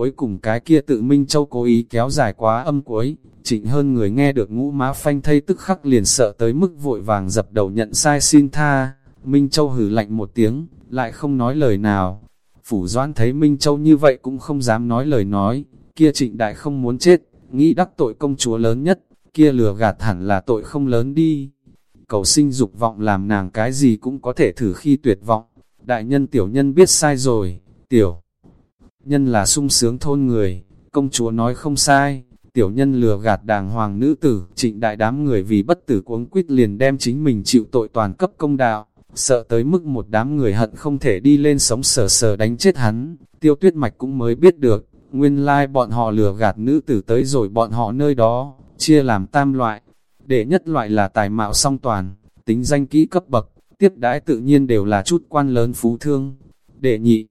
Cuối cùng cái kia tự Minh Châu cố ý kéo dài quá âm cuối, trịnh hơn người nghe được ngũ má phanh thây tức khắc liền sợ tới mức vội vàng dập đầu nhận sai xin tha. Minh Châu hử lạnh một tiếng, lại không nói lời nào. Phủ Doan thấy Minh Châu như vậy cũng không dám nói lời nói, kia trịnh đại không muốn chết, nghĩ đắc tội công chúa lớn nhất, kia lừa gạt hẳn là tội không lớn đi. Cầu sinh dục vọng làm nàng cái gì cũng có thể thử khi tuyệt vọng. Đại nhân tiểu nhân biết sai rồi, tiểu nhân là sung sướng thôn người, công chúa nói không sai, tiểu nhân lừa gạt đàng hoàng nữ tử, trịnh đại đám người vì bất tử cuống quýt liền đem chính mình chịu tội toàn cấp công đạo, sợ tới mức một đám người hận không thể đi lên sống sờ sờ đánh chết hắn, tiêu tuyết mạch cũng mới biết được, nguyên lai like bọn họ lừa gạt nữ tử tới rồi bọn họ nơi đó, chia làm tam loại, đệ nhất loại là tài mạo song toàn, tính danh kỹ cấp bậc, tiếp đãi tự nhiên đều là chút quan lớn phú thương, đệ nhị,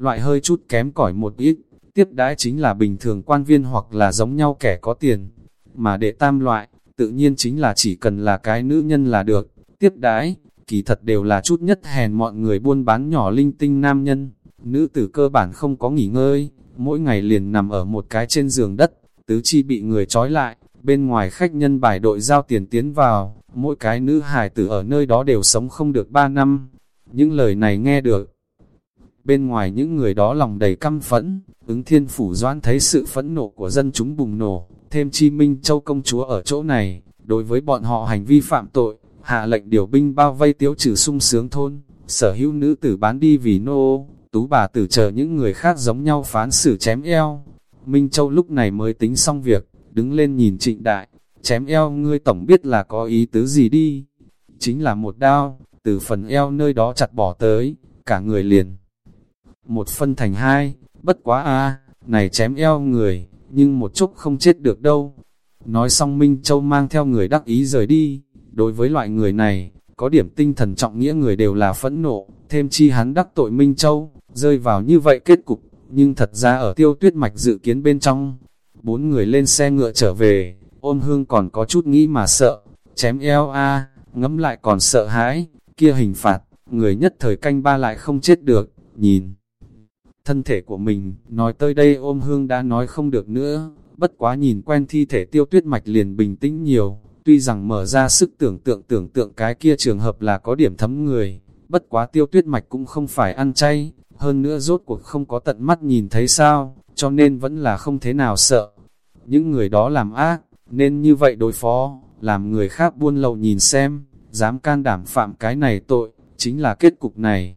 loại hơi chút kém cỏi một ít, tiếp đãi chính là bình thường quan viên hoặc là giống nhau kẻ có tiền, mà đệ tam loại, tự nhiên chính là chỉ cần là cái nữ nhân là được, tiếp đãi, kỳ thật đều là chút nhất hèn mọi người buôn bán nhỏ linh tinh nam nhân, nữ tử cơ bản không có nghỉ ngơi, mỗi ngày liền nằm ở một cái trên giường đất, tứ chi bị người trói lại, bên ngoài khách nhân bài đội giao tiền tiến vào, mỗi cái nữ hài tử ở nơi đó đều sống không được ba năm. Những lời này nghe được, bên ngoài những người đó lòng đầy căm phẫn, ứng thiên phủ doan thấy sự phẫn nộ của dân chúng bùng nổ, thêm chi minh châu công chúa ở chỗ này, đối với bọn họ hành vi phạm tội, hạ lệnh điều binh bao vây tiếu trừ sung sướng thôn, sở hữu nữ tử bán đi vì nô, tú bà tử chờ những người khác giống nhau phán xử chém eo. Minh Châu lúc này mới tính xong việc, đứng lên nhìn trịnh đại, chém eo ngươi tổng biết là có ý tứ gì đi. Chính là một đao, từ phần eo nơi đó chặt bỏ tới, cả người liền. Một phân thành hai, bất quá a này chém eo người, nhưng một chút không chết được đâu. Nói xong Minh Châu mang theo người đắc ý rời đi, đối với loại người này, có điểm tinh thần trọng nghĩa người đều là phẫn nộ, thêm chi hắn đắc tội Minh Châu, rơi vào như vậy kết cục, nhưng thật ra ở tiêu tuyết mạch dự kiến bên trong, bốn người lên xe ngựa trở về, ôm hương còn có chút nghĩ mà sợ, chém eo a ngẫm lại còn sợ hãi, kia hình phạt, người nhất thời canh ba lại không chết được, nhìn. Thân thể của mình, nói tới đây ôm hương đã nói không được nữa, bất quá nhìn quen thi thể tiêu tuyết mạch liền bình tĩnh nhiều, tuy rằng mở ra sức tưởng tượng tưởng tượng cái kia trường hợp là có điểm thấm người, bất quá tiêu tuyết mạch cũng không phải ăn chay, hơn nữa rốt cuộc không có tận mắt nhìn thấy sao, cho nên vẫn là không thế nào sợ. Những người đó làm ác, nên như vậy đối phó, làm người khác buôn lậu nhìn xem, dám can đảm phạm cái này tội, chính là kết cục này.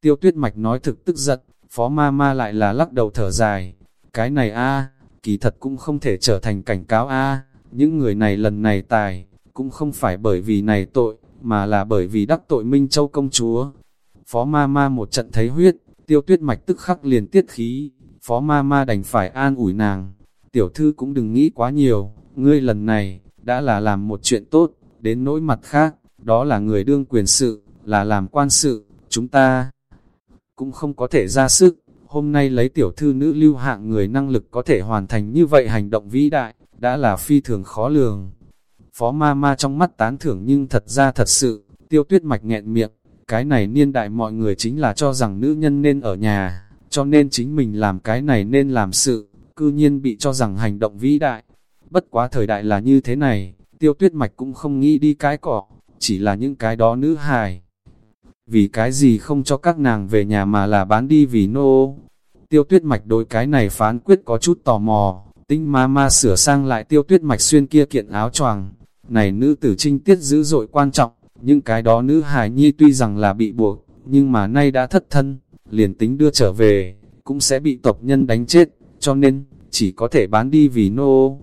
Tiêu tuyết mạch nói thực tức giận, phó ma ma lại là lắc đầu thở dài, cái này a kỳ thật cũng không thể trở thành cảnh cáo a những người này lần này tài, cũng không phải bởi vì này tội, mà là bởi vì đắc tội Minh Châu công chúa. Phó ma ma một trận thấy huyết, tiêu tuyết mạch tức khắc liền tiết khí, phó ma ma đành phải an ủi nàng. Tiểu thư cũng đừng nghĩ quá nhiều, ngươi lần này, đã là làm một chuyện tốt, đến nỗi mặt khác, đó là người đương quyền sự, là làm quan sự, chúng ta cũng không có thể ra sức. Hôm nay lấy tiểu thư nữ lưu hạng người năng lực có thể hoàn thành như vậy hành động vĩ đại, đã là phi thường khó lường. Phó ma ma trong mắt tán thưởng nhưng thật ra thật sự, tiêu tuyết mạch nghẹn miệng, cái này niên đại mọi người chính là cho rằng nữ nhân nên ở nhà, cho nên chính mình làm cái này nên làm sự, cư nhiên bị cho rằng hành động vĩ đại. Bất quá thời đại là như thế này, tiêu tuyết mạch cũng không nghĩ đi cái cỏ, chỉ là những cái đó nữ hài. Vì cái gì không cho các nàng về nhà mà là bán đi vì nô. Tiêu tuyết mạch đối cái này phán quyết có chút tò mò, tinh ma ma sửa sang lại tiêu tuyết mạch xuyên kia kiện áo choàng. Này nữ tử trinh tiết dữ dội quan trọng, nhưng cái đó nữ hài nhi tuy rằng là bị buộc, nhưng mà nay đã thất thân, liền tính đưa trở về, cũng sẽ bị tộc nhân đánh chết, cho nên, chỉ có thể bán đi vì nô.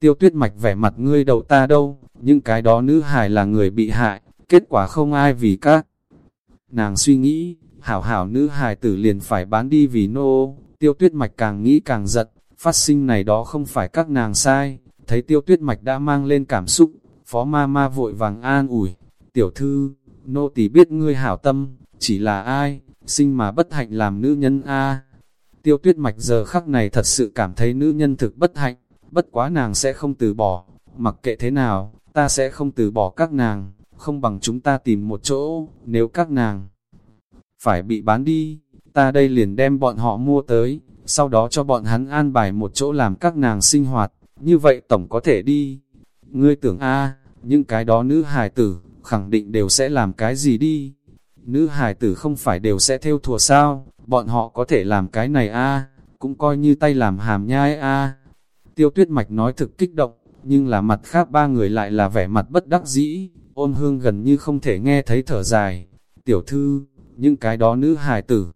Tiêu tuyết mạch vẻ mặt ngươi đầu ta đâu, nhưng cái đó nữ hài là người bị hại, kết quả không ai vì các. Nàng suy nghĩ, hảo hảo nữ hài tử liền phải bán đi vì nô, tiêu tuyết mạch càng nghĩ càng giận, phát sinh này đó không phải các nàng sai, thấy tiêu tuyết mạch đã mang lên cảm xúc, phó ma ma vội vàng an ủi, tiểu thư, nô tỳ biết ngươi hảo tâm, chỉ là ai, sinh mà bất hạnh làm nữ nhân a. Tiêu tuyết mạch giờ khắc này thật sự cảm thấy nữ nhân thực bất hạnh, bất quá nàng sẽ không từ bỏ, mặc kệ thế nào, ta sẽ không từ bỏ các nàng, không bằng chúng ta tìm một chỗ, nếu các nàng phải bị bán đi, ta đây liền đem bọn họ mua tới, sau đó cho bọn hắn an bài một chỗ làm các nàng sinh hoạt, như vậy tổng có thể đi. Ngươi tưởng a những cái đó nữ hài tử, khẳng định đều sẽ làm cái gì đi. Nữ hài tử không phải đều sẽ theo thùa sao, bọn họ có thể làm cái này a cũng coi như tay làm hàm nhai a Tiêu tuyết mạch nói thực kích động, nhưng là mặt khác ba người lại là vẻ mặt bất đắc dĩ, ôn hương gần như không thể nghe thấy thở dài. Tiểu thư, những cái đó nữ hài tử,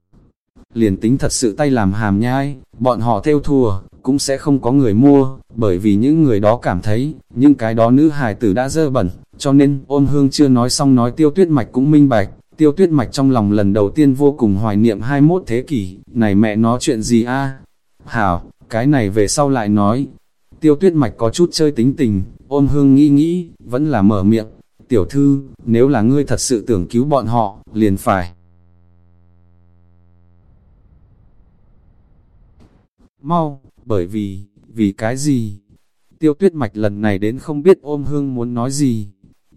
liền tính thật sự tay làm hàm nhai, bọn họ theo thùa, cũng sẽ không có người mua, bởi vì những người đó cảm thấy, những cái đó nữ hài tử đã dơ bẩn, cho nên ôn hương chưa nói xong nói tiêu tuyết mạch cũng minh bạch, tiêu tuyết mạch trong lòng lần đầu tiên vô cùng hoài niệm 21 thế kỷ, này mẹ nó chuyện gì a? Hảo, cái này về sau lại nói, tiêu tuyết mạch có chút chơi tính tình, ôn hương nghĩ nghĩ, vẫn là mở miệng, tiểu thư, nếu là ngươi thật sự tưởng cứu bọn họ, liền phải. Mau, bởi vì, vì cái gì? Tiêu tuyết mạch lần này đến không biết ôm hương muốn nói gì.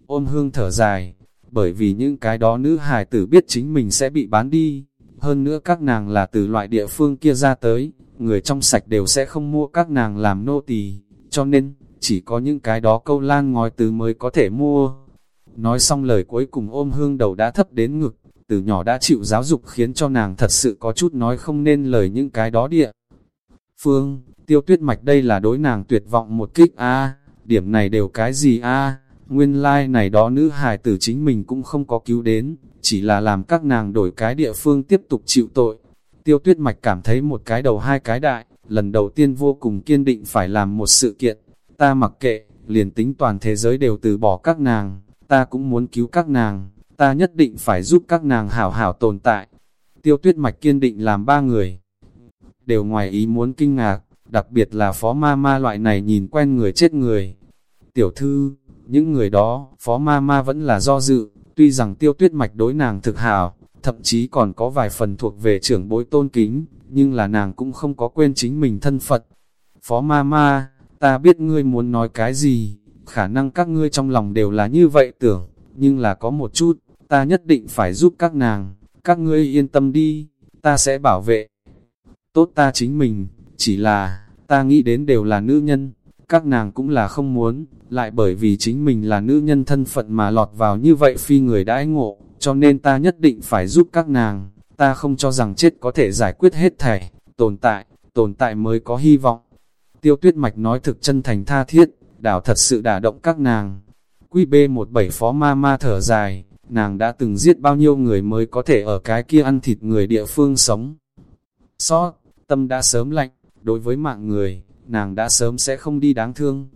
Ôm hương thở dài, bởi vì những cái đó nữ hài tử biết chính mình sẽ bị bán đi. Hơn nữa các nàng là từ loại địa phương kia ra tới, người trong sạch đều sẽ không mua các nàng làm nô tỳ cho nên, chỉ có những cái đó câu lan ngói từ mới có thể mua. Nói xong lời cuối cùng ôm hương đầu đã thấp đến ngực, từ nhỏ đã chịu giáo dục khiến cho nàng thật sự có chút nói không nên lời những cái đó địa. Phương, tiêu tuyết mạch đây là đối nàng tuyệt vọng một kích a điểm này đều cái gì a nguyên lai like này đó nữ hài tử chính mình cũng không có cứu đến, chỉ là làm các nàng đổi cái địa phương tiếp tục chịu tội. Tiêu tuyết mạch cảm thấy một cái đầu hai cái đại, lần đầu tiên vô cùng kiên định phải làm một sự kiện. Ta mặc kệ, liền tính toàn thế giới đều từ bỏ các nàng, ta cũng muốn cứu các nàng, ta nhất định phải giúp các nàng hảo hảo tồn tại. Tiêu tuyết mạch kiên định làm ba người. Đều ngoài ý muốn kinh ngạc, đặc biệt là phó ma ma loại này nhìn quen người chết người. Tiểu thư, những người đó, phó ma ma vẫn là do dự, tuy rằng tiêu tuyết mạch đối nàng thực hảo, thậm chí còn có vài phần thuộc về trưởng bối tôn kính, nhưng là nàng cũng không có quên chính mình thân Phật. Phó ma ma, ta biết ngươi muốn nói cái gì, khả năng các ngươi trong lòng đều là như vậy tưởng, nhưng là có một chút, ta nhất định phải giúp các nàng, các ngươi yên tâm đi, ta sẽ bảo vệ. Tốt ta chính mình, chỉ là, ta nghĩ đến đều là nữ nhân, các nàng cũng là không muốn, lại bởi vì chính mình là nữ nhân thân phận mà lọt vào như vậy phi người đãi ngộ, cho nên ta nhất định phải giúp các nàng, ta không cho rằng chết có thể giải quyết hết thảy, tồn tại, tồn tại mới có hy vọng. Tiêu tuyết mạch nói thực chân thành tha thiết, đảo thật sự đả động các nàng. Quy B17 phó ma ma thở dài, nàng đã từng giết bao nhiêu người mới có thể ở cái kia ăn thịt người địa phương sống. Sót, tâm đã sớm lạnh, đối với mạng người, nàng đã sớm sẽ không đi đáng thương.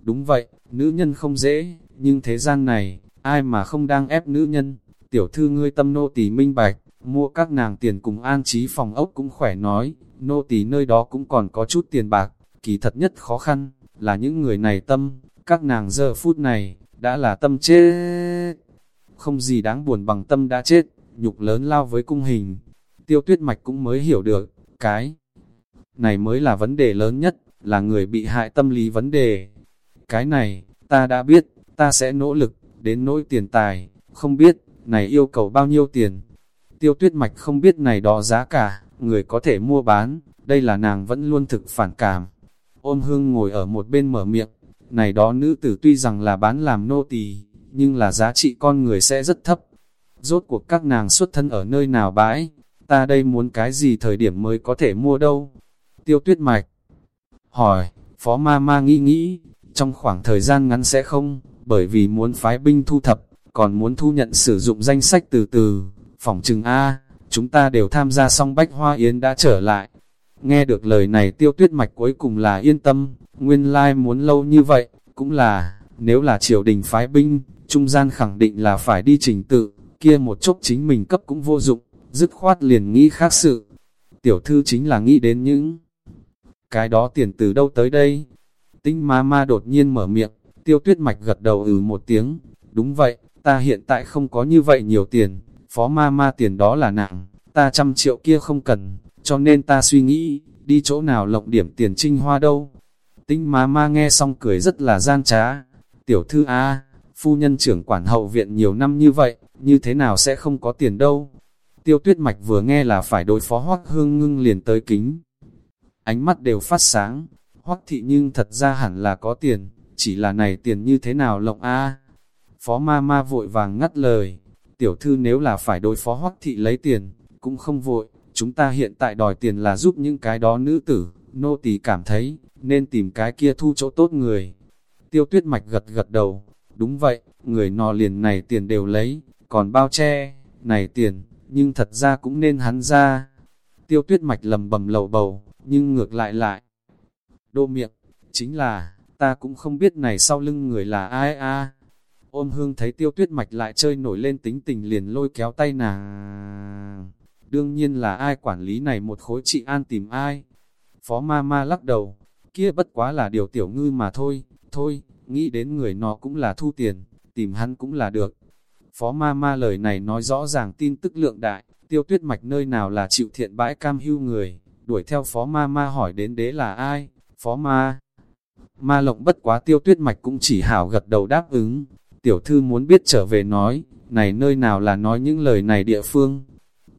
Đúng vậy, nữ nhân không dễ, nhưng thế gian này, ai mà không đang ép nữ nhân tiểu thư ngươi tâm nô tỳ minh bạch, mua các nàng tiền cùng an trí phòng ốc cũng khỏe nói, nô tỳ nơi đó cũng còn có chút tiền bạc, kỳ thật nhất khó khăn, là những người này tâm, các nàng giờ phút này, đã là tâm chết. Không gì đáng buồn bằng tâm đã chết, nhục lớn lao với cung hình. Tiêu tuyết mạch cũng mới hiểu được, cái này mới là vấn đề lớn nhất, là người bị hại tâm lý vấn đề. Cái này, ta đã biết, ta sẽ nỗ lực, đến nỗi tiền tài, không biết, này yêu cầu bao nhiêu tiền. Tiêu tuyết mạch không biết này đó giá cả, người có thể mua bán, đây là nàng vẫn luôn thực phản cảm. Ôm hương ngồi ở một bên mở miệng, này đó nữ tử tuy rằng là bán làm nô tỳ, nhưng là giá trị con người sẽ rất thấp. Rốt cuộc các nàng xuất thân ở nơi nào bãi, ta đây muốn cái gì thời điểm mới có thể mua đâu. Tiêu tuyết mạch hỏi, phó ma ma nghĩ nghĩ, trong khoảng thời gian ngắn sẽ không, bởi vì muốn phái binh thu thập, còn muốn thu nhận sử dụng danh sách từ từ, phòng trừng A, chúng ta đều tham gia xong bách hoa yến đã trở lại. Nghe được lời này tiêu tuyết mạch cuối cùng là yên tâm, nguyên lai like muốn lâu như vậy, cũng là, nếu là triều đình phái binh, trung gian khẳng định là phải đi trình tự, kia một chốc chính mình cấp cũng vô dụng, dứt khoát liền nghĩ khác sự. Tiểu thư chính là nghĩ đến những cái đó tiền từ đâu tới đây. Tinh ma ma đột nhiên mở miệng, tiêu tuyết mạch gật đầu ừ một tiếng, đúng vậy, ta hiện tại không có như vậy nhiều tiền, phó ma ma tiền đó là nặng, ta trăm triệu kia không cần, cho nên ta suy nghĩ, đi chỗ nào lộng điểm tiền trinh hoa đâu. Tinh ma ma nghe xong cười rất là gian trá, tiểu thư A, phu nhân trưởng quản hậu viện nhiều năm như vậy, như thế nào sẽ không có tiền đâu. Tiêu tuyết mạch vừa nghe là phải đối phó hoác hương ngưng liền tới kính. ánh mắt đều phát sáng. Hoắc thị nhưng thật ra hẳn là có tiền, chỉ là này tiền như thế nào lộng a Phó ma ma vội vàng ngắt lời, tiểu thư nếu là phải đối phó Hoắc thị lấy tiền, cũng không vội, chúng ta hiện tại đòi tiền là giúp những cái đó nữ tử, nô tỳ cảm thấy, nên tìm cái kia thu chỗ tốt người. Tiêu tuyết mạch gật gật đầu, đúng vậy, người nọ liền này tiền đều lấy, còn bao che, này tiền, nhưng thật ra cũng nên hắn ra. Tiêu tuyết mạch lầm bầm lầu bầu, nhưng ngược lại lại. Đô miệng, chính là, ta cũng không biết này sau lưng người là ai a. Ôm hương thấy tiêu tuyết mạch lại chơi nổi lên tính tình liền lôi kéo tay nàng. Đương nhiên là ai quản lý này một khối trị an tìm ai. Phó ma ma lắc đầu, kia bất quá là điều tiểu ngư mà thôi, thôi, nghĩ đến người nó cũng là thu tiền, tìm hắn cũng là được. Phó ma ma lời này nói rõ ràng tin tức lượng đại, tiêu tuyết mạch nơi nào là chịu thiện bãi cam hưu người, đuổi theo phó ma ma hỏi đến đế là ai, phó ma. Ma lộng bất quá tiêu tuyết mạch cũng chỉ hảo gật đầu đáp ứng, tiểu thư muốn biết trở về nói, này nơi nào là nói những lời này địa phương.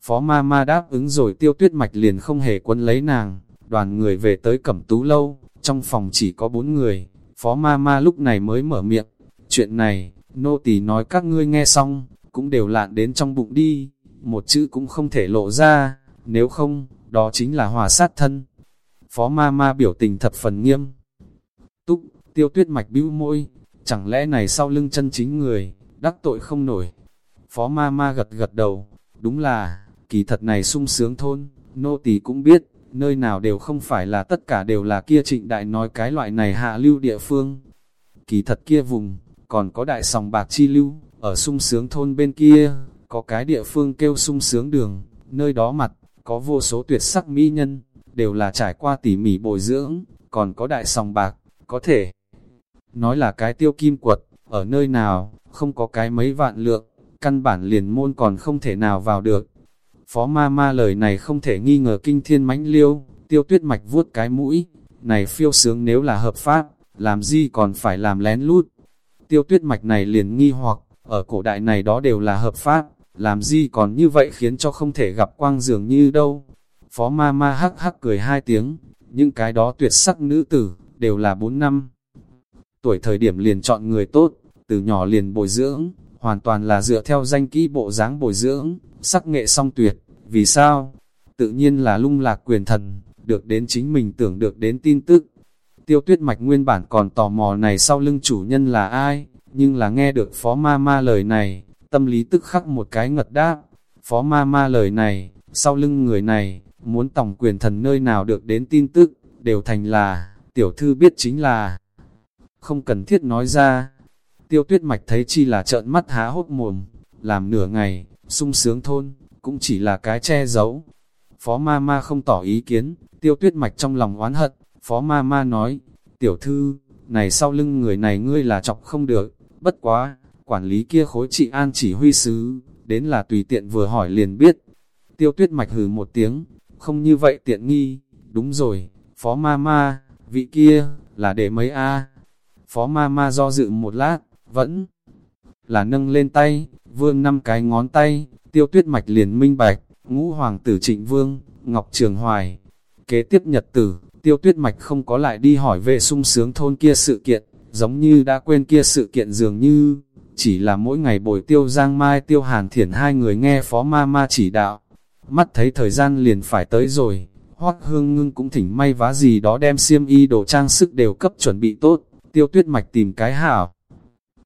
Phó ma ma đáp ứng rồi tiêu tuyết mạch liền không hề quân lấy nàng, đoàn người về tới cẩm tú lâu, trong phòng chỉ có bốn người, phó ma ma lúc này mới mở miệng, chuyện này, nô tỳ nói các ngươi nghe xong, cũng đều lạn đến trong bụng đi, một chữ cũng không thể lộ ra, nếu không, đó chính là hòa sát thân. Phó ma ma biểu tình thập phần nghiêm. Túc, tiêu tuyết mạch bĩu môi, chẳng lẽ này sau lưng chân chính người, đắc tội không nổi. Phó ma ma gật gật đầu, đúng là, kỳ thật này sung sướng thôn, nô tỳ cũng biết, nơi nào đều không phải là tất cả đều là kia trịnh đại nói cái loại này hạ lưu địa phương. Kỳ thật kia vùng, còn có đại sòng bạc chi lưu, ở sung sướng thôn bên kia, có cái địa phương kêu sung sướng đường, nơi đó mặt, có vô số tuyệt sắc mỹ nhân, đều là trải qua tỉ mỉ bồi dưỡng, còn có đại sòng bạc, có thể nói là cái tiêu kim quật, ở nơi nào, không có cái mấy vạn lượng, căn bản liền môn còn không thể nào vào được. Phó ma ma lời này không thể nghi ngờ kinh thiên mãnh liêu, tiêu tuyết mạch vuốt cái mũi, này phiêu sướng nếu là hợp pháp, làm gì còn phải làm lén lút. Tiêu tuyết mạch này liền nghi hoặc, ở cổ đại này đó đều là hợp pháp, làm gì còn như vậy khiến cho không thể gặp quang dường như đâu. Phó ma ma hắc hắc cười hai tiếng, những cái đó tuyệt sắc nữ tử, đều là bốn năm. Tuổi thời điểm liền chọn người tốt, từ nhỏ liền bồi dưỡng, hoàn toàn là dựa theo danh kỹ bộ dáng bồi dưỡng, sắc nghệ song tuyệt. Vì sao? Tự nhiên là lung lạc quyền thần, được đến chính mình tưởng được đến tin tức. Tiêu tuyết mạch nguyên bản còn tò mò này sau lưng chủ nhân là ai, nhưng là nghe được phó ma ma lời này, tâm lý tức khắc một cái ngật đáp. Phó ma ma lời này, sau lưng người này, muốn tổng quyền thần nơi nào được đến tin tức, đều thành là, tiểu thư biết chính là, không cần thiết nói ra. Tiêu tuyết mạch thấy chi là trợn mắt há hốt mồm, làm nửa ngày, sung sướng thôn, cũng chỉ là cái che giấu. Phó ma ma không tỏ ý kiến, tiêu tuyết mạch trong lòng oán hận, phó ma ma nói, tiểu thư, này sau lưng người này ngươi là chọc không được, bất quá, quản lý kia khối trị an chỉ huy sứ, đến là tùy tiện vừa hỏi liền biết. Tiêu tuyết mạch hừ một tiếng, không như vậy tiện nghi, đúng rồi, phó ma ma, vị kia, là để mấy A. Phó ma ma do dự một lát, vẫn là nâng lên tay, vương năm cái ngón tay, tiêu tuyết mạch liền minh bạch, ngũ hoàng tử trịnh vương, ngọc trường hoài. Kế tiếp nhật tử, tiêu tuyết mạch không có lại đi hỏi về sung sướng thôn kia sự kiện, giống như đã quên kia sự kiện dường như, chỉ là mỗi ngày bồi tiêu giang mai tiêu hàn thiển hai người nghe phó ma ma chỉ đạo. Mắt thấy thời gian liền phải tới rồi, hoác hương ngưng cũng thỉnh may vá gì đó đem xiêm y đồ trang sức đều cấp chuẩn bị tốt, tiêu tuyết mạch tìm cái hảo.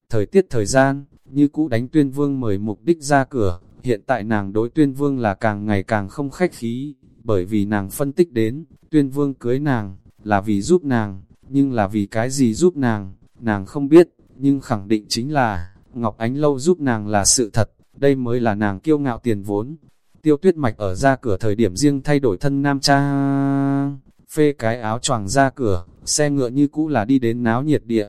Thời tiết thời gian, như cũ đánh tuyên vương mời mục đích ra cửa, hiện tại nàng đối tuyên vương là càng ngày càng không khách khí, bởi vì nàng phân tích đến, tuyên vương cưới nàng, là vì giúp nàng, nhưng là vì cái gì giúp nàng, nàng không biết, nhưng khẳng định chính là, Ngọc Ánh Lâu giúp nàng là sự thật, đây mới là nàng kiêu ngạo tiền vốn. Tiêu tuyết mạch ở ra cửa thời điểm riêng thay đổi thân nam cha phê cái áo choàng ra cửa, xe ngựa như cũ là đi đến náo nhiệt địa.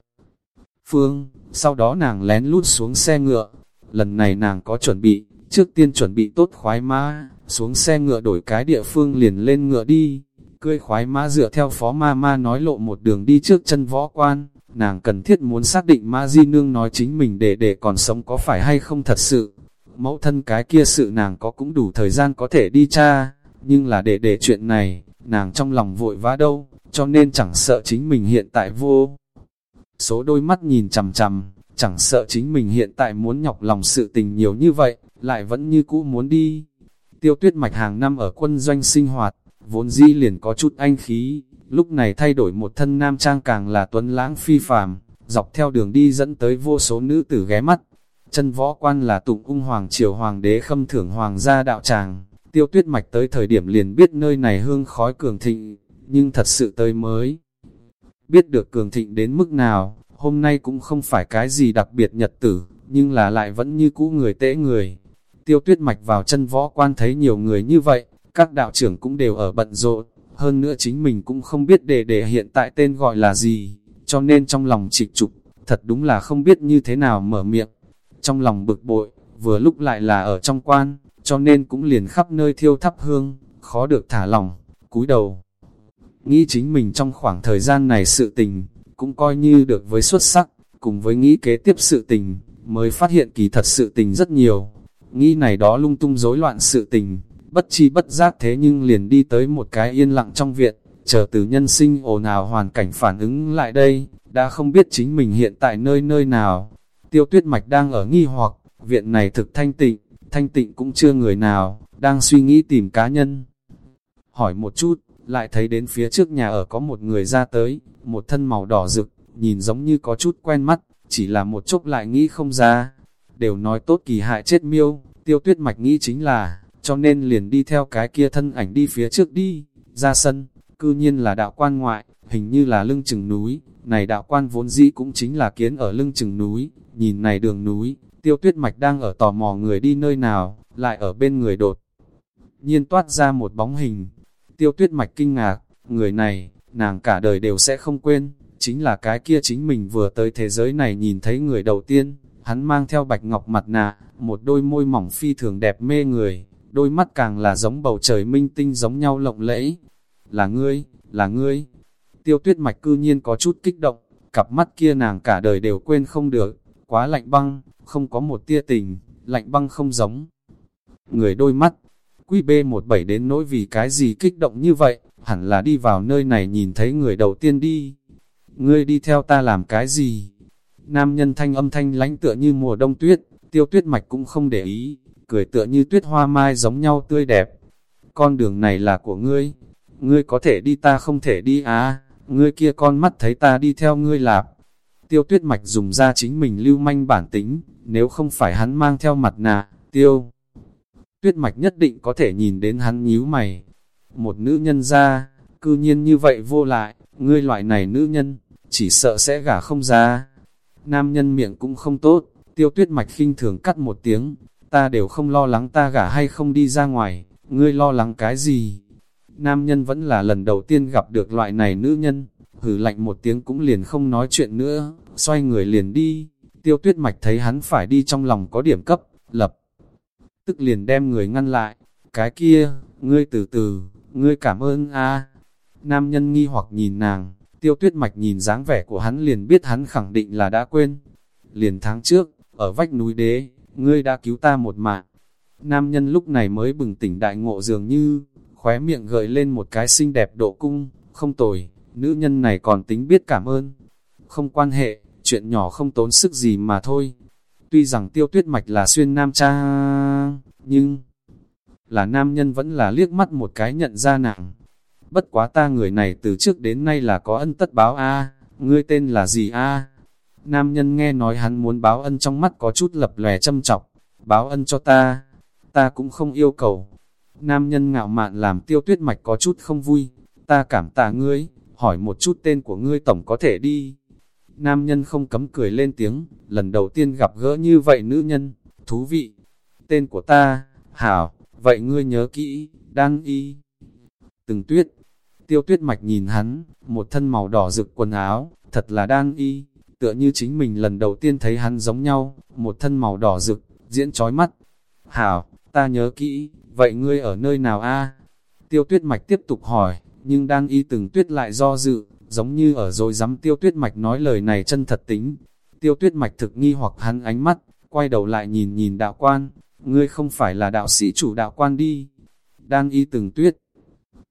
Phương, sau đó nàng lén lút xuống xe ngựa, lần này nàng có chuẩn bị, trước tiên chuẩn bị tốt khoái mã, xuống xe ngựa đổi cái địa phương liền lên ngựa đi, cưỡi khoái mã dựa theo phó ma ma nói lộ một đường đi trước chân võ quan, nàng cần thiết muốn xác định ma di nương nói chính mình để để còn sống có phải hay không thật sự. Mẫu thân cái kia sự nàng có cũng đủ thời gian có thể đi cha, nhưng là để để chuyện này, nàng trong lòng vội vã đâu, cho nên chẳng sợ chính mình hiện tại vô. Số đôi mắt nhìn chằm chằm, chẳng sợ chính mình hiện tại muốn nhọc lòng sự tình nhiều như vậy, lại vẫn như cũ muốn đi. Tiêu tuyết mạch hàng năm ở quân doanh sinh hoạt, vốn di liền có chút anh khí, lúc này thay đổi một thân nam trang càng là tuấn lãng phi phàm, dọc theo đường đi dẫn tới vô số nữ tử ghé mắt. Chân võ quan là tụng ung hoàng triều hoàng đế khâm thưởng hoàng gia đạo tràng, tiêu tuyết mạch tới thời điểm liền biết nơi này hương khói cường thịnh, nhưng thật sự tới mới. Biết được cường thịnh đến mức nào, hôm nay cũng không phải cái gì đặc biệt nhật tử, nhưng là lại vẫn như cũ người tễ người. Tiêu tuyết mạch vào chân võ quan thấy nhiều người như vậy, các đạo trưởng cũng đều ở bận rộn, hơn nữa chính mình cũng không biết đề đề hiện tại tên gọi là gì, cho nên trong lòng trịch trục, thật đúng là không biết như thế nào mở miệng. Trong lòng bực bội, vừa lúc lại là ở trong quan, cho nên cũng liền khắp nơi thiêu thắp hương, khó được thả lòng, cúi đầu. Nghĩ chính mình trong khoảng thời gian này sự tình, cũng coi như được với xuất sắc, cùng với nghĩ kế tiếp sự tình, mới phát hiện kỳ thật sự tình rất nhiều. Nghĩ này đó lung tung rối loạn sự tình, bất chi bất giác thế nhưng liền đi tới một cái yên lặng trong viện, chờ từ nhân sinh ồn ào hoàn cảnh phản ứng lại đây, đã không biết chính mình hiện tại nơi nơi nào. Tiêu tuyết mạch đang ở nghi hoặc, viện này thực thanh tịnh, thanh tịnh cũng chưa người nào, đang suy nghĩ tìm cá nhân. Hỏi một chút, lại thấy đến phía trước nhà ở có một người ra tới, một thân màu đỏ rực, nhìn giống như có chút quen mắt, chỉ là một chốc lại nghĩ không ra. Đều nói tốt kỳ hại chết miêu, tiêu tuyết mạch nghĩ chính là, cho nên liền đi theo cái kia thân ảnh đi phía trước đi, ra sân, cư nhiên là đạo quan ngoại, hình như là lưng chừng núi, này đạo quan vốn dĩ cũng chính là kiến ở lưng chừng núi, nhìn này đường núi, tiêu tuyết mạch đang ở tò mò người đi nơi nào, lại ở bên người đột. Nhiên toát ra một bóng hình, tiêu tuyết mạch kinh ngạc, người này, nàng cả đời đều sẽ không quên, chính là cái kia chính mình vừa tới thế giới này nhìn thấy người đầu tiên, hắn mang theo bạch ngọc mặt nạ, một đôi môi mỏng phi thường đẹp mê người, đôi mắt càng là giống bầu trời minh tinh giống nhau lộng lẫy. Là ngươi, là ngươi. Tiêu tuyết mạch cư nhiên có chút kích động, cặp mắt kia nàng cả đời đều quên không được, quá lạnh băng, không có một tia tình, lạnh băng không giống. Người đôi mắt, quy B17 đến nỗi vì cái gì kích động như vậy, hẳn là đi vào nơi này nhìn thấy người đầu tiên đi. Ngươi đi theo ta làm cái gì? Nam nhân thanh âm thanh lãnh tựa như mùa đông tuyết, tiêu tuyết mạch cũng không để ý, cười tựa như tuyết hoa mai giống nhau tươi đẹp. Con đường này là của ngươi, ngươi có thể đi ta không thể đi á, ngươi kia con mắt thấy ta đi theo ngươi lạp. Tiêu tuyết mạch dùng ra chính mình lưu manh bản tính, nếu không phải hắn mang theo mặt nạ, tiêu. Tuyết mạch nhất định có thể nhìn đến hắn nhíu mày. Một nữ nhân ra, cư nhiên như vậy vô lại, ngươi loại này nữ nhân, chỉ sợ sẽ gả không ra. Nam nhân miệng cũng không tốt, tiêu tuyết mạch khinh thường cắt một tiếng, ta đều không lo lắng ta gả hay không đi ra ngoài, ngươi lo lắng cái gì? Nam nhân vẫn là lần đầu tiên gặp được loại này nữ nhân, hử lạnh một tiếng cũng liền không nói chuyện nữa, xoay người liền đi, tiêu tuyết mạch thấy hắn phải đi trong lòng có điểm cấp, lập, tức liền đem người ngăn lại, cái kia, ngươi từ từ, ngươi cảm ơn a Nam nhân nghi hoặc nhìn nàng, tiêu tuyết mạch nhìn dáng vẻ của hắn liền biết hắn khẳng định là đã quên. Liền tháng trước, ở vách núi đế, ngươi đã cứu ta một mạng. Nam nhân lúc này mới bừng tỉnh đại ngộ dường như, khóe miệng gợi lên một cái xinh đẹp độ cung, không tồi, nữ nhân này còn tính biết cảm ơn. Không quan hệ, chuyện nhỏ không tốn sức gì mà thôi. Tuy rằng tiêu tuyết mạch là xuyên nam cha, nhưng là nam nhân vẫn là liếc mắt một cái nhận ra nặng. Bất quá ta người này từ trước đến nay là có ân tất báo a ngươi tên là gì a Nam nhân nghe nói hắn muốn báo ân trong mắt có chút lập lòe châm chọc, báo ân cho ta, ta cũng không yêu cầu. Nam nhân ngạo mạn làm tiêu tuyết mạch có chút không vui, ta cảm tạ ngươi, hỏi một chút tên của ngươi tổng có thể đi. Nam nhân không cấm cười lên tiếng, lần đầu tiên gặp gỡ như vậy nữ nhân, thú vị. Tên của ta, Hảo, vậy ngươi nhớ kỹ, đang y. Từng tuyết, tiêu tuyết mạch nhìn hắn, một thân màu đỏ rực quần áo, thật là đang y tựa như chính mình lần đầu tiên thấy hắn giống nhau, một thân màu đỏ rực, diễn trói mắt. Hảo, ta nhớ kỹ, vậy ngươi ở nơi nào a? Tiêu tuyết mạch tiếp tục hỏi, nhưng đang y từng tuyết lại do dự, giống như ở rồi dám tiêu tuyết mạch nói lời này chân thật tính. Tiêu tuyết mạch thực nghi hoặc hắn ánh mắt, quay đầu lại nhìn nhìn đạo quan, ngươi không phải là đạo sĩ chủ đạo quan đi. đan y từng tuyết,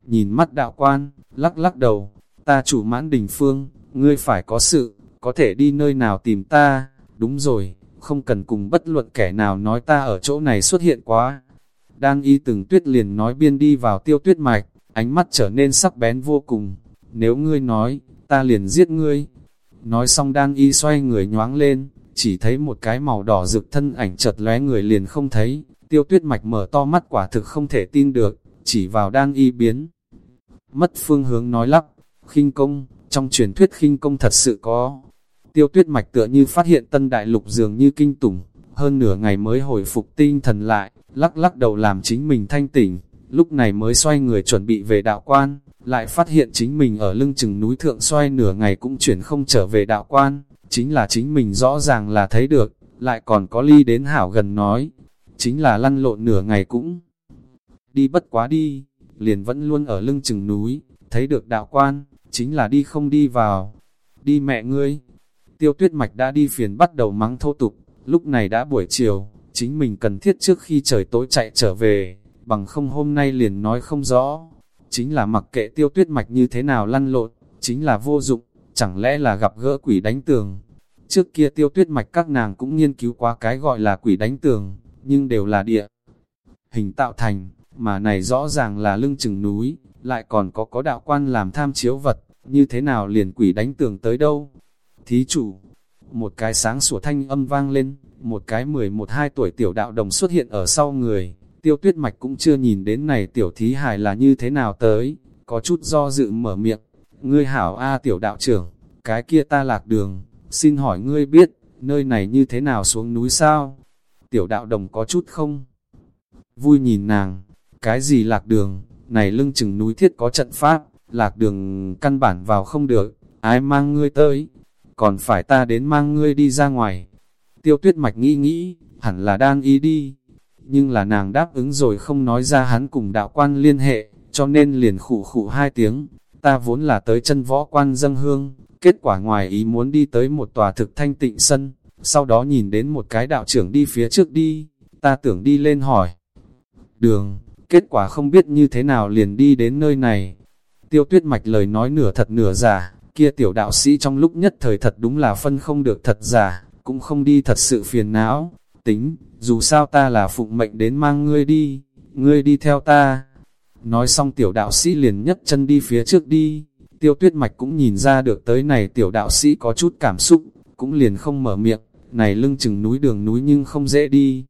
nhìn mắt đạo quan, lắc lắc đầu, ta chủ mãn đình phương, ngươi phải có sự, có thể đi nơi nào tìm ta, đúng rồi, không cần cùng bất luận kẻ nào nói ta ở chỗ này xuất hiện quá. Đan y từng tuyết liền nói biên đi vào tiêu tuyết mạch, ánh mắt trở nên sắc bén vô cùng, nếu ngươi nói, ta liền giết ngươi. Nói xong đan y xoay người nhoáng lên, chỉ thấy một cái màu đỏ rực thân ảnh chợt lóe người liền không thấy, tiêu tuyết mạch mở to mắt quả thực không thể tin được, chỉ vào đan y biến. Mất phương hướng nói lắp, khinh công, trong truyền thuyết khinh công thật sự có. Tiêu tuyết mạch tựa như phát hiện tân đại lục dường như kinh tủng, hơn nửa ngày mới hồi phục tinh thần lại, lắc lắc đầu làm chính mình thanh tỉnh, lúc này mới xoay người chuẩn bị về đạo quan, lại phát hiện chính mình ở lưng chừng núi thượng xoay nửa ngày cũng chuyển không trở về đạo quan, chính là chính mình rõ ràng là thấy được, lại còn có ly đến hảo gần nói, chính là lăn lộn nửa ngày cũng đi bất quá đi, liền vẫn luôn ở lưng chừng núi, thấy được đạo quan, chính là đi không đi vào, đi mẹ ngươi. Tiêu tuyết mạch đã đi phiền bắt đầu mắng thô tục, lúc này đã buổi chiều, chính mình cần thiết trước khi trời tối chạy trở về, bằng không hôm nay liền nói không rõ. Chính là mặc kệ tiêu tuyết mạch như thế nào lăn lộn, chính là vô dụng, chẳng lẽ là gặp gỡ quỷ đánh tường. Trước kia tiêu tuyết mạch các nàng cũng nghiên cứu qua cái gọi là quỷ đánh tường, nhưng đều là địa. Hình tạo thành, mà này rõ ràng là lưng chừng núi, lại còn có có đạo quan làm tham chiếu vật, như thế nào liền quỷ đánh tường tới đâu. Thí chủ, một cái sáng sủa thanh âm vang lên, một cái 11-12 tuổi tiểu đạo đồng xuất hiện ở sau người, tiêu tuyết mạch cũng chưa nhìn đến này tiểu thí hài là như thế nào tới, có chút do dự mở miệng, ngươi hảo A tiểu đạo trưởng, cái kia ta lạc đường, xin hỏi ngươi biết, nơi này như thế nào xuống núi sao? Tiểu đạo đồng có chút không? Vui nhìn nàng, cái gì lạc đường, này lưng chừng núi thiết có trận pháp, lạc đường căn bản vào không được, ai mang ngươi tới, còn phải ta đến mang ngươi đi ra ngoài. Tiêu tuyết mạch nghĩ nghĩ, hẳn là đang ý đi, nhưng là nàng đáp ứng rồi không nói ra hắn cùng đạo quan liên hệ, cho nên liền khụ khụ hai tiếng, ta vốn là tới chân võ quan dâng hương, kết quả ngoài ý muốn đi tới một tòa thực thanh tịnh sân, sau đó nhìn đến một cái đạo trưởng đi phía trước đi, ta tưởng đi lên hỏi. Đường, kết quả không biết như thế nào liền đi đến nơi này. Tiêu tuyết mạch lời nói nửa thật nửa giả, kia tiểu đạo sĩ trong lúc nhất thời thật đúng là phân không được thật giả, cũng không đi thật sự phiền não. Tính, dù sao ta là phụng mệnh đến mang ngươi đi, ngươi đi theo ta. Nói xong tiểu đạo sĩ liền nhấc chân đi phía trước đi, tiêu tuyết mạch cũng nhìn ra được tới này tiểu đạo sĩ có chút cảm xúc, cũng liền không mở miệng, này lưng chừng núi đường núi nhưng không dễ đi.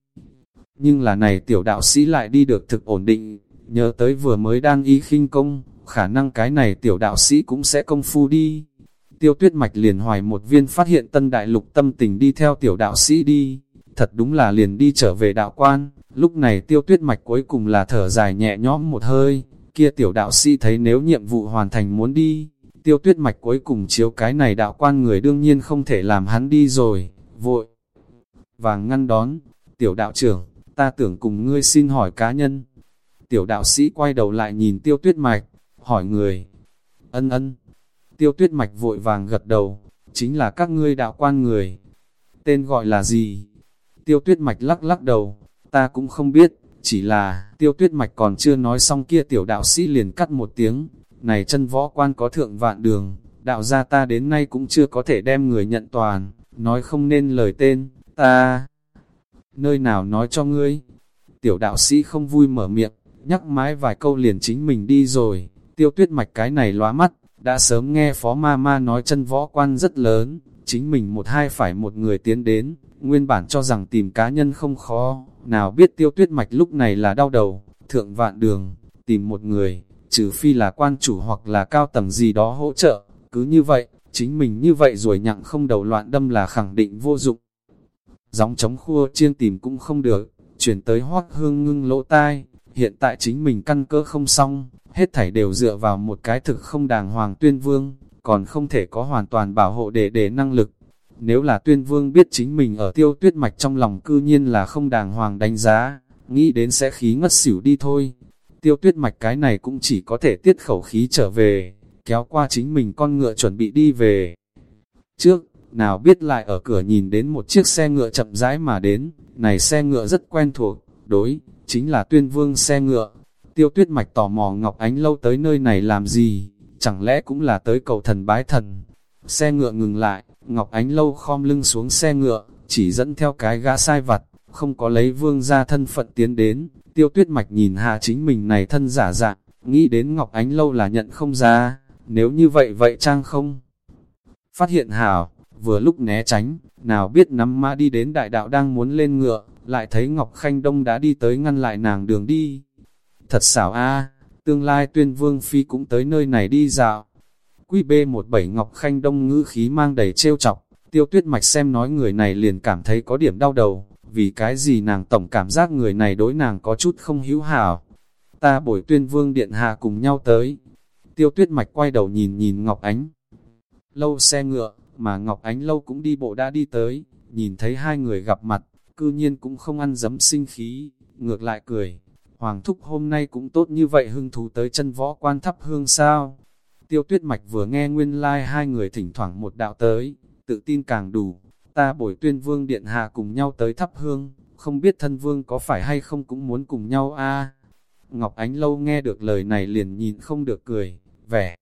Nhưng là này tiểu đạo sĩ lại đi được thực ổn định, nhớ tới vừa mới đang y khinh công, khả năng cái này tiểu đạo sĩ cũng sẽ công phu đi. Tiêu tuyết mạch liền hoài một viên phát hiện tân đại lục tâm tình đi theo tiểu đạo sĩ đi, thật đúng là liền đi trở về đạo quan, lúc này tiêu tuyết mạch cuối cùng là thở dài nhẹ nhõm một hơi, kia tiểu đạo sĩ thấy nếu nhiệm vụ hoàn thành muốn đi, tiêu tuyết mạch cuối cùng chiếu cái này đạo quan người đương nhiên không thể làm hắn đi rồi, vội. và ngăn đón, tiểu đạo trưởng, ta tưởng cùng ngươi xin hỏi cá nhân. Tiểu đạo sĩ quay đầu lại nhìn tiêu tuyết mạch, hỏi người. Ân ân, tiêu tuyết mạch vội vàng gật đầu, chính là các ngươi đạo quan người. Tên gọi là gì? Tiêu tuyết mạch lắc lắc đầu, ta cũng không biết, chỉ là, tiêu tuyết mạch còn chưa nói xong kia tiểu đạo sĩ liền cắt một tiếng, này chân võ quan có thượng vạn đường, đạo gia ta đến nay cũng chưa có thể đem người nhận toàn, nói không nên lời tên, ta, nơi nào nói cho ngươi, tiểu đạo sĩ không vui mở miệng, nhắc mãi vài câu liền chính mình đi rồi, tiêu tuyết mạch cái này lóa mắt, đã sớm nghe phó ma ma nói chân võ quan rất lớn, chính mình một hai phải một người tiến đến, nguyên bản cho rằng tìm cá nhân không khó, nào biết tiêu tuyết mạch lúc này là đau đầu, thượng vạn đường, tìm một người, trừ phi là quan chủ hoặc là cao tầng gì đó hỗ trợ, cứ như vậy, chính mình như vậy rồi nhặng không đầu loạn đâm là khẳng định vô dụng. Gióng chống khua chiêng tìm cũng không được, chuyển tới hoác hương ngưng lỗ tai, hiện tại chính mình căn cơ không xong, hết thảy đều dựa vào một cái thực không đàng hoàng tuyên vương, còn không thể có hoàn toàn bảo hộ để để năng lực. Nếu là tuyên vương biết chính mình ở tiêu tuyết mạch trong lòng cư nhiên là không đàng hoàng đánh giá, nghĩ đến sẽ khí ngất xỉu đi thôi. Tiêu tuyết mạch cái này cũng chỉ có thể tiết khẩu khí trở về, kéo qua chính mình con ngựa chuẩn bị đi về. Trước, nào biết lại ở cửa nhìn đến một chiếc xe ngựa chậm rãi mà đến, này xe ngựa rất quen thuộc, đối, chính là tuyên vương xe ngựa. Tiêu tuyết mạch tò mò Ngọc Ánh Lâu tới nơi này làm gì, chẳng lẽ cũng là tới cầu thần bái thần. Xe ngựa ngừng lại, Ngọc Ánh Lâu khom lưng xuống xe ngựa, chỉ dẫn theo cái gã sai vặt, không có lấy vương ra thân phận tiến đến. Tiêu tuyết mạch nhìn hạ chính mình này thân giả dạng, nghĩ đến Ngọc Ánh Lâu là nhận không ra, nếu như vậy vậy trang không. Phát hiện hảo, vừa lúc né tránh, nào biết nắm mã đi đến đại đạo đang muốn lên ngựa, lại thấy Ngọc Khanh Đông đã đi tới ngăn lại nàng đường đi. Thật xảo a tương lai tuyên vương phi cũng tới nơi này đi dạo. Quy B17 Ngọc Khanh Đông ngữ khí mang đầy trêu chọc, tiêu tuyết mạch xem nói người này liền cảm thấy có điểm đau đầu, vì cái gì nàng tổng cảm giác người này đối nàng có chút không hữu hảo. Ta bồi tuyên vương điện hạ cùng nhau tới. Tiêu tuyết mạch quay đầu nhìn nhìn Ngọc Ánh. Lâu xe ngựa, mà Ngọc Ánh lâu cũng đi bộ đã đi tới, nhìn thấy hai người gặp mặt, cư nhiên cũng không ăn dấm sinh khí, ngược lại cười. Hoàng thúc hôm nay cũng tốt như vậy hưng thú tới chân võ quan thắp hương sao. Tiêu tuyết mạch vừa nghe nguyên lai like hai người thỉnh thoảng một đạo tới, tự tin càng đủ. Ta bồi tuyên vương điện hạ cùng nhau tới thắp hương, không biết thân vương có phải hay không cũng muốn cùng nhau a Ngọc Ánh Lâu nghe được lời này liền nhìn không được cười, vẻ.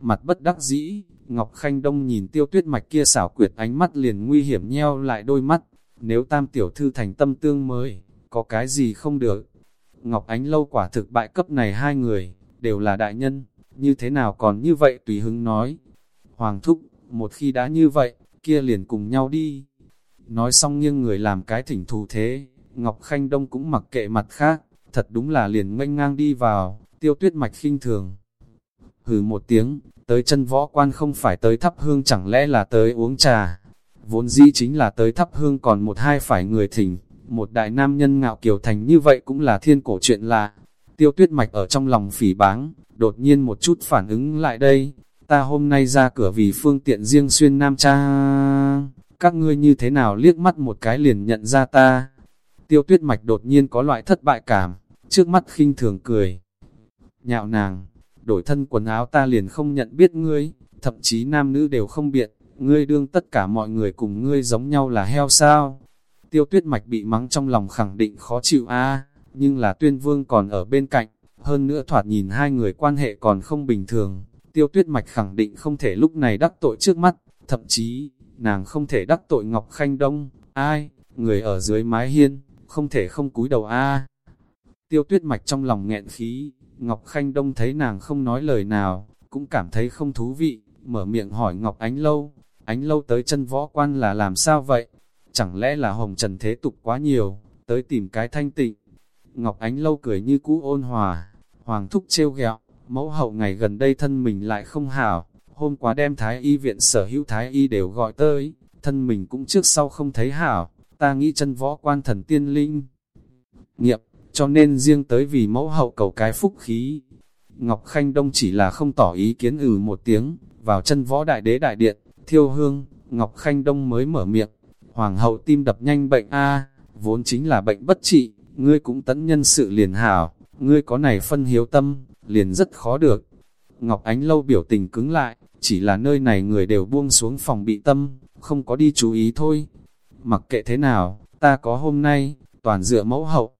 Mặt bất đắc dĩ, Ngọc Khanh Đông nhìn tiêu tuyết mạch kia xảo quyệt ánh mắt liền nguy hiểm nheo lại đôi mắt. Nếu tam tiểu thư thành tâm tương mới, có cái gì không được. Ngọc Ánh Lâu quả thực bại cấp này hai người, đều là đại nhân, như thế nào còn như vậy tùy hứng nói. Hoàng thúc, một khi đã như vậy, kia liền cùng nhau đi. Nói xong nghiêng người làm cái thỉnh thù thế, Ngọc Khanh Đông cũng mặc kệ mặt khác, thật đúng là liền nganh ngang đi vào, tiêu tuyết mạch khinh thường. Hừ một tiếng, tới chân võ quan không phải tới thắp hương chẳng lẽ là tới uống trà. Vốn dĩ chính là tới thắp hương còn một hai phải người thỉnh, một đại nam nhân ngạo kiều thành như vậy cũng là thiên cổ chuyện lạ. Tiêu tuyết mạch ở trong lòng phỉ báng, đột nhiên một chút phản ứng lại đây. Ta hôm nay ra cửa vì phương tiện riêng xuyên nam cha. Các ngươi như thế nào liếc mắt một cái liền nhận ra ta. Tiêu tuyết mạch đột nhiên có loại thất bại cảm, trước mắt khinh thường cười. Nhạo nàng, đổi thân quần áo ta liền không nhận biết ngươi, thậm chí nam nữ đều không biện, ngươi đương tất cả mọi người cùng ngươi giống nhau là heo sao. Tiêu tuyết mạch bị mắng trong lòng khẳng định khó chịu a nhưng là tuyên vương còn ở bên cạnh, hơn nữa thoạt nhìn hai người quan hệ còn không bình thường. Tiêu tuyết mạch khẳng định không thể lúc này đắc tội trước mắt, thậm chí, nàng không thể đắc tội Ngọc Khanh Đông, ai, người ở dưới mái hiên, không thể không cúi đầu a Tiêu tuyết mạch trong lòng nghẹn khí, Ngọc Khanh Đông thấy nàng không nói lời nào, cũng cảm thấy không thú vị, mở miệng hỏi Ngọc Ánh Lâu, Ánh Lâu tới chân võ quan là làm sao vậy? Chẳng lẽ là hồng trần thế tục quá nhiều, tới tìm cái thanh tịnh? Ngọc Ánh Lâu cười như cũ ôn hòa, hoàng thúc trêu ghẹo, mẫu hậu ngày gần đây thân mình lại không hảo, hôm qua đem thái y viện sở hữu thái y đều gọi tới, thân mình cũng trước sau không thấy hảo, ta nghĩ chân võ quan thần tiên linh. Nghiệp, cho nên riêng tới vì mẫu hậu cầu cái phúc khí. Ngọc Khanh Đông chỉ là không tỏ ý kiến ừ một tiếng, vào chân võ đại đế đại điện, thiêu hương, Ngọc Khanh Đông mới mở miệng, hoàng hậu tim đập nhanh bệnh A, vốn chính là bệnh bất trị, ngươi cũng tẫn nhân sự liền hảo, ngươi có này phân hiếu tâm, liền rất khó được. Ngọc Ánh Lâu biểu tình cứng lại, chỉ là nơi này người đều buông xuống phòng bị tâm, không có đi chú ý thôi. Mặc kệ thế nào, ta có hôm nay, toàn dựa mẫu hậu,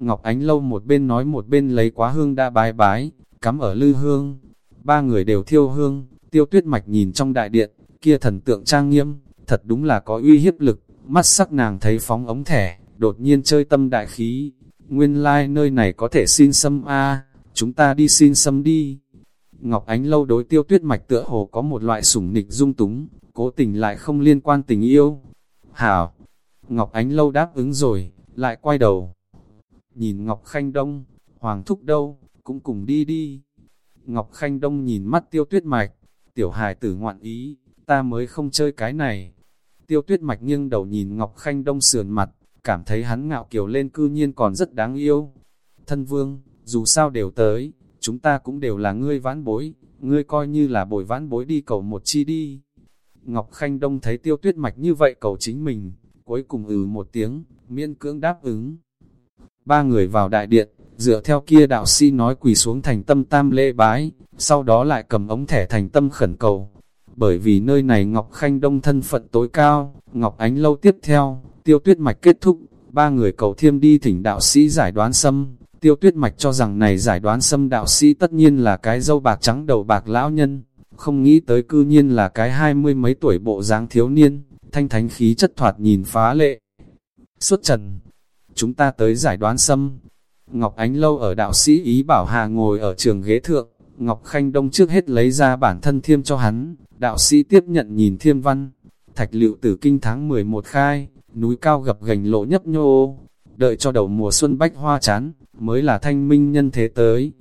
Ngọc Ánh Lâu một bên nói một bên lấy quá hương đã bái bái, cắm ở lư hương. Ba người đều thiêu hương, tiêu tuyết mạch nhìn trong đại điện, kia thần tượng trang nghiêm, thật đúng là có uy hiếp lực. Mắt sắc nàng thấy phóng ống thẻ, đột nhiên chơi tâm đại khí. Nguyên lai like nơi này có thể xin xâm a chúng ta đi xin xâm đi. Ngọc Ánh Lâu đối tiêu tuyết mạch tựa hồ có một loại sủng nịch dung túng, cố tình lại không liên quan tình yêu. Hảo! Ngọc Ánh Lâu đáp ứng rồi, lại quay đầu nhìn Ngọc Khanh Đông, Hoàng Thúc đâu, cũng cùng đi đi. Ngọc Khanh Đông nhìn mắt tiêu tuyết mạch, tiểu hài tử ngoạn ý, ta mới không chơi cái này. Tiêu tuyết mạch nghiêng đầu nhìn Ngọc Khanh Đông sườn mặt, cảm thấy hắn ngạo kiều lên cư nhiên còn rất đáng yêu. Thân vương, dù sao đều tới, chúng ta cũng đều là ngươi vãn bối, ngươi coi như là bồi vãn bối đi cầu một chi đi. Ngọc Khanh Đông thấy tiêu tuyết mạch như vậy cầu chính mình, cuối cùng ừ một tiếng, miễn cưỡng đáp ứng. Ba người vào đại điện, dựa theo kia đạo sĩ nói quỳ xuống thành tâm tam lễ bái, sau đó lại cầm ống thẻ thành tâm khẩn cầu. Bởi vì nơi này Ngọc Khanh Đông thân phận tối cao, Ngọc Ánh lâu tiếp theo, tiêu tuyết mạch kết thúc, ba người cầu thiêm đi thỉnh đạo sĩ giải đoán xâm, Tiêu tuyết mạch cho rằng này giải đoán xâm đạo sĩ tất nhiên là cái dâu bạc trắng đầu bạc lão nhân, không nghĩ tới cư nhiên là cái hai mươi mấy tuổi bộ dáng thiếu niên, thanh thánh khí chất thoạt nhìn phá lệ. Xuất trần, chúng ta tới giải đoán xâm. Ngọc Ánh Lâu ở đạo sĩ Ý Bảo Hà ngồi ở trường ghế thượng, Ngọc Khanh Đông trước hết lấy ra bản thân thiêm cho hắn, đạo sĩ tiếp nhận nhìn thiêm văn. Thạch liệu tử kinh tháng 11 khai, núi cao gập gành lộ nhấp nhô, đợi cho đầu mùa xuân bách hoa chán, mới là thanh minh nhân thế tới.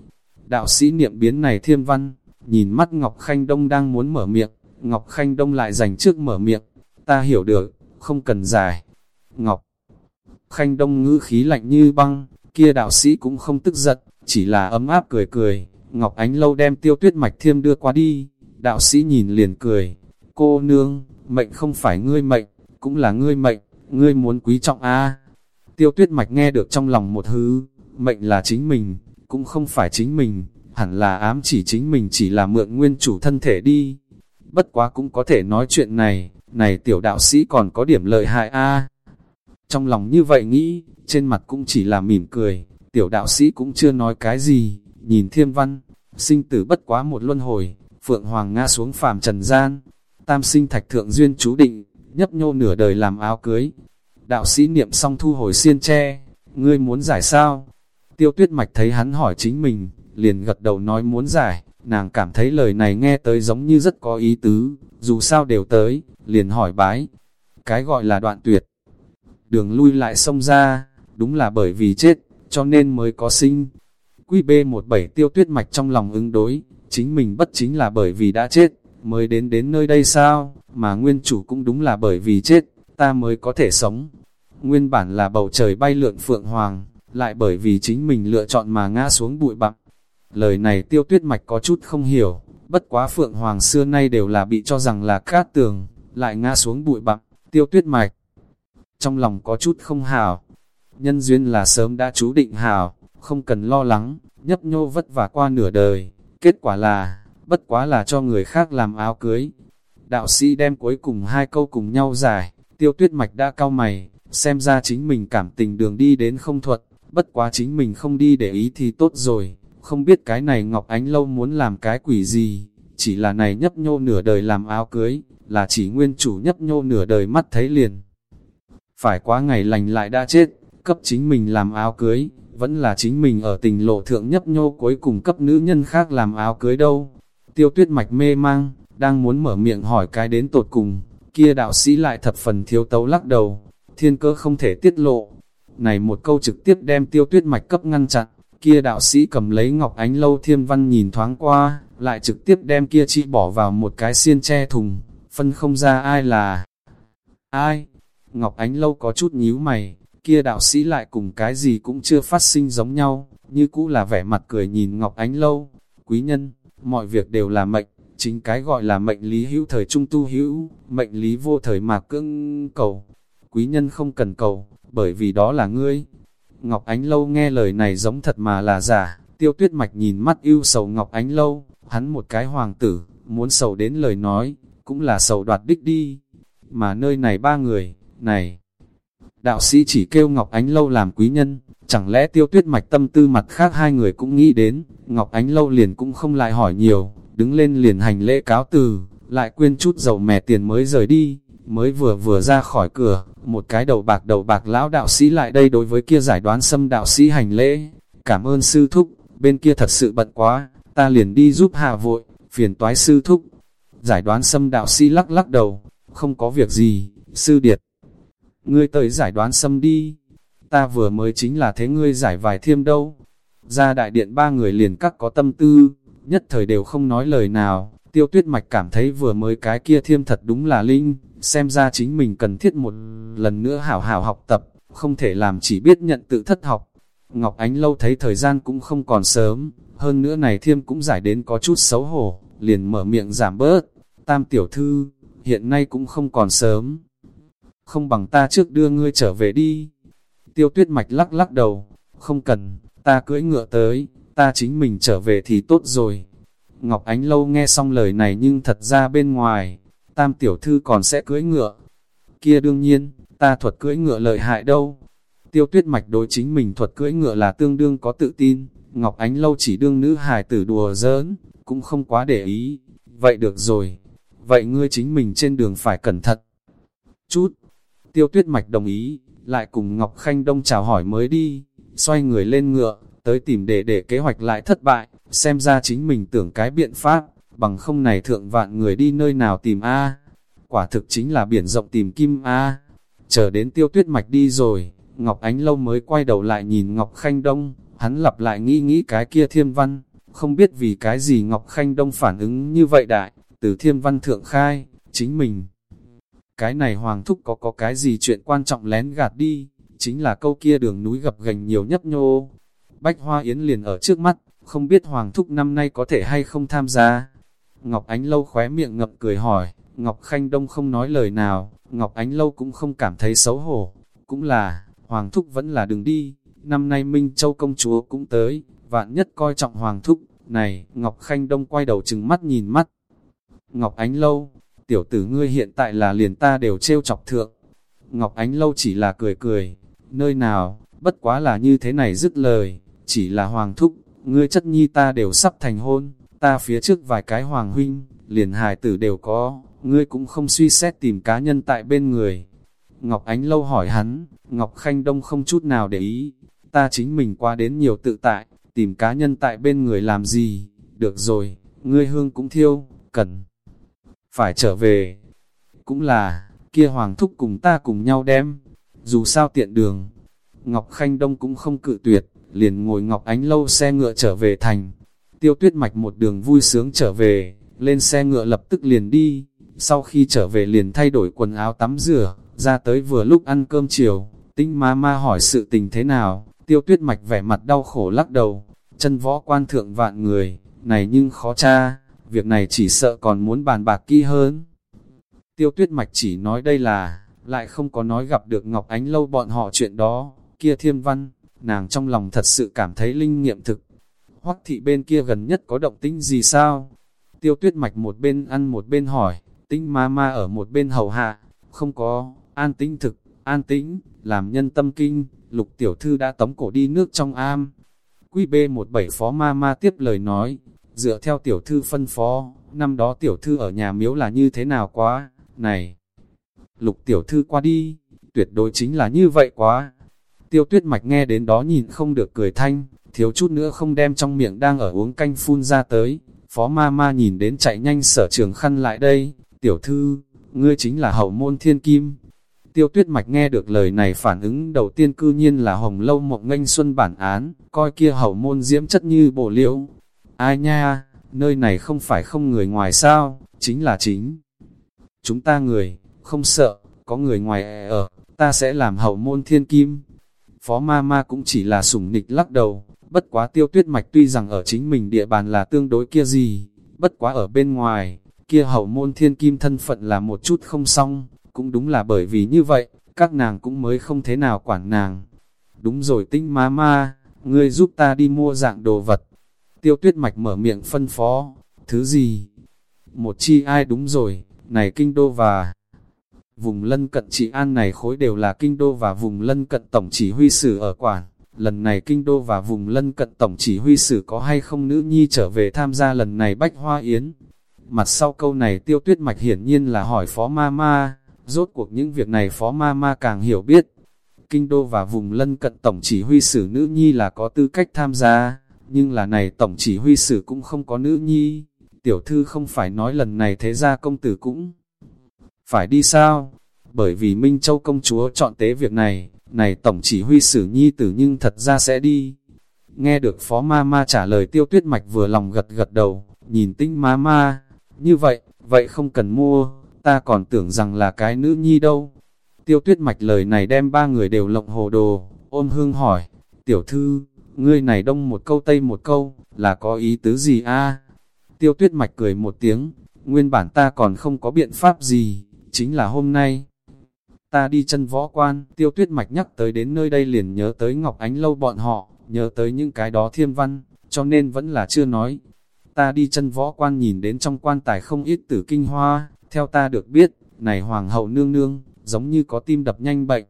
Đạo sĩ niệm biến này thiêm văn, nhìn mắt Ngọc Khanh Đông đang muốn mở miệng, Ngọc Khanh Đông lại dành trước mở miệng, ta hiểu được, không cần giải. Ngọc Khanh Đông ngữ khí lạnh như băng, kia đạo sĩ cũng không tức giận, chỉ là ấm áp cười cười, Ngọc Ánh Lâu đem tiêu tuyết mạch thiêm đưa qua đi, đạo sĩ nhìn liền cười, cô nương, mệnh không phải ngươi mệnh, cũng là ngươi mệnh, ngươi muốn quý trọng a Tiêu tuyết mạch nghe được trong lòng một hứ, mệnh là chính mình, cũng không phải chính mình, hẳn là ám chỉ chính mình chỉ là mượn nguyên chủ thân thể đi. Bất quá cũng có thể nói chuyện này, này tiểu đạo sĩ còn có điểm lợi hại a Trong lòng như vậy nghĩ, trên mặt cũng chỉ là mỉm cười, tiểu đạo sĩ cũng chưa nói cái gì, nhìn thiên văn, sinh tử bất quá một luân hồi, phượng hoàng nga xuống phàm trần gian, tam sinh thạch thượng duyên chú định, nhấp nhô nửa đời làm áo cưới. Đạo sĩ niệm xong thu hồi xiên tre, ngươi muốn giải sao? Tiêu tuyết mạch thấy hắn hỏi chính mình, liền gật đầu nói muốn giải, nàng cảm thấy lời này nghe tới giống như rất có ý tứ, dù sao đều tới, liền hỏi bái. Cái gọi là đoạn tuyệt. Đường lui lại sông ra, đúng là bởi vì chết, cho nên mới có sinh. Quy B17 tiêu tuyết mạch trong lòng ứng đối, chính mình bất chính là bởi vì đã chết, mới đến đến nơi đây sao, mà nguyên chủ cũng đúng là bởi vì chết, ta mới có thể sống. Nguyên bản là bầu trời bay lượn phượng hoàng, lại bởi vì chính mình lựa chọn mà ngã xuống bụi bặm. Lời này tiêu tuyết mạch có chút không hiểu, bất quá phượng hoàng xưa nay đều là bị cho rằng là cát tường, lại ngã xuống bụi bặm, tiêu tuyết mạch. Trong lòng có chút không hào, nhân duyên là sớm đã chú định hào, không cần lo lắng, nhấp nhô vất vả qua nửa đời, kết quả là, bất quá là cho người khác làm áo cưới. Đạo sĩ đem cuối cùng hai câu cùng nhau giải, tiêu tuyết mạch đã cao mày, xem ra chính mình cảm tình đường đi đến không thuận, bất quá chính mình không đi để ý thì tốt rồi, không biết cái này Ngọc Ánh Lâu muốn làm cái quỷ gì, chỉ là này nhấp nhô nửa đời làm áo cưới, là chỉ nguyên chủ nhấp nhô nửa đời mắt thấy liền. Phải quá ngày lành lại đã chết, cấp chính mình làm áo cưới, vẫn là chính mình ở tình lộ thượng nhấp nhô cuối cùng cấp nữ nhân khác làm áo cưới đâu. Tiêu tuyết mạch mê mang, đang muốn mở miệng hỏi cái đến tột cùng, kia đạo sĩ lại thập phần thiếu tấu lắc đầu, thiên cơ không thể tiết lộ. Này một câu trực tiếp đem tiêu tuyết mạch cấp ngăn chặn, kia đạo sĩ cầm lấy ngọc ánh lâu thiên văn nhìn thoáng qua, lại trực tiếp đem kia chi bỏ vào một cái xiên che thùng, phân không ra ai là ai. Ngọc ánh lâu có chút nhíu mày, kia đạo sĩ lại cùng cái gì cũng chưa phát sinh giống nhau, như cũ là vẻ mặt cười nhìn Ngọc Ánh Lâu. Quý nhân, mọi việc đều là mệnh, chính cái gọi là mệnh lý hữu thời trung tu hữu, mệnh lý vô thời mà cưỡng cầu. Quý nhân không cần cầu, bởi vì đó là ngươi. Ngọc Ánh Lâu nghe lời này giống thật mà là giả, tiêu tuyết mạch nhìn mắt yêu sầu Ngọc Ánh Lâu, hắn một cái hoàng tử, muốn sầu đến lời nói, cũng là sầu đoạt đích đi. Mà nơi này ba người, này đạo sĩ chỉ kêu Ngọc Ánh Lâu làm quý nhân, chẳng lẽ tiêu tuyết mạch tâm tư mặt khác hai người cũng nghĩ đến, Ngọc Ánh Lâu liền cũng không lại hỏi nhiều, đứng lên liền hành lễ cáo từ, lại quên chút dầu mè tiền mới rời đi, mới vừa vừa ra khỏi cửa, một cái đầu bạc đầu bạc lão đạo sĩ lại đây đối với kia giải đoán xâm đạo sĩ hành lễ, cảm ơn sư thúc, bên kia thật sự bận quá, ta liền đi giúp hạ vội, phiền toái sư thúc. Giải đoán xâm đạo sĩ lắc lắc đầu, không có việc gì, sư điệt ngươi tới giải đoán xâm đi. Ta vừa mới chính là thế ngươi giải vài thiêm đâu. Ra đại điện ba người liền cắt có tâm tư, nhất thời đều không nói lời nào. Tiêu tuyết mạch cảm thấy vừa mới cái kia thiêm thật đúng là linh, xem ra chính mình cần thiết một lần nữa hảo hảo học tập, không thể làm chỉ biết nhận tự thất học. Ngọc Ánh lâu thấy thời gian cũng không còn sớm, hơn nữa này thiêm cũng giải đến có chút xấu hổ, liền mở miệng giảm bớt. Tam tiểu thư, hiện nay cũng không còn sớm, không bằng ta trước đưa ngươi trở về đi. Tiêu tuyết mạch lắc lắc đầu, không cần, ta cưỡi ngựa tới, ta chính mình trở về thì tốt rồi. Ngọc Ánh Lâu nghe xong lời này nhưng thật ra bên ngoài, tam tiểu thư còn sẽ cưỡi ngựa. Kia đương nhiên, ta thuật cưỡi ngựa lợi hại đâu. Tiêu tuyết mạch đối chính mình thuật cưỡi ngựa là tương đương có tự tin, Ngọc Ánh Lâu chỉ đương nữ hài tử đùa giỡn, cũng không quá để ý. Vậy được rồi, vậy ngươi chính mình trên đường phải cẩn thận. Chút, tiêu tuyết mạch đồng ý, lại cùng Ngọc Khanh Đông chào hỏi mới đi, xoay người lên ngựa, tới tìm để để kế hoạch lại thất bại, xem ra chính mình tưởng cái biện pháp, bằng không này thượng vạn người đi nơi nào tìm A. Quả thực chính là biển rộng tìm kim A. Chờ đến tiêu tuyết mạch đi rồi, Ngọc Ánh Lâu mới quay đầu lại nhìn Ngọc Khanh Đông, hắn lặp lại nghĩ nghĩ cái kia thiên văn, không biết vì cái gì Ngọc Khanh Đông phản ứng như vậy đại, từ thiên văn thượng khai, chính mình. Cái này Hoàng Thúc có có cái gì chuyện quan trọng lén gạt đi, chính là câu kia đường núi gập gành nhiều nhấp nhô. Bách Hoa Yến liền ở trước mắt, không biết Hoàng Thúc năm nay có thể hay không tham gia. Ngọc Ánh Lâu khóe miệng ngậm cười hỏi, Ngọc Khanh Đông không nói lời nào, Ngọc Ánh Lâu cũng không cảm thấy xấu hổ, cũng là, Hoàng Thúc vẫn là đừng đi, năm nay Minh Châu công chúa cũng tới, vạn nhất coi trọng Hoàng Thúc, này, Ngọc Khanh Đông quay đầu chừng mắt nhìn mắt. Ngọc Ánh Lâu, tiểu tử ngươi hiện tại là liền ta đều trêu chọc thượng. Ngọc Ánh Lâu chỉ là cười cười, nơi nào, bất quá là như thế này dứt lời, chỉ là Hoàng Thúc, ngươi chất nhi ta đều sắp thành hôn, ta phía trước vài cái Hoàng Huynh, liền hài tử đều có, ngươi cũng không suy xét tìm cá nhân tại bên người. Ngọc Ánh Lâu hỏi hắn, Ngọc Khanh Đông không chút nào để ý, ta chính mình qua đến nhiều tự tại, tìm cá nhân tại bên người làm gì, được rồi, ngươi hương cũng thiêu, cần phải trở về. Cũng là, kia Hoàng Thúc cùng ta cùng nhau đem, dù sao tiện đường. Ngọc Khanh Đông cũng không cự tuyệt, liền ngồi Ngọc Ánh Lâu xe ngựa trở về thành. Tiêu tuyết mạch một đường vui sướng trở về, lên xe ngựa lập tức liền đi, sau khi trở về liền thay đổi quần áo tắm rửa, ra tới vừa lúc ăn cơm chiều, tinh ma ma hỏi sự tình thế nào, tiêu tuyết mạch vẻ mặt đau khổ lắc đầu, chân võ quan thượng vạn người, này nhưng khó cha, việc này chỉ sợ còn muốn bàn bạc kỹ hơn. Tiêu tuyết mạch chỉ nói đây là, lại không có nói gặp được Ngọc Ánh lâu bọn họ chuyện đó, kia thiên văn, nàng trong lòng thật sự cảm thấy linh nghiệm thực. Hoắc thị bên kia gần nhất có động tĩnh gì sao? Tiêu tuyết mạch một bên ăn một bên hỏi, tinh ma ma ở một bên hầu hạ, không có, an tĩnh thực, an tĩnh, làm nhân tâm kinh, lục tiểu thư đã tống cổ đi nước trong am. Quy B17 phó ma ma tiếp lời nói, dựa theo tiểu thư phân phó, năm đó tiểu thư ở nhà miếu là như thế nào quá, này. Lục tiểu thư qua đi, tuyệt đối chính là như vậy quá. Tiêu tuyết mạch nghe đến đó nhìn không được cười thanh, thiếu chút nữa không đem trong miệng đang ở uống canh phun ra tới. Phó ma ma nhìn đến chạy nhanh sở trường khăn lại đây, tiểu thư, ngươi chính là hậu môn thiên kim. Tiêu tuyết mạch nghe được lời này phản ứng đầu tiên cư nhiên là hồng lâu mộng nganh xuân bản án, coi kia hậu môn diễm chất như bổ liễu. Ai nha, nơi này không phải không người ngoài sao, chính là chính. Chúng ta người, không sợ, có người ngoài ở, ta sẽ làm hậu môn thiên kim. Phó ma ma cũng chỉ là sủng nịch lắc đầu, bất quá tiêu tuyết mạch tuy rằng ở chính mình địa bàn là tương đối kia gì, bất quá ở bên ngoài, kia hậu môn thiên kim thân phận là một chút không xong, cũng đúng là bởi vì như vậy, các nàng cũng mới không thế nào quản nàng. Đúng rồi tinh ma ma, ngươi giúp ta đi mua dạng đồ vật. Tiêu tuyết mạch mở miệng phân phó, thứ gì? Một chi ai đúng rồi, này kinh đô và vùng lân cận trị an này khối đều là kinh đô và vùng lân cận tổng chỉ huy sử ở quản. Lần này kinh đô và vùng lân cận tổng chỉ huy sử có hay không nữ nhi trở về tham gia lần này bách hoa yến. Mặt sau câu này tiêu tuyết mạch hiển nhiên là hỏi phó ma ma, rốt cuộc những việc này phó ma ma càng hiểu biết. Kinh đô và vùng lân cận tổng chỉ huy sử nữ nhi là có tư cách tham gia, nhưng là này tổng chỉ huy sử cũng không có nữ nhi. Tiểu thư không phải nói lần này thế ra công tử cũng phải đi sao? Bởi vì Minh Châu công chúa chọn tế việc này, này tổng chỉ huy sử nhi tử nhưng thật ra sẽ đi. Nghe được phó ma ma trả lời tiêu tuyết mạch vừa lòng gật gật đầu, nhìn tinh ma ma, như vậy, vậy không cần mua, ta còn tưởng rằng là cái nữ nhi đâu. Tiêu tuyết mạch lời này đem ba người đều lộng hồ đồ, ôm hương hỏi, tiểu thư, ngươi này đông một câu tây một câu, là có ý tứ gì a? Tiêu tuyết mạch cười một tiếng, nguyên bản ta còn không có biện pháp gì, chính là hôm nay. Ta đi chân võ quan, tiêu tuyết mạch nhắc tới đến nơi đây liền nhớ tới Ngọc Ánh Lâu bọn họ, nhớ tới những cái đó thiêm văn, cho nên vẫn là chưa nói. Ta đi chân võ quan nhìn đến trong quan tài không ít tử kinh hoa, theo ta được biết, này hoàng hậu nương nương, giống như có tim đập nhanh bệnh.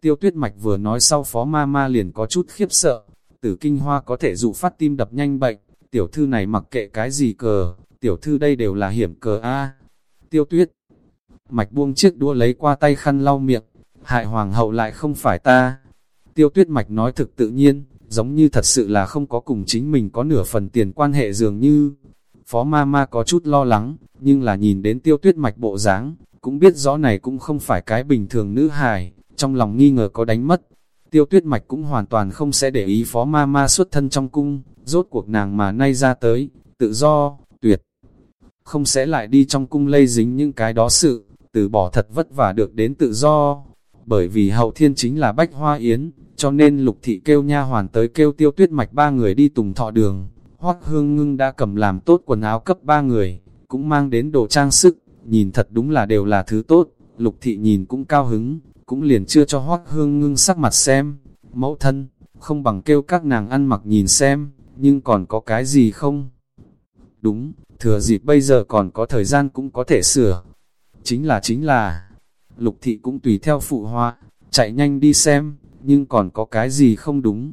Tiêu tuyết mạch vừa nói sau phó ma ma liền có chút khiếp sợ, tử kinh hoa có thể dụ phát tim đập nhanh bệnh, tiểu thư này mặc kệ cái gì cờ, tiểu thư đây đều là hiểm cờ A. Tiêu tuyết, mạch buông chiếc đũa lấy qua tay khăn lau miệng, hại hoàng hậu lại không phải ta. Tiêu tuyết mạch nói thực tự nhiên, giống như thật sự là không có cùng chính mình có nửa phần tiền quan hệ dường như. Phó ma ma có chút lo lắng, nhưng là nhìn đến tiêu tuyết mạch bộ dáng, cũng biết rõ này cũng không phải cái bình thường nữ hài, trong lòng nghi ngờ có đánh mất. Tiêu tuyết mạch cũng hoàn toàn không sẽ để ý phó ma ma xuất thân trong cung, rốt cuộc nàng mà nay ra tới, tự do, tuyệt. Không sẽ lại đi trong cung lây dính những cái đó sự, từ bỏ thật vất vả được đến tự do. Bởi vì hậu thiên chính là bách hoa yến, cho nên lục thị kêu nha hoàn tới kêu tiêu tuyết mạch ba người đi tùng thọ đường. Hoắc hương ngưng đã cầm làm tốt quần áo cấp ba người, cũng mang đến đồ trang sức, nhìn thật đúng là đều là thứ tốt. Lục thị nhìn cũng cao hứng, cũng liền chưa cho Hoắc hương ngưng sắc mặt xem. Mẫu thân, không bằng kêu các nàng ăn mặc nhìn xem, nhưng còn có cái gì không? Đúng, thừa dịp bây giờ còn có thời gian cũng có thể sửa. Chính là chính là, lục thị cũng tùy theo phụ họa, chạy nhanh đi xem, nhưng còn có cái gì không đúng.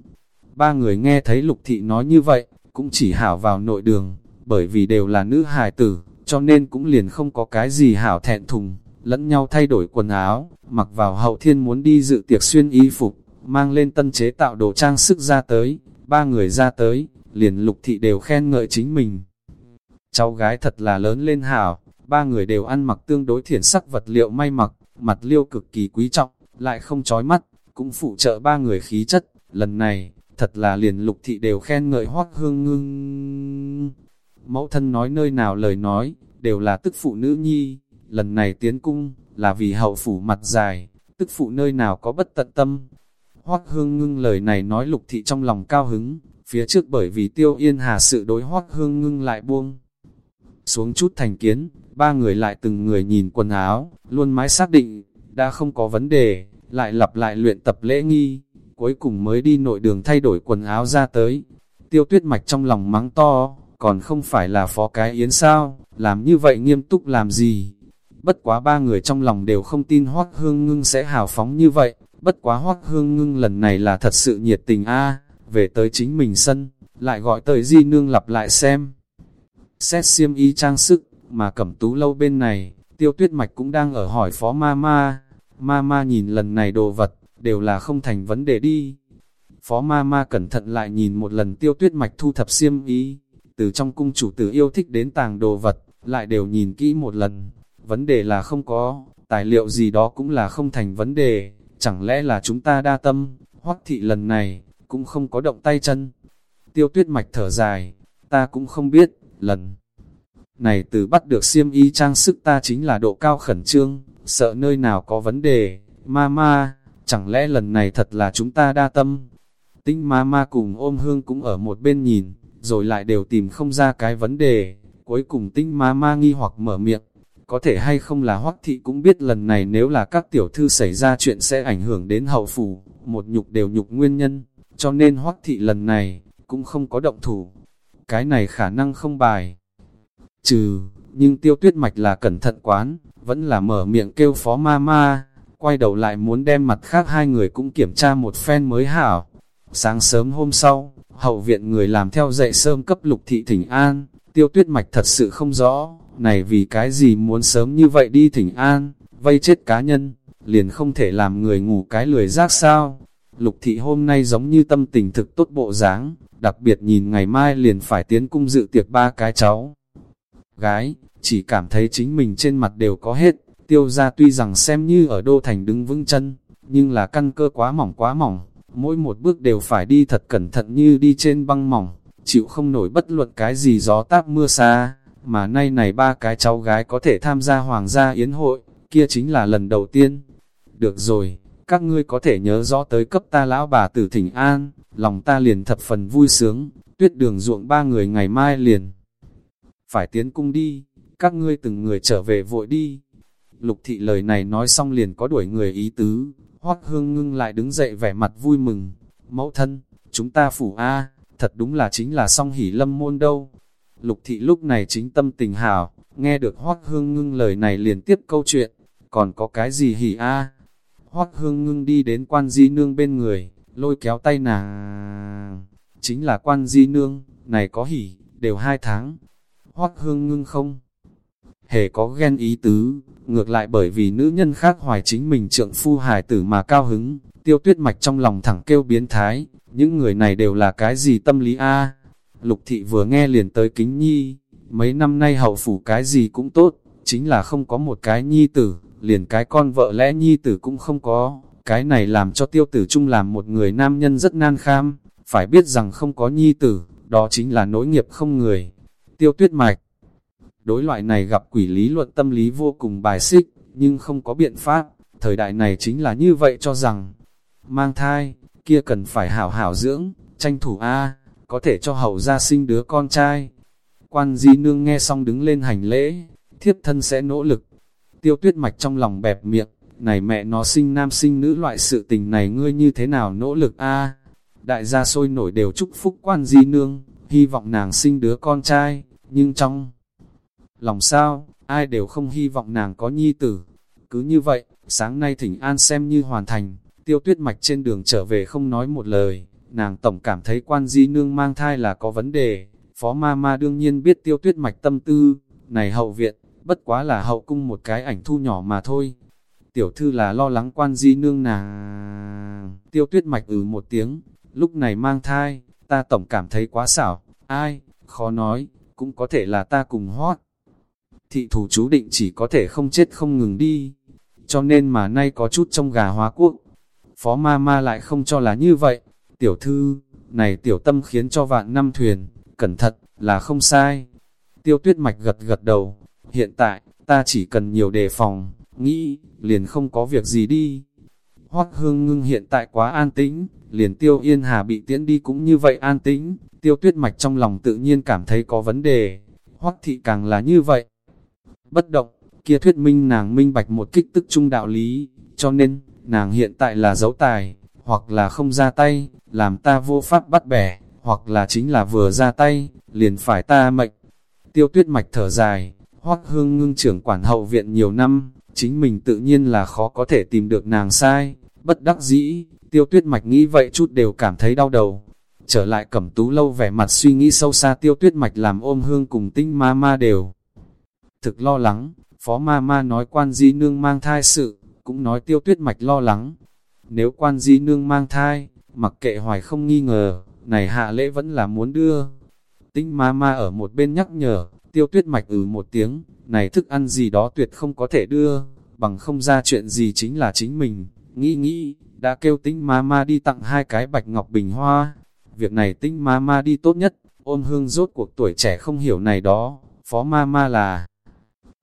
Ba người nghe thấy lục thị nói như vậy, cũng chỉ hảo vào nội đường, bởi vì đều là nữ hài tử, cho nên cũng liền không có cái gì hảo thẹn thùng, lẫn nhau thay đổi quần áo, mặc vào hậu thiên muốn đi dự tiệc xuyên y phục, mang lên tân chế tạo đồ trang sức ra tới, ba người ra tới, liền lục thị đều khen ngợi chính mình. Cháu gái thật là lớn lên hảo, ba người đều ăn mặc tương đối thiển sắc vật liệu may mặc, mặt liêu cực kỳ quý trọng, lại không chói mắt, cũng phụ trợ ba người khí chất, lần này, thật là liền lục thị đều khen ngợi hoác hương ngưng. Mẫu thân nói nơi nào lời nói, đều là tức phụ nữ nhi, lần này tiến cung, là vì hậu phủ mặt dài, tức phụ nơi nào có bất tận tâm. Hoác hương ngưng lời này nói lục thị trong lòng cao hứng, phía trước bởi vì tiêu yên hà sự đối hoác hương ngưng lại buông. Xuống chút thành kiến, ba người lại từng người nhìn quần áo, luôn mãi xác định, đã không có vấn đề, lại lặp lại luyện tập lễ nghi, cuối cùng mới đi nội đường thay đổi quần áo ra tới. Tiêu tuyết mạch trong lòng mắng to, còn không phải là phó cái yến sao, làm như vậy nghiêm túc làm gì. Bất quá ba người trong lòng đều không tin Hoác Hương Ngưng sẽ hào phóng như vậy, bất quá Hoác Hương Ngưng lần này là thật sự nhiệt tình a về tới chính mình sân, lại gọi tới Di Nương lặp lại xem. Xét xiêm y trang sức, mà cẩm tú lâu bên này, tiêu tuyết mạch cũng đang ở hỏi phó ma ma. Ma ma nhìn lần này đồ vật, đều là không thành vấn đề đi. Phó ma ma cẩn thận lại nhìn một lần tiêu tuyết mạch thu thập xiêm ý từ trong cung chủ tử yêu thích đến tàng đồ vật, lại đều nhìn kỹ một lần. Vấn đề là không có, tài liệu gì đó cũng là không thành vấn đề, chẳng lẽ là chúng ta đa tâm, hoắc thị lần này, cũng không có động tay chân. Tiêu tuyết mạch thở dài, ta cũng không biết, lần này từ bắt được xiêm y trang sức ta chính là độ cao khẩn trương, sợ nơi nào có vấn đề, ma ma, chẳng lẽ lần này thật là chúng ta đa tâm. Tinh ma ma cùng ôm hương cũng ở một bên nhìn, rồi lại đều tìm không ra cái vấn đề, cuối cùng tinh ma ma nghi hoặc mở miệng, có thể hay không là hoắc thị cũng biết lần này nếu là các tiểu thư xảy ra chuyện sẽ ảnh hưởng đến hậu phủ, một nhục đều nhục nguyên nhân, cho nên hoắc thị lần này, cũng không có động thủ. Cái này khả năng không bài. Trừ, nhưng tiêu tuyết mạch là cẩn thận quán, vẫn là mở miệng kêu phó ma ma, quay đầu lại muốn đem mặt khác hai người cũng kiểm tra một phen mới hảo. Sáng sớm hôm sau, hậu viện người làm theo dạy sớm cấp lục thị thỉnh an, tiêu tuyết mạch thật sự không rõ, này vì cái gì muốn sớm như vậy đi thỉnh an, vây chết cá nhân, liền không thể làm người ngủ cái lười rác sao. Lục thị hôm nay giống như tâm tình thực tốt bộ dáng, đặc biệt nhìn ngày mai liền phải tiến cung dự tiệc ba cái cháu. Gái, chỉ cảm thấy chính mình trên mặt đều có hết, tiêu ra tuy rằng xem như ở đô thành đứng vững chân, nhưng là căn cơ quá mỏng quá mỏng, mỗi một bước đều phải đi thật cẩn thận như đi trên băng mỏng, chịu không nổi bất luận cái gì gió táp mưa xa, mà nay này ba cái cháu gái có thể tham gia hoàng gia yến hội, kia chính là lần đầu tiên. Được rồi, các ngươi có thể nhớ rõ tới cấp ta lão bà tử thỉnh an, lòng ta liền thập phần vui sướng, tuyết đường ruộng ba người ngày mai liền. Phải tiến cung đi, các ngươi từng người trở về vội đi. Lục thị lời này nói xong liền có đuổi người ý tứ, hoắc hương ngưng lại đứng dậy vẻ mặt vui mừng. Mẫu thân, chúng ta phủ A, thật đúng là chính là song hỉ lâm môn đâu. Lục thị lúc này chính tâm tình hào nghe được hoắc hương ngưng lời này liền tiếp câu chuyện, còn có cái gì hỉ A. Hoác hương ngưng đi đến quan di nương bên người, lôi kéo tay nàng. Chính là quan di nương, này có hỉ, đều hai tháng. Hoác hương ngưng không? Hề có ghen ý tứ, ngược lại bởi vì nữ nhân khác hoài chính mình trượng phu hài tử mà cao hứng, tiêu tuyết mạch trong lòng thẳng kêu biến thái, những người này đều là cái gì tâm lý a Lục thị vừa nghe liền tới kính nhi, mấy năm nay hậu phủ cái gì cũng tốt, chính là không có một cái nhi tử, liền cái con vợ lẽ nhi tử cũng không có, cái này làm cho tiêu tử trung làm một người nam nhân rất nan kham, phải biết rằng không có nhi tử, đó chính là nỗi nghiệp không người. Tiêu tuyết mạch Đối loại này gặp quỷ lý luận tâm lý vô cùng bài xích, nhưng không có biện pháp, thời đại này chính là như vậy cho rằng, mang thai, kia cần phải hảo hảo dưỡng, tranh thủ A, có thể cho hậu gia sinh đứa con trai. Quan di nương nghe xong đứng lên hành lễ, thiếp thân sẽ nỗ lực. Tiêu tuyết mạch trong lòng bẹp miệng, này mẹ nó sinh nam sinh nữ loại sự tình này ngươi như thế nào nỗ lực a Đại gia sôi nổi đều chúc phúc quan di nương, hy vọng nàng sinh đứa con trai, nhưng trong lòng sao, ai đều không hy vọng nàng có nhi tử. Cứ như vậy, sáng nay thỉnh an xem như hoàn thành, tiêu tuyết mạch trên đường trở về không nói một lời, nàng tổng cảm thấy quan di nương mang thai là có vấn đề, phó ma ma đương nhiên biết tiêu tuyết mạch tâm tư, này hậu viện, bất quá là hậu cung một cái ảnh thu nhỏ mà thôi. Tiểu thư là lo lắng quan di nương nàng, tiêu tuyết mạch ừ một tiếng, lúc này mang thai, ta tổng cảm thấy quá xảo, ai, khó nói, cũng có thể là ta cùng hót. Thị thủ chú định chỉ có thể không chết không ngừng đi, cho nên mà nay có chút trong gà hóa quốc. Phó ma ma lại không cho là như vậy, tiểu thư, này tiểu tâm khiến cho vạn năm thuyền, cẩn thận, là không sai. Tiêu tuyết mạch gật gật đầu, hiện tại, ta chỉ cần nhiều đề phòng, nghĩ, liền không có việc gì đi. Hoắc hương ngưng hiện tại quá an tĩnh, liền tiêu yên hà bị tiễn đi cũng như vậy an tĩnh, tiêu tuyết mạch trong lòng tự nhiên cảm thấy có vấn đề, Hoắc thị càng là như vậy. Bất động, kia thuyết minh nàng minh bạch một kích tức trung đạo lý, cho nên, nàng hiện tại là dấu tài, hoặc là không ra tay, làm ta vô pháp bắt bẻ, hoặc là chính là vừa ra tay, liền phải ta mệnh. Tiêu tuyết mạch thở dài, Hoắc hương ngưng trưởng quản hậu viện nhiều năm, chính mình tự nhiên là khó có thể tìm được nàng sai, bất đắc dĩ, tiêu tuyết mạch nghĩ vậy chút đều cảm thấy đau đầu. Trở lại cẩm tú lâu vẻ mặt suy nghĩ sâu xa tiêu tuyết mạch làm ôm hương cùng tinh ma ma đều. Thực lo lắng, phó ma ma nói quan di nương mang thai sự, cũng nói tiêu tuyết mạch lo lắng. Nếu quan di nương mang thai, mặc kệ hoài không nghi ngờ, này hạ lễ vẫn là muốn đưa. Tinh ma ma ở một bên nhắc nhở, tiêu tuyết mạch ừ một tiếng, này thức ăn gì đó tuyệt không có thể đưa, bằng không ra chuyện gì chính là chính mình, nghĩ nghĩ, đã kêu tinh ma ma đi tặng hai cái bạch ngọc bình hoa. Việc này tinh ma ma đi tốt nhất, ôn hương rốt cuộc tuổi trẻ không hiểu này đó, phó ma ma là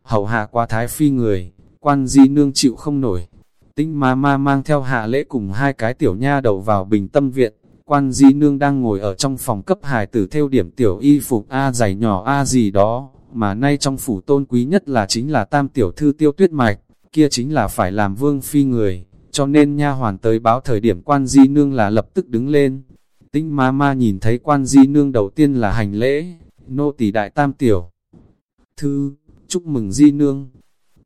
hầu hạ qua thái phi người, quan di nương chịu không nổi. Tinh ma ma mang theo hạ lễ cùng hai cái tiểu nha đầu vào bình tâm viện, quan di nương đang ngồi ở trong phòng cấp hài tử theo điểm tiểu y phục A giày nhỏ A gì đó, mà nay trong phủ tôn quý nhất là chính là tam tiểu thư tiêu tuyết mạch, kia chính là phải làm vương phi người, cho nên nha hoàn tới báo thời điểm quan di nương là lập tức đứng lên. Tinh ma ma nhìn thấy quan di nương đầu tiên là hành lễ, nô tỳ đại tam tiểu. Thư, chúc mừng di nương.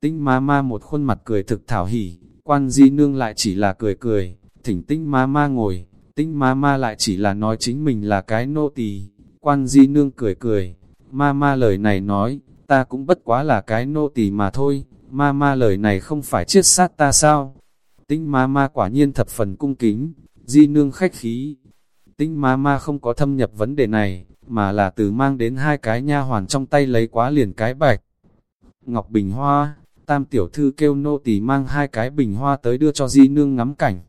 Tinh ma ma một khuôn mặt cười thực thảo hỉ, quan di nương lại chỉ là cười cười, thỉnh tinh ma ma ngồi, tinh ma ma lại chỉ là nói chính mình là cái nô tỳ. Quan di nương cười cười, ma ma lời này nói, ta cũng bất quá là cái nô tỳ mà thôi, ma ma lời này không phải chiết sát ta sao? Tinh ma ma quả nhiên thập phần cung kính, di nương khách khí. Tinh ma ma không có thâm nhập vấn đề này, mà là từ mang đến hai cái nha hoàn trong tay lấy quá liền cái bạch. Ngọc Bình Hoa, tam tiểu thư kêu nô tỳ mang hai cái bình hoa tới đưa cho di nương ngắm cảnh.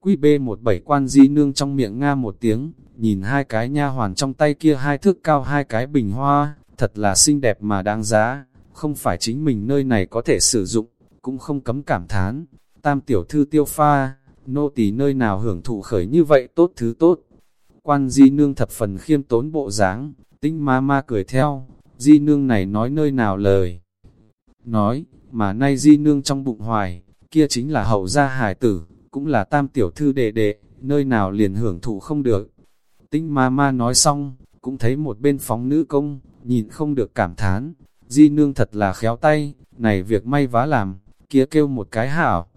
Quy b một bảy quan di nương trong miệng nga một tiếng, nhìn hai cái nha hoàn trong tay kia hai thước cao hai cái bình hoa, thật là xinh đẹp mà đáng giá, không phải chính mình nơi này có thể sử dụng, cũng không cấm cảm thán. Tam tiểu thư tiêu pha, nô tỳ nơi nào hưởng thụ khởi như vậy tốt thứ tốt. Quan di nương thập phần khiêm tốn bộ dáng, tinh ma ma cười theo, di nương này nói nơi nào lời nói, mà nay di nương trong bụng hoài, kia chính là hậu gia hải tử, cũng là tam tiểu thư đệ đệ, nơi nào liền hưởng thụ không được. Tinh ma ma nói xong, cũng thấy một bên phóng nữ công, nhìn không được cảm thán, di nương thật là khéo tay, này việc may vá làm, kia kêu một cái hảo.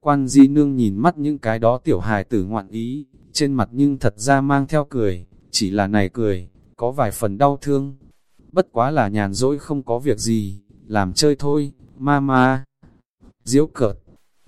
Quan di nương nhìn mắt những cái đó tiểu hài tử ngoạn ý, trên mặt nhưng thật ra mang theo cười, chỉ là này cười, có vài phần đau thương. Bất quá là nhàn rỗi không có việc gì, làm chơi thôi, ma ma. Diễu cợt,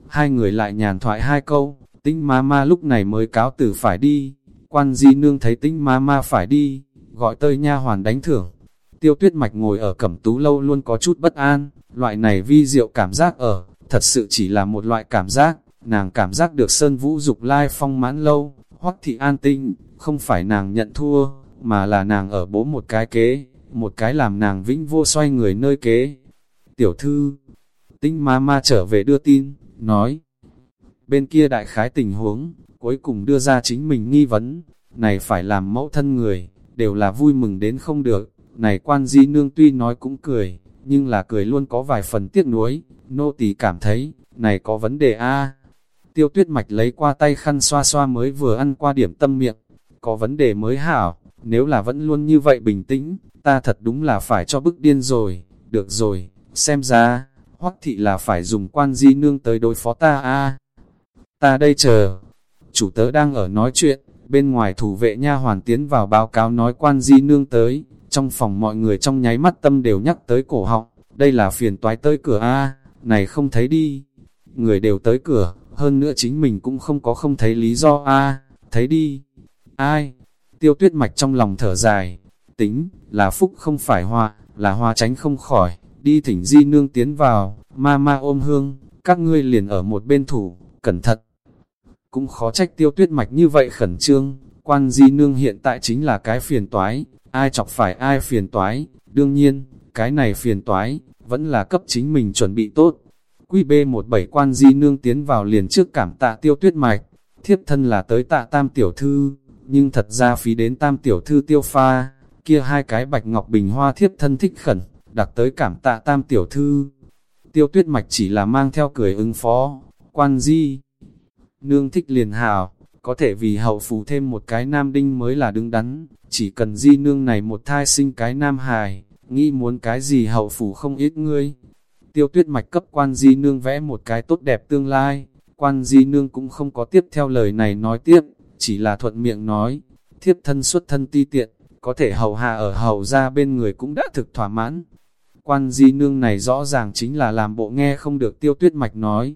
hai người lại nhàn thoại hai câu, tinh ma ma lúc này mới cáo tử phải đi. Quan di nương thấy tinh ma ma phải đi, gọi tơi nha hoàn đánh thưởng. Tiêu tuyết mạch ngồi ở cẩm tú lâu luôn có chút bất an, loại này vi diệu cảm giác ở, thật sự chỉ là một loại cảm giác, nàng cảm giác được sơn vũ dục lai phong mãn lâu, hoắc thị an tinh, không phải nàng nhận thua, mà là nàng ở bố một cái kế, một cái làm nàng vĩnh vô xoay người nơi kế. Tiểu thư, tinh ma ma trở về đưa tin, nói, bên kia đại khái tình huống, cuối cùng đưa ra chính mình nghi vấn, này phải làm mẫu thân người, đều là vui mừng đến không được, này quan di nương tuy nói cũng cười, nhưng là cười luôn có vài phần tiếc nuối, nô tỳ cảm thấy, này có vấn đề a. Tiêu tuyết mạch lấy qua tay khăn xoa xoa mới vừa ăn qua điểm tâm miệng, có vấn đề mới hảo, nếu là vẫn luôn như vậy bình tĩnh, ta thật đúng là phải cho bức điên rồi, được rồi, xem ra, hoắc thị là phải dùng quan di nương tới đối phó ta a. Ta đây chờ, chủ tớ đang ở nói chuyện, bên ngoài thủ vệ nha hoàn tiến vào báo cáo nói quan di nương tới, trong phòng mọi người trong nháy mắt tâm đều nhắc tới cổ họng, đây là phiền toái tới cửa A, này không thấy đi. Người đều tới cửa, hơn nữa chính mình cũng không có không thấy lý do A, thấy đi. Ai? Tiêu tuyết mạch trong lòng thở dài, tính, là phúc không phải hoa, là hoa tránh không khỏi, đi thỉnh di nương tiến vào, ma ma ôm hương, các ngươi liền ở một bên thủ, cẩn thận. Cũng khó trách tiêu tuyết mạch như vậy khẩn trương, quan di nương hiện tại chính là cái phiền toái, ai chọc phải ai phiền toái, đương nhiên, cái này phiền toái, vẫn là cấp chính mình chuẩn bị tốt. Quy B17 quan di nương tiến vào liền trước cảm tạ tiêu tuyết mạch, thiếp thân là tới tạ tam tiểu thư, nhưng thật ra phí đến tam tiểu thư tiêu pha, kia hai cái bạch ngọc bình hoa thiếp thân thích khẩn, đặt tới cảm tạ tam tiểu thư. Tiêu tuyết mạch chỉ là mang theo cười ứng phó, quan di. Nương thích liền hào, có thể vì hậu phù thêm một cái nam đinh mới là đứng đắn, chỉ cần di nương này một thai sinh cái nam hài, nghĩ muốn cái gì hậu phủ không ít ngươi. Tiêu tuyết mạch cấp quan di nương vẽ một cái tốt đẹp tương lai, quan di nương cũng không có tiếp theo lời này nói tiếp, chỉ là thuận miệng nói, thiếp thân xuất thân ti tiện, có thể hầu hạ ở hầu ra bên người cũng đã thực thỏa mãn. Quan di nương này rõ ràng chính là làm bộ nghe không được tiêu tuyết mạch nói.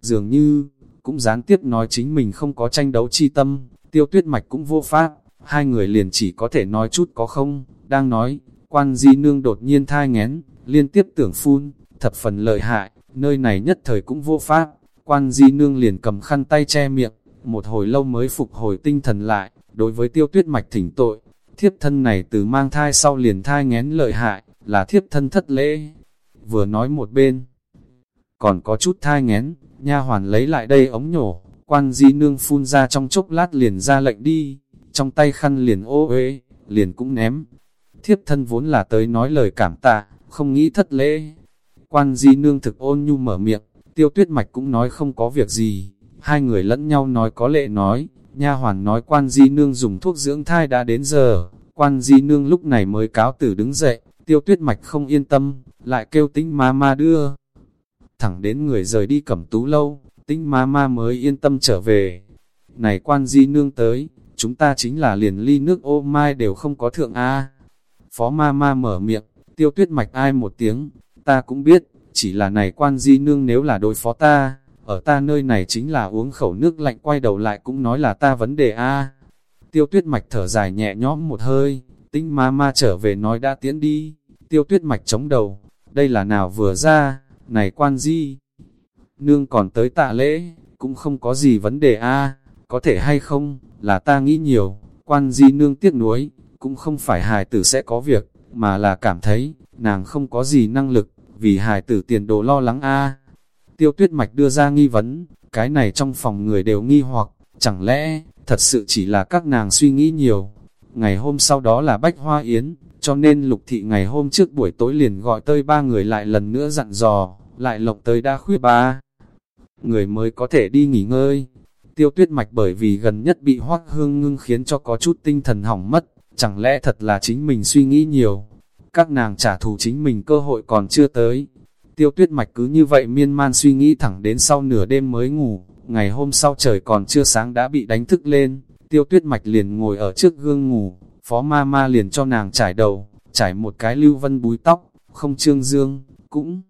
Dường như, cũng gián tiếp nói chính mình không có tranh đấu chi tâm, tiêu tuyết mạch cũng vô pháp, hai người liền chỉ có thể nói chút có không, đang nói, quan di nương đột nhiên thai ngén, liên tiếp tưởng phun, thập phần lợi hại, nơi này nhất thời cũng vô pháp, quan di nương liền cầm khăn tay che miệng, một hồi lâu mới phục hồi tinh thần lại, đối với tiêu tuyết mạch thỉnh tội, thiếp thân này từ mang thai sau liền thai ngén lợi hại, là thiếp thân thất lễ, vừa nói một bên, còn có chút thai ngén, nha hoàn lấy lại đây ống nhổ, quan di nương phun ra trong chốc lát liền ra lệnh đi, trong tay khăn liền ô uế, liền cũng ném. Thiếp thân vốn là tới nói lời cảm tạ, không nghĩ thất lễ. Quan di nương thực ôn nhu mở miệng, tiêu tuyết mạch cũng nói không có việc gì, hai người lẫn nhau nói có lệ nói, nha hoàn nói quan di nương dùng thuốc dưỡng thai đã đến giờ, quan di nương lúc này mới cáo tử đứng dậy, tiêu tuyết mạch không yên tâm, lại kêu tính ma ma đưa thẳng đến người rời đi cẩm tú lâu, tinh ma ma mới yên tâm trở về. Này quan di nương tới, chúng ta chính là liền ly nước ô mai đều không có thượng A. Phó ma ma mở miệng, tiêu tuyết mạch ai một tiếng, ta cũng biết, chỉ là này quan di nương nếu là đối phó ta, ở ta nơi này chính là uống khẩu nước lạnh quay đầu lại cũng nói là ta vấn đề A. Tiêu tuyết mạch thở dài nhẹ nhõm một hơi, tinh ma ma trở về nói đã tiến đi, tiêu tuyết mạch chống đầu, đây là nào vừa ra, này quan di, nương còn tới tạ lễ, cũng không có gì vấn đề a có thể hay không, là ta nghĩ nhiều, quan di nương tiếc nuối, cũng không phải hài tử sẽ có việc, mà là cảm thấy, nàng không có gì năng lực, vì hài tử tiền đồ lo lắng a Tiêu tuyết mạch đưa ra nghi vấn, cái này trong phòng người đều nghi hoặc, chẳng lẽ, thật sự chỉ là các nàng suy nghĩ nhiều. Ngày hôm sau đó là Bách Hoa Yến, cho nên lục thị ngày hôm trước buổi tối liền gọi tơi ba người lại lần nữa dặn dò, lại lộng tới đa khuyết ba. Người mới có thể đi nghỉ ngơi. Tiêu tuyết mạch bởi vì gần nhất bị hoác hương ngưng khiến cho có chút tinh thần hỏng mất, chẳng lẽ thật là chính mình suy nghĩ nhiều. Các nàng trả thù chính mình cơ hội còn chưa tới. Tiêu tuyết mạch cứ như vậy miên man suy nghĩ thẳng đến sau nửa đêm mới ngủ, ngày hôm sau trời còn chưa sáng đã bị đánh thức lên, tiêu tuyết mạch liền ngồi ở trước gương ngủ, phó ma ma liền cho nàng trải đầu, trải một cái lưu vân búi tóc, không trương dương, cũng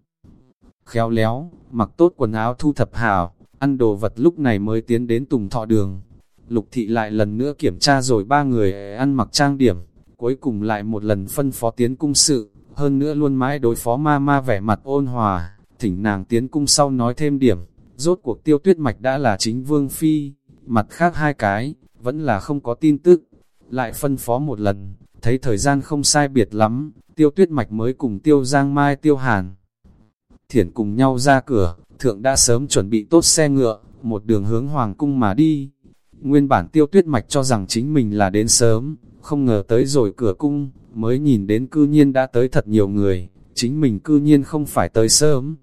khéo léo, mặc tốt quần áo thu thập hảo, ăn đồ vật lúc này mới tiến đến tùng thọ đường. Lục thị lại lần nữa kiểm tra rồi ba người ăn mặc trang điểm, cuối cùng lại một lần phân phó tiến cung sự, hơn nữa luôn mãi đối phó ma ma vẻ mặt ôn hòa, thỉnh nàng tiến cung sau nói thêm điểm, rốt cuộc tiêu tuyết mạch đã là chính vương phi, mặt khác hai cái, vẫn là không có tin tức, lại phân phó một lần, thấy thời gian không sai biệt lắm, tiêu tuyết mạch mới cùng tiêu giang mai tiêu hàn. Thiển cùng nhau ra cửa, thượng đã sớm chuẩn bị tốt xe ngựa, một đường hướng hoàng cung mà đi. Nguyên bản tiêu tuyết mạch cho rằng chính mình là đến sớm, không ngờ tới rồi cửa cung, mới nhìn đến cư nhiên đã tới thật nhiều người, chính mình cư nhiên không phải tới sớm.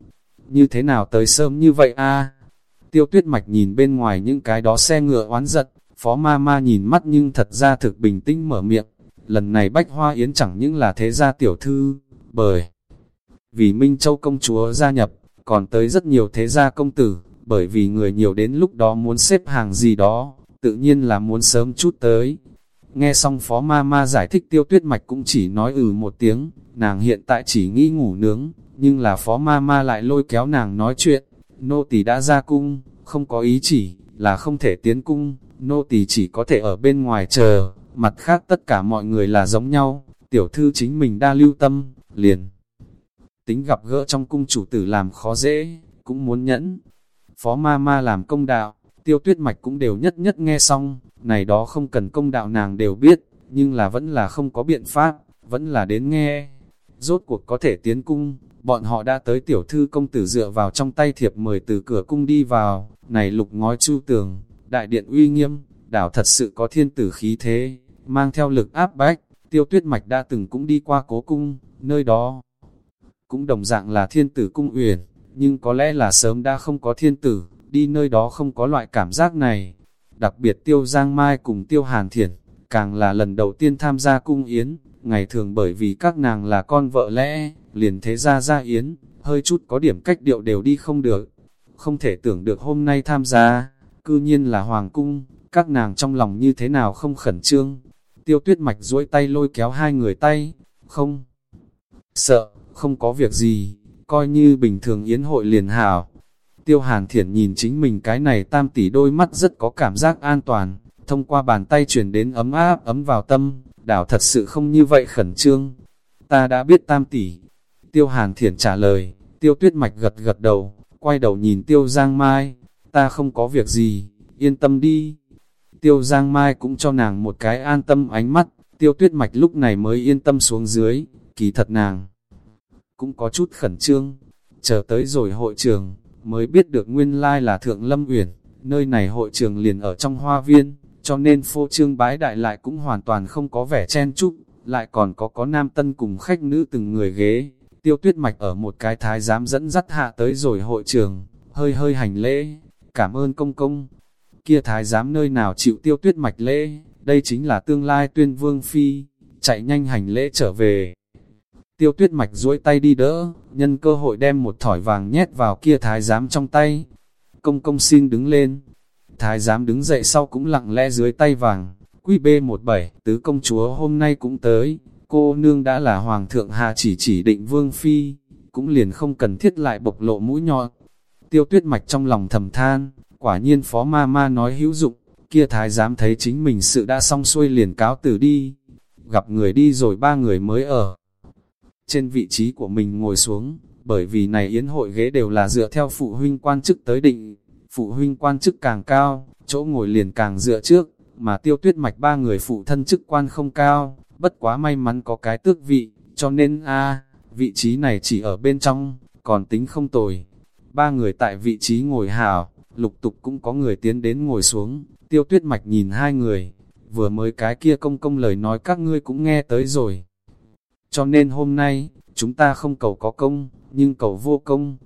Như thế nào tới sớm như vậy a Tiêu tuyết mạch nhìn bên ngoài những cái đó xe ngựa oán giận, phó ma ma nhìn mắt nhưng thật ra thực bình tĩnh mở miệng. Lần này bách hoa yến chẳng những là thế gia tiểu thư, bởi vì Minh Châu công chúa gia nhập, còn tới rất nhiều thế gia công tử, bởi vì người nhiều đến lúc đó muốn xếp hàng gì đó, tự nhiên là muốn sớm chút tới. Nghe xong phó ma ma giải thích tiêu tuyết mạch cũng chỉ nói ừ một tiếng, nàng hiện tại chỉ nghĩ ngủ nướng, nhưng là phó ma ma lại lôi kéo nàng nói chuyện, nô tỳ đã ra cung, không có ý chỉ, là không thể tiến cung, nô tỳ chỉ có thể ở bên ngoài chờ, mặt khác tất cả mọi người là giống nhau, tiểu thư chính mình đa lưu tâm, liền. Tính gặp gỡ trong cung chủ tử làm khó dễ, cũng muốn nhẫn. Phó ma ma làm công đạo, tiêu tuyết mạch cũng đều nhất nhất nghe xong, này đó không cần công đạo nàng đều biết, nhưng là vẫn là không có biện pháp, vẫn là đến nghe. Rốt cuộc có thể tiến cung, bọn họ đã tới tiểu thư công tử dựa vào trong tay thiệp mời từ cửa cung đi vào, này lục ngói chu tường, đại điện uy nghiêm, đảo thật sự có thiên tử khí thế, mang theo lực áp bách, tiêu tuyết mạch đã từng cũng đi qua cố cung, nơi đó cũng đồng dạng là thiên tử cung uyển, nhưng có lẽ là sớm đã không có thiên tử, đi nơi đó không có loại cảm giác này. Đặc biệt tiêu Giang Mai cùng tiêu Hàn Thiển, càng là lần đầu tiên tham gia cung yến, ngày thường bởi vì các nàng là con vợ lẽ, liền thế ra ra yến, hơi chút có điểm cách điệu đều đi không được. Không thể tưởng được hôm nay tham gia, cư nhiên là hoàng cung, các nàng trong lòng như thế nào không khẩn trương. Tiêu tuyết mạch duỗi tay lôi kéo hai người tay, không sợ, không có việc gì, coi như bình thường yến hội liền hảo. Tiêu hàn thiển nhìn chính mình cái này tam tỷ đôi mắt rất có cảm giác an toàn, thông qua bàn tay chuyển đến ấm áp ấm vào tâm, đảo thật sự không như vậy khẩn trương. Ta đã biết tam tỷ. Tiêu hàn thiển trả lời, tiêu tuyết mạch gật gật đầu, quay đầu nhìn tiêu giang mai, ta không có việc gì, yên tâm đi. Tiêu giang mai cũng cho nàng một cái an tâm ánh mắt, tiêu tuyết mạch lúc này mới yên tâm xuống dưới, kỳ thật nàng cũng có chút khẩn trương. Chờ tới rồi hội trường, mới biết được nguyên lai là Thượng Lâm Uyển, nơi này hội trường liền ở trong hoa viên, cho nên phô trương bái đại lại cũng hoàn toàn không có vẻ chen chúc, lại còn có có nam tân cùng khách nữ từng người ghế. Tiêu tuyết mạch ở một cái thái giám dẫn dắt hạ tới rồi hội trường, hơi hơi hành lễ, cảm ơn công công. Kia thái giám nơi nào chịu tiêu tuyết mạch lễ, đây chính là tương lai tuyên vương phi, chạy nhanh hành lễ trở về. Tiêu tuyết mạch duỗi tay đi đỡ, nhân cơ hội đem một thỏi vàng nhét vào kia thái giám trong tay. Công công xin đứng lên. Thái giám đứng dậy sau cũng lặng lẽ dưới tay vàng. Quy B17, tứ công chúa hôm nay cũng tới. Cô nương đã là hoàng thượng hạ chỉ chỉ định vương phi, cũng liền không cần thiết lại bộc lộ mũi nhọn. Tiêu tuyết mạch trong lòng thầm than, quả nhiên phó ma ma nói hữu dụng, kia thái giám thấy chính mình sự đã xong xuôi liền cáo từ đi. Gặp người đi rồi ba người mới ở trên vị trí của mình ngồi xuống, bởi vì này yến hội ghế đều là dựa theo phụ huynh quan chức tới định, phụ huynh quan chức càng cao, chỗ ngồi liền càng dựa trước, mà tiêu tuyết mạch ba người phụ thân chức quan không cao, bất quá may mắn có cái tước vị, cho nên a vị trí này chỉ ở bên trong, còn tính không tồi. Ba người tại vị trí ngồi hào, lục tục cũng có người tiến đến ngồi xuống, tiêu tuyết mạch nhìn hai người, vừa mới cái kia công công lời nói các ngươi cũng nghe tới rồi, cho nên hôm nay, chúng ta không cầu có công, nhưng cầu vô công.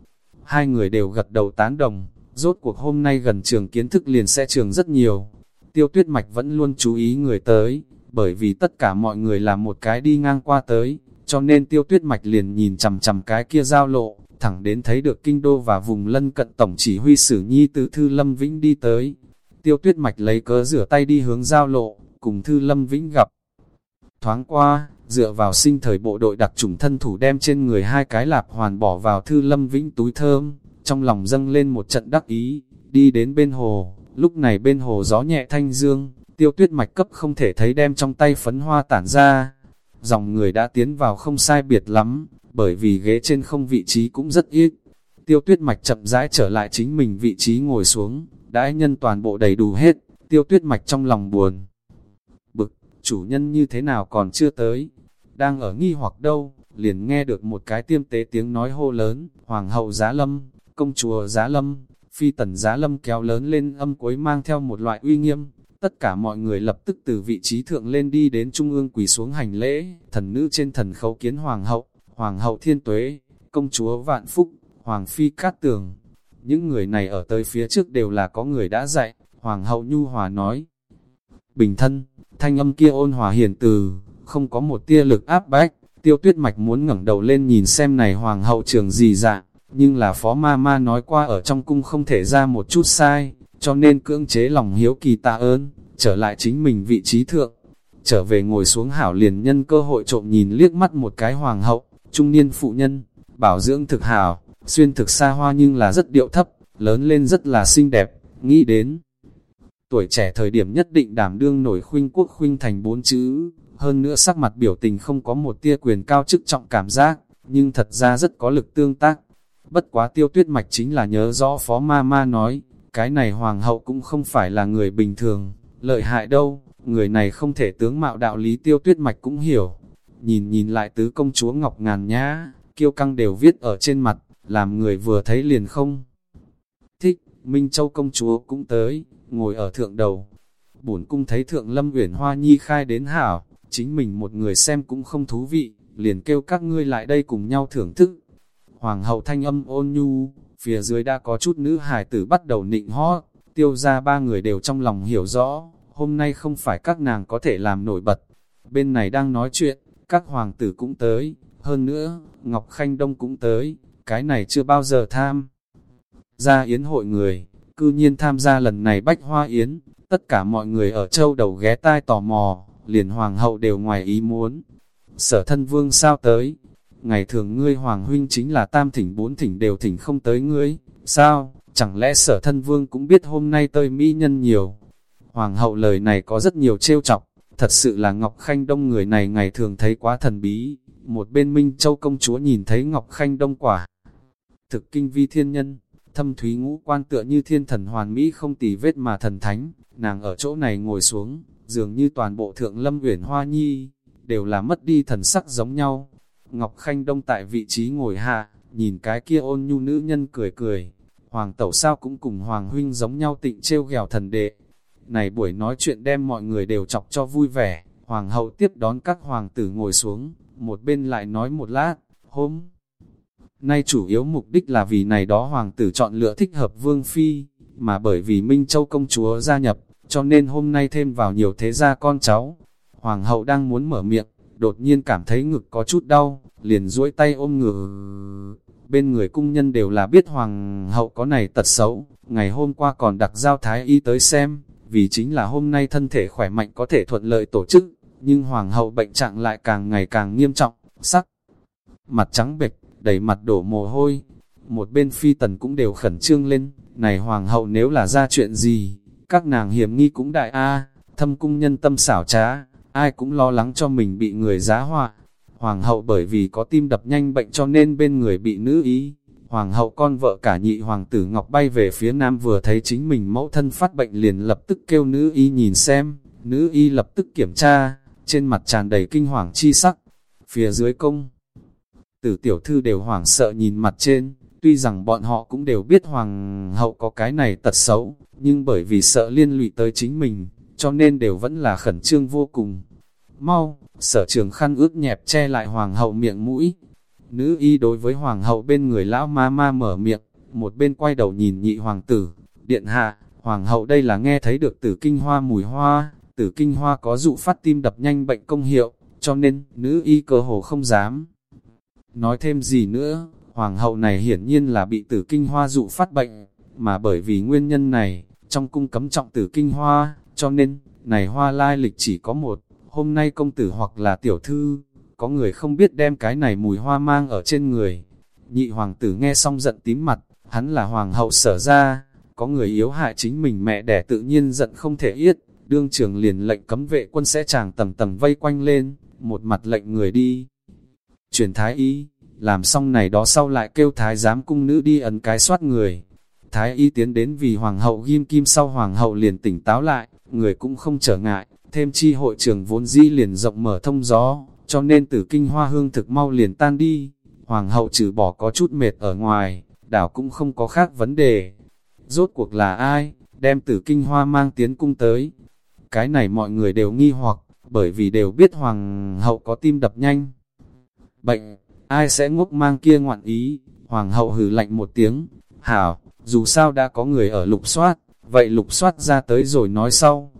Hai người đều gật đầu tán đồng, rốt cuộc hôm nay gần trường kiến thức liền sẽ trường rất nhiều. Tiêu tuyết mạch vẫn luôn chú ý người tới, bởi vì tất cả mọi người là một cái đi ngang qua tới, cho nên tiêu tuyết mạch liền nhìn chầm chầm cái kia giao lộ, thẳng đến thấy được kinh đô và vùng lân cận tổng chỉ huy sử nhi từ Thư Lâm Vĩnh đi tới. Tiêu tuyết mạch lấy cớ rửa tay đi hướng giao lộ, cùng Thư Lâm Vĩnh gặp. Thoáng qua, dựa vào sinh thời bộ đội đặc trùng thân thủ đem trên người hai cái lạp hoàn bỏ vào Thư Lâm Vĩnh túi thơm, trong lòng dâng lên một trận đắc ý, đi đến bên hồ, lúc này bên hồ gió nhẹ thanh dương, tiêu tuyết mạch cấp không thể thấy đem trong tay phấn hoa tản ra. Dòng người đã tiến vào không sai biệt lắm, bởi vì ghế trên không vị trí cũng rất ít. Tiêu tuyết mạch chậm rãi trở lại chính mình vị trí ngồi xuống, đãi nhân toàn bộ đầy đủ hết, tiêu tuyết mạch trong lòng buồn. Bực, chủ nhân như thế nào còn chưa tới, đang ở nghi hoặc đâu, liền nghe được một cái tiêm tế tiếng nói hô lớn, Hoàng hậu giá lâm, công chúa giá lâm, phi tần giá lâm kéo lớn lên âm cuối mang theo một loại uy nghiêm, tất cả mọi người lập tức từ vị trí thượng lên đi đến trung ương quỳ xuống hành lễ, thần nữ trên thần khấu kiến hoàng hậu, hoàng hậu thiên tuế, công chúa vạn phúc, hoàng phi cát tường. Những người này ở tới phía trước đều là có người đã dạy, hoàng hậu nhu hòa nói. Bình thân, thanh âm kia ôn hòa hiền từ, không có một tia lực áp bách, tiêu tuyết mạch muốn ngẩng đầu lên nhìn xem này hoàng hậu trường gì dạng, nhưng là phó ma ma nói qua ở trong cung không thể ra một chút sai, cho nên cưỡng chế lòng hiếu kỳ tạ ơn, trở lại chính mình vị trí thượng. Trở về ngồi xuống hảo liền nhân cơ hội trộm nhìn liếc mắt một cái hoàng hậu, trung niên phụ nhân, bảo dưỡng thực hảo, xuyên thực xa hoa nhưng là rất điệu thấp, lớn lên rất là xinh đẹp, nghĩ đến. Tuổi trẻ thời điểm nhất định đảm đương nổi khuynh quốc khuynh thành bốn chữ, hơn nữa sắc mặt biểu tình không có một tia quyền cao chức trọng cảm giác, nhưng thật ra rất có lực tương tác. Bất quá tiêu tuyết mạch chính là nhớ rõ phó ma ma nói, cái này hoàng hậu cũng không phải là người bình thường, lợi hại đâu, người này không thể tướng mạo đạo lý tiêu tuyết mạch cũng hiểu. Nhìn nhìn lại tứ công chúa Ngọc Ngàn nhá, kiêu căng đều viết ở trên mặt, làm người vừa thấy liền không. Thích, Minh Châu công chúa cũng tới, ngồi ở thượng đầu. Bổn cung thấy thượng lâm uyển hoa nhi khai đến hảo, chính mình một người xem cũng không thú vị, liền kêu các ngươi lại đây cùng nhau thưởng thức. Hoàng hậu thanh âm ôn nhu, phía dưới đã có chút nữ hài tử bắt đầu nịnh hót, tiêu ra ba người đều trong lòng hiểu rõ, hôm nay không phải các nàng có thể làm nổi bật. Bên này đang nói chuyện, các hoàng tử cũng tới, hơn nữa, Ngọc Khanh Đông cũng tới, cái này chưa bao giờ tham. Ra yến hội người, cư nhiên tham gia lần này bách hoa yến, tất cả mọi người ở châu đầu ghé tai tò mò, liền hoàng hậu đều ngoài ý muốn. Sở thân vương sao tới, ngày thường ngươi hoàng huynh chính là tam thỉnh bốn thỉnh đều thỉnh không tới ngươi, sao, chẳng lẽ sở thân vương cũng biết hôm nay tơi mỹ nhân nhiều. Hoàng hậu lời này có rất nhiều trêu chọc, thật sự là Ngọc Khanh Đông người này ngày thường thấy quá thần bí, một bên Minh Châu công chúa nhìn thấy Ngọc Khanh Đông quả. Thực kinh vi thiên nhân, thâm thúy ngũ quan tựa như thiên thần hoàn mỹ không tì vết mà thần thánh, nàng ở chỗ này ngồi xuống, dường như toàn bộ thượng lâm uyển hoa nhi, đều là mất đi thần sắc giống nhau, Ngọc Khanh Đông tại vị trí ngồi hạ, nhìn cái kia ôn nhu nữ nhân cười cười. Hoàng tẩu sao cũng cùng Hoàng huynh giống nhau tịnh trêu ghèo thần đệ. Này buổi nói chuyện đem mọi người đều chọc cho vui vẻ. Hoàng hậu tiếp đón các hoàng tử ngồi xuống, một bên lại nói một lát, hôm nay chủ yếu mục đích là vì này đó hoàng tử chọn lựa thích hợp vương phi, mà bởi vì Minh Châu công chúa gia nhập, cho nên hôm nay thêm vào nhiều thế gia con cháu. Hoàng hậu đang muốn mở miệng, đột nhiên cảm thấy ngực có chút đau, liền duỗi tay ôm ngực. Bên người cung nhân đều là biết hoàng hậu có này tật xấu, ngày hôm qua còn đặc giao thái y tới xem, vì chính là hôm nay thân thể khỏe mạnh có thể thuận lợi tổ chức, nhưng hoàng hậu bệnh trạng lại càng ngày càng nghiêm trọng, sắc. Mặt trắng bệch, đầy mặt đổ mồ hôi, một bên phi tần cũng đều khẩn trương lên, này hoàng hậu nếu là ra chuyện gì, các nàng hiểm nghi cũng đại a thâm cung nhân tâm xảo trá, ai cũng lo lắng cho mình bị người giá họa. Hoàng hậu bởi vì có tim đập nhanh bệnh cho nên bên người bị nữ ý. Hoàng hậu con vợ cả nhị hoàng tử Ngọc bay về phía nam vừa thấy chính mình mẫu thân phát bệnh liền lập tức kêu nữ y nhìn xem, nữ y lập tức kiểm tra, trên mặt tràn đầy kinh hoàng chi sắc. Phía dưới công, tử tiểu thư đều hoảng sợ nhìn mặt trên, tuy rằng bọn họ cũng đều biết hoàng hậu có cái này tật xấu, nhưng bởi vì sợ liên lụy tới chính mình, cho nên đều vẫn là khẩn trương vô cùng. Mau, sở trường khăn ướt nhẹp che lại hoàng hậu miệng mũi. Nữ y đối với hoàng hậu bên người lão ma ma mở miệng, một bên quay đầu nhìn nhị hoàng tử, điện hạ, hoàng hậu đây là nghe thấy được tử kinh hoa mùi hoa, tử kinh hoa có dụ phát tim đập nhanh bệnh công hiệu, cho nên, nữ y cơ hồ không dám. Nói thêm gì nữa, Hoàng hậu này hiển nhiên là bị tử kinh hoa dụ phát bệnh, mà bởi vì nguyên nhân này, trong cung cấm trọng tử kinh hoa, cho nên, này hoa lai lịch chỉ có một, hôm nay công tử hoặc là tiểu thư, có người không biết đem cái này mùi hoa mang ở trên người. Nhị hoàng tử nghe xong giận tím mặt, hắn là hoàng hậu sở ra, có người yếu hại chính mình mẹ đẻ tự nhiên giận không thể yết, đương trường liền lệnh cấm vệ quân sẽ chàng tầng tầng vây quanh lên, một mặt lệnh người đi. Truyền thái y, làm xong này đó sau lại kêu thái giám cung nữ đi ấn cái soát người. Thái y tiến đến vì hoàng hậu ghim kim sau hoàng hậu liền tỉnh táo lại, người cũng không trở ngại, thêm chi hội trường vốn dĩ liền rộng mở thông gió, cho nên tử kinh hoa hương thực mau liền tan đi. Hoàng hậu trừ bỏ có chút mệt ở ngoài, đảo cũng không có khác vấn đề. Rốt cuộc là ai, đem tử kinh hoa mang tiến cung tới. Cái này mọi người đều nghi hoặc, bởi vì đều biết hoàng hậu có tim đập nhanh. Bệnh, ai sẽ ngốc mang kia ngoạn ý, hoàng hậu hừ lạnh một tiếng, hảo, dù sao đã có người ở lục soát, vậy lục soát ra tới rồi nói sau.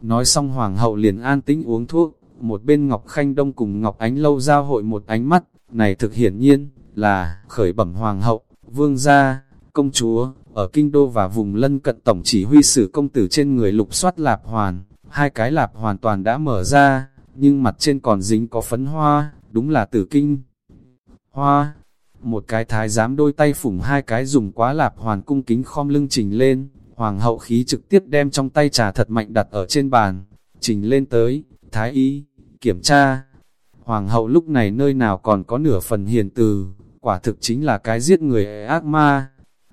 Nói xong hoàng hậu liền an tĩnh uống thuốc, một bên Ngọc Khanh Đông cùng Ngọc Ánh Lâu giao hội một ánh mắt, này thực hiển nhiên, là khởi bẩm hoàng hậu, vương gia, công chúa, ở kinh đô và vùng lân cận tổng chỉ huy sử công tử trên người lục soát lạp hoàn, hai cái lạp hoàn toàn đã mở ra, nhưng mặt trên còn dính có phấn hoa, đúng là tử kinh. Hoa, một cái thái giám đôi tay phủng hai cái dùng quá lạp hoàn cung kính khom lưng trình lên, hoàng hậu khí trực tiếp đem trong tay trà thật mạnh đặt ở trên bàn, trình lên tới, thái y, kiểm tra. Hoàng hậu lúc này nơi nào còn có nửa phần hiền từ, quả thực chính là cái giết người ác ma.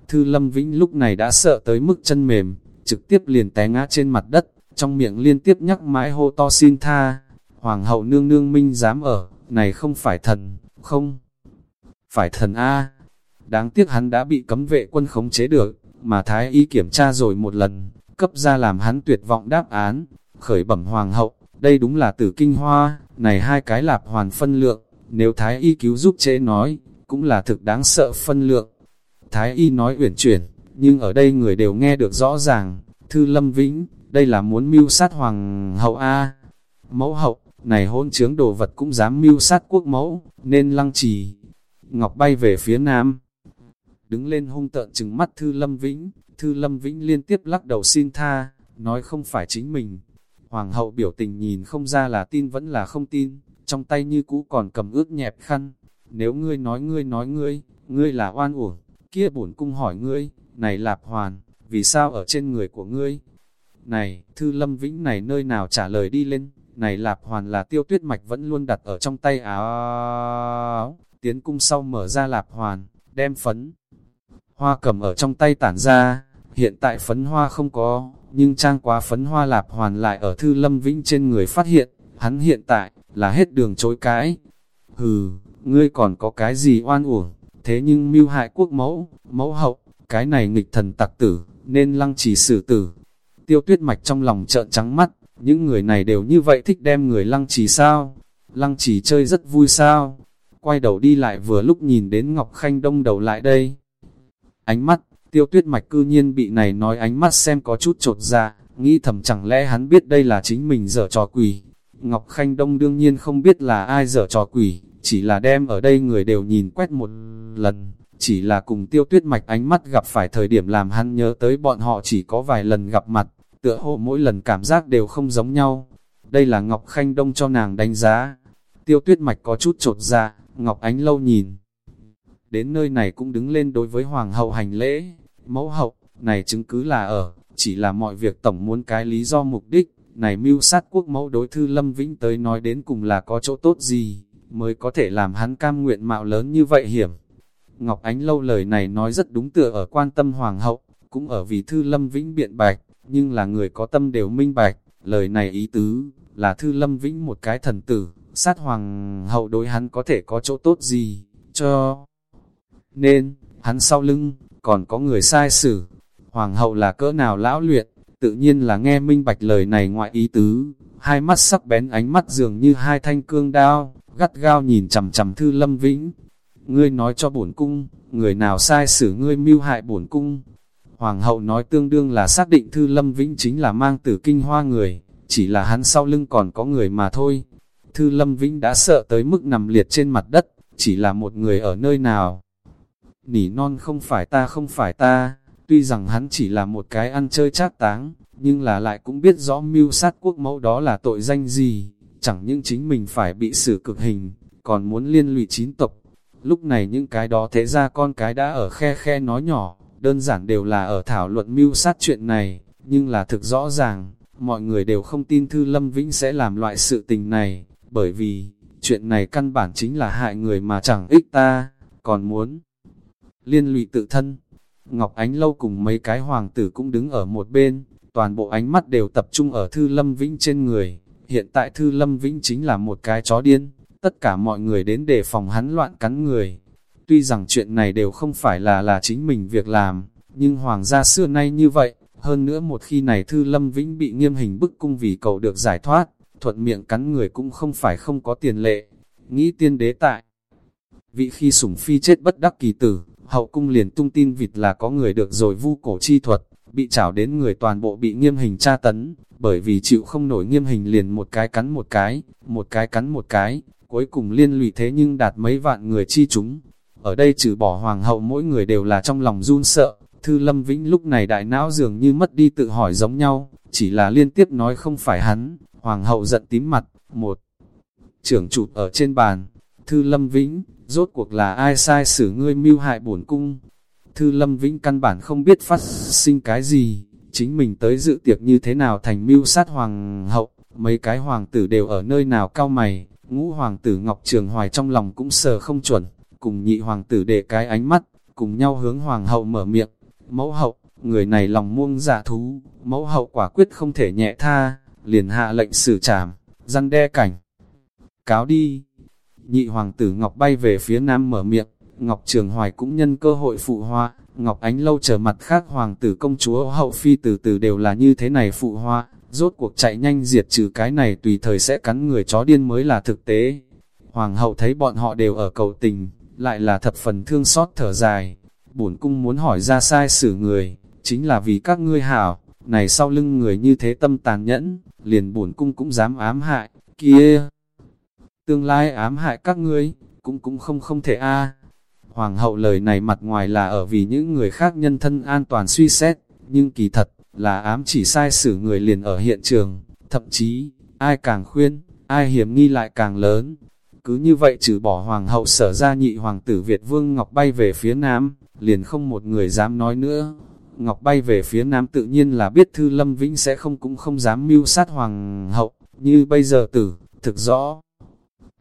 Thư Lâm Vĩnh lúc này đã sợ tới mức chân mềm, trực tiếp liền té ngã trên mặt đất, trong miệng liên tiếp nhắc mãi hô to xin tha. Hoàng hậu nương nương minh dám ở, này không phải thần, không phải thần A. Đáng tiếc hắn đã bị cấm vệ quân khống chế được, mà Thái Y kiểm tra rồi một lần, cấp ra làm hắn tuyệt vọng đáp án, khởi bẩm hoàng hậu, đây đúng là tử kinh hoa, này hai cái lạp hoàn phân lượng, nếu Thái Y cứu giúp chế nói, cũng là thực đáng sợ phân lượng. Thái Y nói uyển chuyển, nhưng ở đây người đều nghe được rõ ràng, Thư Lâm Vĩnh, đây là muốn mưu sát hoàng hậu A. Mẫu hậu, này hôn chướng đồ vật cũng dám mưu sát quốc mẫu, nên lăng trì. Ngọc bay về phía nam. Đứng lên hung tợn chừng mắt Thư Lâm Vĩnh, Thư Lâm Vĩnh liên tiếp lắc đầu xin tha, nói không phải chính mình, Hoàng hậu biểu tình nhìn không ra là tin vẫn là không tin, trong tay như cũ còn cầm ướt nhẹp khăn. Nếu ngươi nói ngươi nói ngươi, ngươi là oan uổng, kia bổn cung hỏi ngươi, này lạp hoàn, vì sao ở trên người của ngươi? Này, thư lâm vĩnh này nơi nào trả lời đi lên, này lạp hoàn là tiêu tuyết mạch vẫn luôn đặt ở trong tay áo, tiến cung sau mở ra lạp hoàn, đem phấn. Hoa cầm ở trong tay tản ra, hiện tại phấn hoa không có, nhưng trang quá phấn hoa lạp hoàn lại ở thư lâm vĩnh trên người phát hiện, hắn hiện tại, là hết đường chối cãi. Hừ, ngươi còn có cái gì oan uổng, thế nhưng mưu hại quốc mẫu, mẫu hậu, cái này nghịch thần tặc tử, nên lăng trì xử tử. Tiêu tuyết mạch trong lòng trợn trắng mắt, những người này đều như vậy thích đem người lăng trì sao? Lăng trì chơi rất vui sao? Quay đầu đi lại vừa lúc nhìn đến Ngọc Khanh đông đầu lại đây. Ánh mắt, Tiêu tuyết mạch cư nhiên bị này nói ánh mắt xem có chút trột ra, nghĩ thầm chẳng lẽ hắn biết đây là chính mình dở trò quỷ. Ngọc Khanh Đông đương nhiên không biết là ai dở trò quỷ, chỉ là đem ở đây người đều nhìn quét một lần, chỉ là cùng tiêu tuyết mạch ánh mắt gặp phải thời điểm làm hắn nhớ tới bọn họ chỉ có vài lần gặp mặt, tựa hồ mỗi lần cảm giác đều không giống nhau. Đây là Ngọc Khanh Đông cho nàng đánh giá. Tiêu tuyết mạch có chút trột ra, Ngọc Ánh lâu nhìn. Đến nơi này cũng đứng lên đối với Hoàng hậu hành lễ, Mẫu hậu, này chứng cứ là ở, chỉ là mọi việc tổng muốn cái lý do mục đích, này mưu sát quốc mẫu đối thư Lâm Vĩnh tới nói đến cùng là có chỗ tốt gì, mới có thể làm hắn cam nguyện mạo lớn như vậy hiểm. Ngọc Ánh lâu lời này nói rất đúng tựa ở quan tâm hoàng hậu, cũng ở vì thư Lâm Vĩnh biện bạch, nhưng là người có tâm đều minh bạch, lời này ý tứ, là thư Lâm Vĩnh một cái thần tử, sát hoàng hậu đối hắn có thể có chỗ tốt gì, cho nên, hắn sau lưng, còn có người sai xử. Hoàng hậu là cỡ nào lão luyện, tự nhiên là nghe minh bạch lời này ngoại ý tứ, hai mắt sắc bén ánh mắt dường như hai thanh cương đao, gắt gao nhìn chầm chầm thư lâm vĩnh. Ngươi nói cho bổn cung, người nào sai xử ngươi mưu hại bổn cung. Hoàng hậu nói tương đương là xác định thư lâm vĩnh chính là mang tử kinh hoa người, chỉ là hắn sau lưng còn có người mà thôi. Thư lâm vĩnh đã sợ tới mức nằm liệt trên mặt đất, chỉ là một người ở nơi nào? Nỉ non không phải ta không phải ta, tuy rằng hắn chỉ là một cái ăn chơi chát táng, nhưng là lại cũng biết rõ mưu sát quốc mẫu đó là tội danh gì, chẳng những chính mình phải bị xử cực hình, còn muốn liên lụy chín tộc. Lúc này những cái đó thế ra con cái đã ở khe khe nói nhỏ, đơn giản đều là ở thảo luận mưu sát chuyện này, nhưng là thực rõ ràng, mọi người đều không tin Thư Lâm Vĩnh sẽ làm loại sự tình này, bởi vì, chuyện này căn bản chính là hại người mà chẳng ích ta, còn muốn liên lụy tự thân. Ngọc Ánh Lâu cùng mấy cái hoàng tử cũng đứng ở một bên, toàn bộ ánh mắt đều tập trung ở Thư Lâm Vĩnh trên người. Hiện tại Thư Lâm Vĩnh chính là một cái chó điên, tất cả mọi người đến để phòng hắn loạn cắn người. Tuy rằng chuyện này đều không phải là là chính mình việc làm, nhưng hoàng gia xưa nay như vậy, hơn nữa một khi này Thư Lâm Vĩnh bị nghiêm hình bức cung vì cầu được giải thoát, thuận miệng cắn người cũng không phải không có tiền lệ. Nghĩ tiên đế tại, vị khi sủng phi chết bất đắc kỳ tử, hậu cung liền tung tin vịt là có người được rồi vu cổ chi thuật, bị chảo đến người toàn bộ bị nghiêm hình tra tấn, bởi vì chịu không nổi nghiêm hình liền một cái cắn một cái, một cái cắn một cái, cuối cùng liên lụy thế nhưng đạt mấy vạn người chi chúng. Ở đây trừ bỏ hoàng hậu mỗi người đều là trong lòng run sợ, Thư Lâm Vĩnh lúc này đại não dường như mất đi tự hỏi giống nhau, chỉ là liên tiếp nói không phải hắn, hoàng hậu giận tím mặt, một trưởng chụp ở trên bàn, Thư Lâm Vĩnh, rốt cuộc là ai sai xử ngươi mưu hại bổn cung. Thư Lâm Vĩnh căn bản không biết phát sinh cái gì, chính mình tới dự tiệc như thế nào thành mưu sát hoàng hậu, mấy cái hoàng tử đều ở nơi nào cao mày, ngũ hoàng tử Ngọc Trường Hoài trong lòng cũng sờ không chuẩn, cùng nhị hoàng tử để cái ánh mắt, cùng nhau hướng hoàng hậu mở miệng, mẫu hậu, người này lòng muông giả dạ thú, mẫu hậu quả quyết không thể nhẹ tha, liền hạ lệnh xử trảm, răn đe cảnh. Cáo đi, nhị hoàng tử Ngọc bay về phía nam mở miệng, Ngọc Trường Hoài cũng nhân cơ hội phụ hoa, Ngọc Ánh lâu chờ mặt khác hoàng tử công chúa hậu phi từ từ đều là như thế này phụ hoa, rốt cuộc chạy nhanh diệt trừ cái này tùy thời sẽ cắn người chó điên mới là thực tế. Hoàng hậu thấy bọn họ đều ở cầu tình, lại là thập phần thương xót thở dài. Bổn cung muốn hỏi ra sai xử người, chính là vì các ngươi hảo, này sau lưng người như thế tâm tàn nhẫn, liền bổn cung cũng dám ám hại, kia tương lai ám hại các ngươi, cũng cũng không không thể a. Hoàng hậu lời này mặt ngoài là ở vì những người khác nhân thân an toàn suy xét, nhưng kỳ thật, là ám chỉ sai xử người liền ở hiện trường, thậm chí, ai càng khuyên, ai hiểm nghi lại càng lớn. Cứ như vậy trừ bỏ hoàng hậu sở ra nhị hoàng tử Việt Vương Ngọc bay về phía nam, liền không một người dám nói nữa. Ngọc bay về phía nam tự nhiên là biết Thư Lâm Vĩnh sẽ không cũng không dám mưu sát hoàng hậu, như bây giờ tử, thực rõ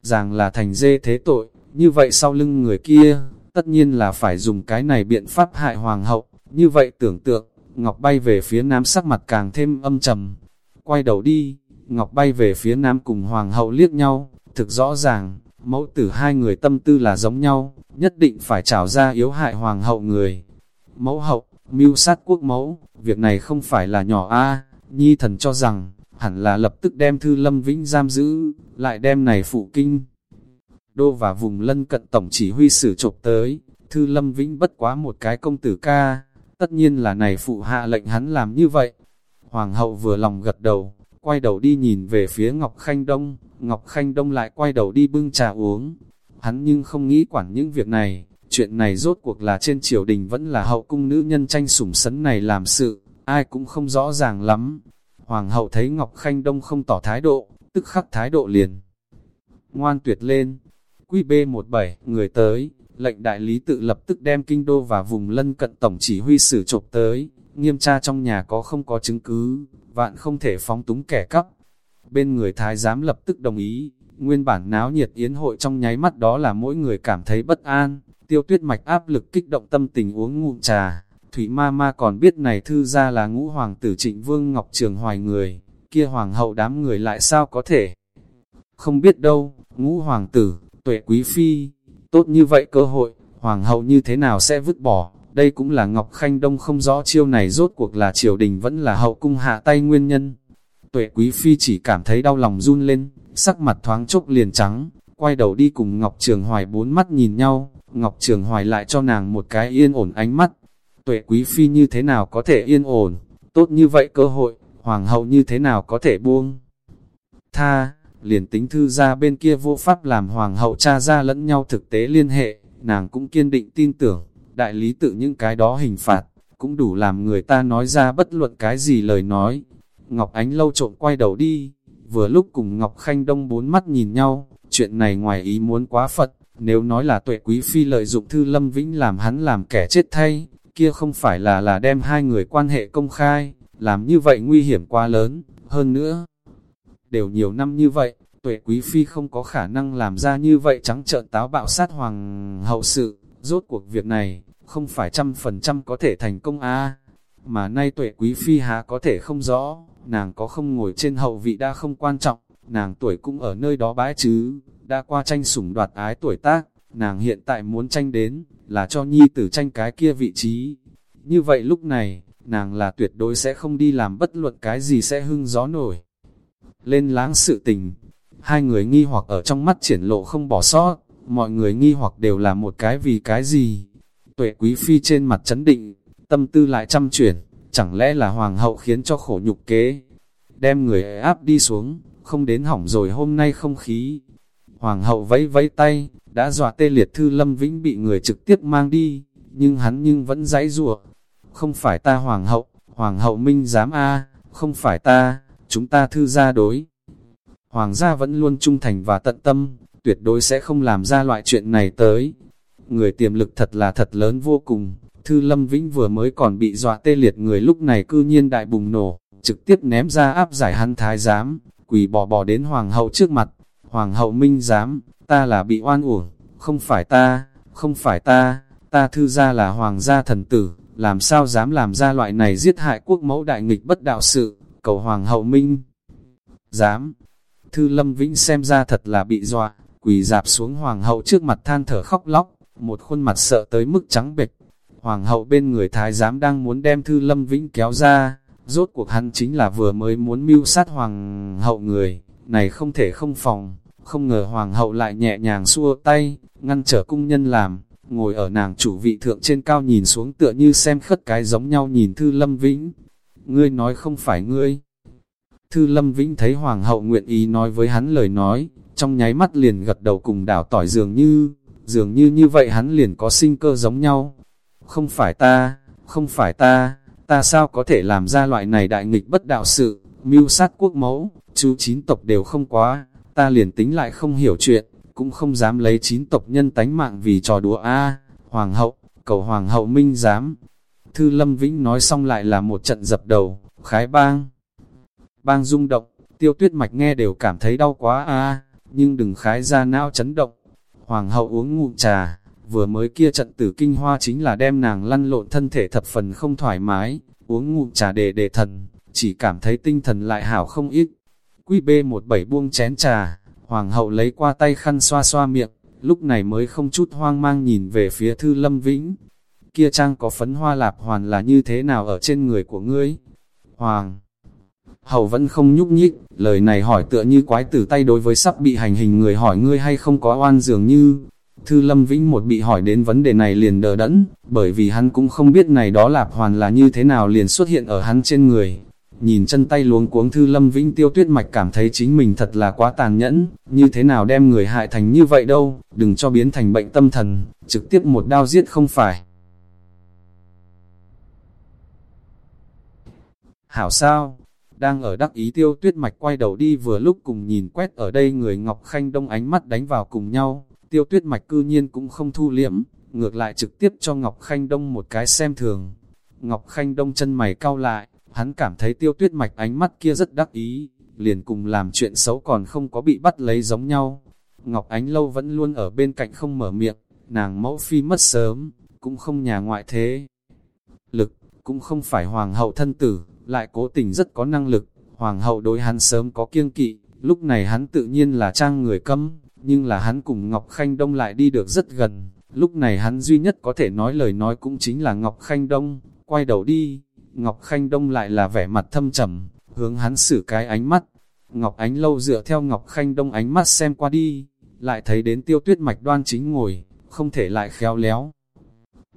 ràng là thành dê thế tội, như vậy sau lưng người kia, tất nhiên là phải dùng cái này biện pháp hại hoàng hậu, như vậy tưởng tượng, Ngọc bay về phía nam sắc mặt càng thêm âm trầm. Quay đầu đi, Ngọc bay về phía nam cùng hoàng hậu liếc nhau, thực rõ ràng, mẫu tử hai người tâm tư là giống nhau, nhất định phải trảo ra yếu hại hoàng hậu người. Mẫu hậu, mưu sát quốc mẫu, việc này không phải là nhỏ a nhi thần cho rằng, hẳn là lập tức đem Thư Lâm Vĩnh giam giữ, lại đem này phụ kinh. Đô và vùng lân cận tổng chỉ huy sử trộm tới, Thư Lâm Vĩnh bất quá một cái công tử ca, tất nhiên là này phụ hạ lệnh hắn làm như vậy. Hoàng hậu vừa lòng gật đầu, quay đầu đi nhìn về phía Ngọc Khanh Đông, Ngọc Khanh Đông lại quay đầu đi bưng trà uống. Hắn nhưng không nghĩ quản những việc này, chuyện này rốt cuộc là trên triều đình vẫn là hậu cung nữ nhân tranh sủng sấn này làm sự, ai cũng không rõ ràng lắm, Hoàng hậu thấy Ngọc Khanh Đông không tỏ thái độ, tức khắc thái độ liền. Ngoan tuyệt lên, quy B17, người tới, lệnh đại lý tự lập tức đem kinh đô và vùng lân cận tổng chỉ huy sử trộm tới, nghiêm tra trong nhà có không có chứng cứ, vạn không thể phóng túng kẻ cắp. Bên người thái giám lập tức đồng ý, nguyên bản náo nhiệt yến hội trong nháy mắt đó là mỗi người cảm thấy bất an, tiêu tuyết mạch áp lực kích động tâm tình uống ngụm trà, Thủy ma ma còn biết này thư ra là ngũ hoàng tử trịnh vương Ngọc Trường Hoài người, kia hoàng hậu đám người lại sao có thể. Không biết đâu, ngũ hoàng tử, tuệ quý phi, tốt như vậy cơ hội, hoàng hậu như thế nào sẽ vứt bỏ, đây cũng là Ngọc Khanh Đông không rõ chiêu này rốt cuộc là triều đình vẫn là hậu cung hạ tay nguyên nhân. Tuệ quý phi chỉ cảm thấy đau lòng run lên, sắc mặt thoáng chốc liền trắng, quay đầu đi cùng Ngọc Trường Hoài bốn mắt nhìn nhau, Ngọc Trường Hoài lại cho nàng một cái yên ổn ánh mắt, tuệ quý phi như thế nào có thể yên ổn, tốt như vậy cơ hội, hoàng hậu như thế nào có thể buông. Tha, liền tính thư ra bên kia vô pháp làm hoàng hậu cha ra lẫn nhau thực tế liên hệ, nàng cũng kiên định tin tưởng, đại lý tự những cái đó hình phạt, cũng đủ làm người ta nói ra bất luận cái gì lời nói. Ngọc Ánh lâu trộm quay đầu đi, vừa lúc cùng Ngọc Khanh Đông bốn mắt nhìn nhau, chuyện này ngoài ý muốn quá Phật, nếu nói là tuệ quý phi lợi dụng Thư Lâm Vĩnh làm hắn làm kẻ chết thay, kia không phải là là đem hai người quan hệ công khai, làm như vậy nguy hiểm quá lớn, hơn nữa. Đều nhiều năm như vậy, tuệ quý phi không có khả năng làm ra như vậy trắng trợn táo bạo sát hoàng hậu sự, rốt cuộc việc này, không phải trăm phần trăm có thể thành công a Mà nay tuệ quý phi há có thể không rõ, nàng có không ngồi trên hậu vị đã không quan trọng, nàng tuổi cũng ở nơi đó bãi chứ, đã qua tranh sủng đoạt ái tuổi tác, nàng hiện tại muốn tranh đến, là cho nhi tử tranh cái kia vị trí. Như vậy lúc này, nàng là tuyệt đối sẽ không đi làm bất luận cái gì sẽ hưng gió nổi. Lên láng sự tình, hai người nghi hoặc ở trong mắt triển lộ không bỏ sót, mọi người nghi hoặc đều là một cái vì cái gì. Tuệ quý phi trên mặt chấn định, tâm tư lại chăm chuyển, chẳng lẽ là hoàng hậu khiến cho khổ nhục kế. Đem người áp đi xuống, không đến hỏng rồi hôm nay không khí. Hoàng hậu vẫy vẫy tay, đã dọa tê liệt thư lâm vĩnh bị người trực tiếp mang đi, nhưng hắn nhưng vẫn dãy rủa Không phải ta hoàng hậu, hoàng hậu minh dám a không phải ta, chúng ta thư gia đối. Hoàng gia vẫn luôn trung thành và tận tâm, tuyệt đối sẽ không làm ra loại chuyện này tới. Người tiềm lực thật là thật lớn vô cùng, Thư Lâm Vĩnh vừa mới còn bị dọa tê liệt người lúc này cư nhiên đại bùng nổ, trực tiếp ném ra áp giải hắn thái giám, quỳ bò bò đến hoàng hậu trước mặt. Hoàng hậu minh giám, ta là bị oan uổng, không phải ta, không phải ta, ta thư ra là hoàng gia thần tử, làm sao dám làm ra loại này giết hại quốc mẫu đại nghịch bất đạo sự, cầu hoàng hậu minh. Dám, thư lâm vĩnh xem ra thật là bị dọa, quỳ dạp xuống hoàng hậu trước mặt than thở khóc lóc, một khuôn mặt sợ tới mức trắng bệch. Hoàng hậu bên người thái giám đang muốn đem thư lâm vĩnh kéo ra, rốt cuộc hắn chính là vừa mới muốn mưu sát hoàng hậu người, này không thể không phòng, không ngờ hoàng hậu lại nhẹ nhàng xua tay, ngăn trở cung nhân làm, ngồi ở nàng chủ vị thượng trên cao nhìn xuống tựa như xem khất cái giống nhau nhìn thư lâm vĩnh. Ngươi nói không phải ngươi. Thư lâm vĩnh thấy hoàng hậu nguyện ý nói với hắn lời nói, trong nháy mắt liền gật đầu cùng đảo tỏi dường như, dường như như vậy hắn liền có sinh cơ giống nhau. Không phải ta, không phải ta, ta sao có thể làm ra loại này đại nghịch bất đạo sự, mưu sát quốc mẫu, chú chín tộc đều không quá, ta liền tính lại không hiểu chuyện, cũng không dám lấy chín tộc nhân tánh mạng vì trò đùa a hoàng hậu, cầu hoàng hậu minh dám. Thư Lâm Vĩnh nói xong lại là một trận dập đầu, khái bang. Bang rung động, tiêu tuyết mạch nghe đều cảm thấy đau quá a nhưng đừng khái ra não chấn động. Hoàng hậu uống ngụm trà, vừa mới kia trận tử kinh hoa chính là đem nàng lăn lộn thân thể thập phần không thoải mái, uống ngụm trà để để thần, chỉ cảm thấy tinh thần lại hảo không ít. Quy B17 buông chén trà, hoàng hậu lấy qua tay khăn xoa xoa miệng, lúc này mới không chút hoang mang nhìn về phía thư lâm vĩnh. Kia trang có phấn hoa lạp hoàn là như thế nào ở trên người của ngươi? Hoàng! Hậu vẫn không nhúc nhích, lời này hỏi tựa như quái tử tay đối với sắp bị hành hình người hỏi ngươi hay không có oan dường như. Thư Lâm Vĩnh một bị hỏi đến vấn đề này liền đờ đẫn, bởi vì hắn cũng không biết này đó lạp hoàn là như thế nào liền xuất hiện ở hắn trên người. Nhìn chân tay luống cuống Thư Lâm Vĩnh tiêu tuyết mạch cảm thấy chính mình thật là quá tàn nhẫn, như thế nào đem người hại thành như vậy đâu, đừng cho biến thành bệnh tâm thần, trực tiếp một đao giết không phải. Hảo sao? Đang ở đắc ý tiêu tuyết mạch quay đầu đi vừa lúc cùng nhìn quét ở đây người Ngọc Khanh Đông ánh mắt đánh vào cùng nhau, tiêu tuyết mạch cư nhiên cũng không thu liễm, ngược lại trực tiếp cho Ngọc Khanh Đông một cái xem thường. Ngọc Khanh Đông chân mày cau lại, hắn cảm thấy tiêu tuyết mạch ánh mắt kia rất đắc ý, liền cùng làm chuyện xấu còn không có bị bắt lấy giống nhau. Ngọc Ánh Lâu vẫn luôn ở bên cạnh không mở miệng, nàng mẫu phi mất sớm, cũng không nhà ngoại thế. Lực, cũng không phải hoàng hậu thân tử, lại cố tình rất có năng lực, hoàng hậu đối hắn sớm có kiêng kỵ, lúc này hắn tự nhiên là trang người câm, nhưng là hắn cùng Ngọc Khanh Đông lại đi được rất gần, lúc này hắn duy nhất có thể nói lời nói cũng chính là Ngọc Khanh Đông, quay đầu đi, Ngọc Khanh Đông lại là vẻ mặt thâm trầm, hướng hắn xử cái ánh mắt, Ngọc Ánh Lâu dựa theo Ngọc Khanh Đông ánh mắt xem qua đi, lại thấy đến tiêu tuyết mạch đoan chính ngồi, không thể lại khéo léo.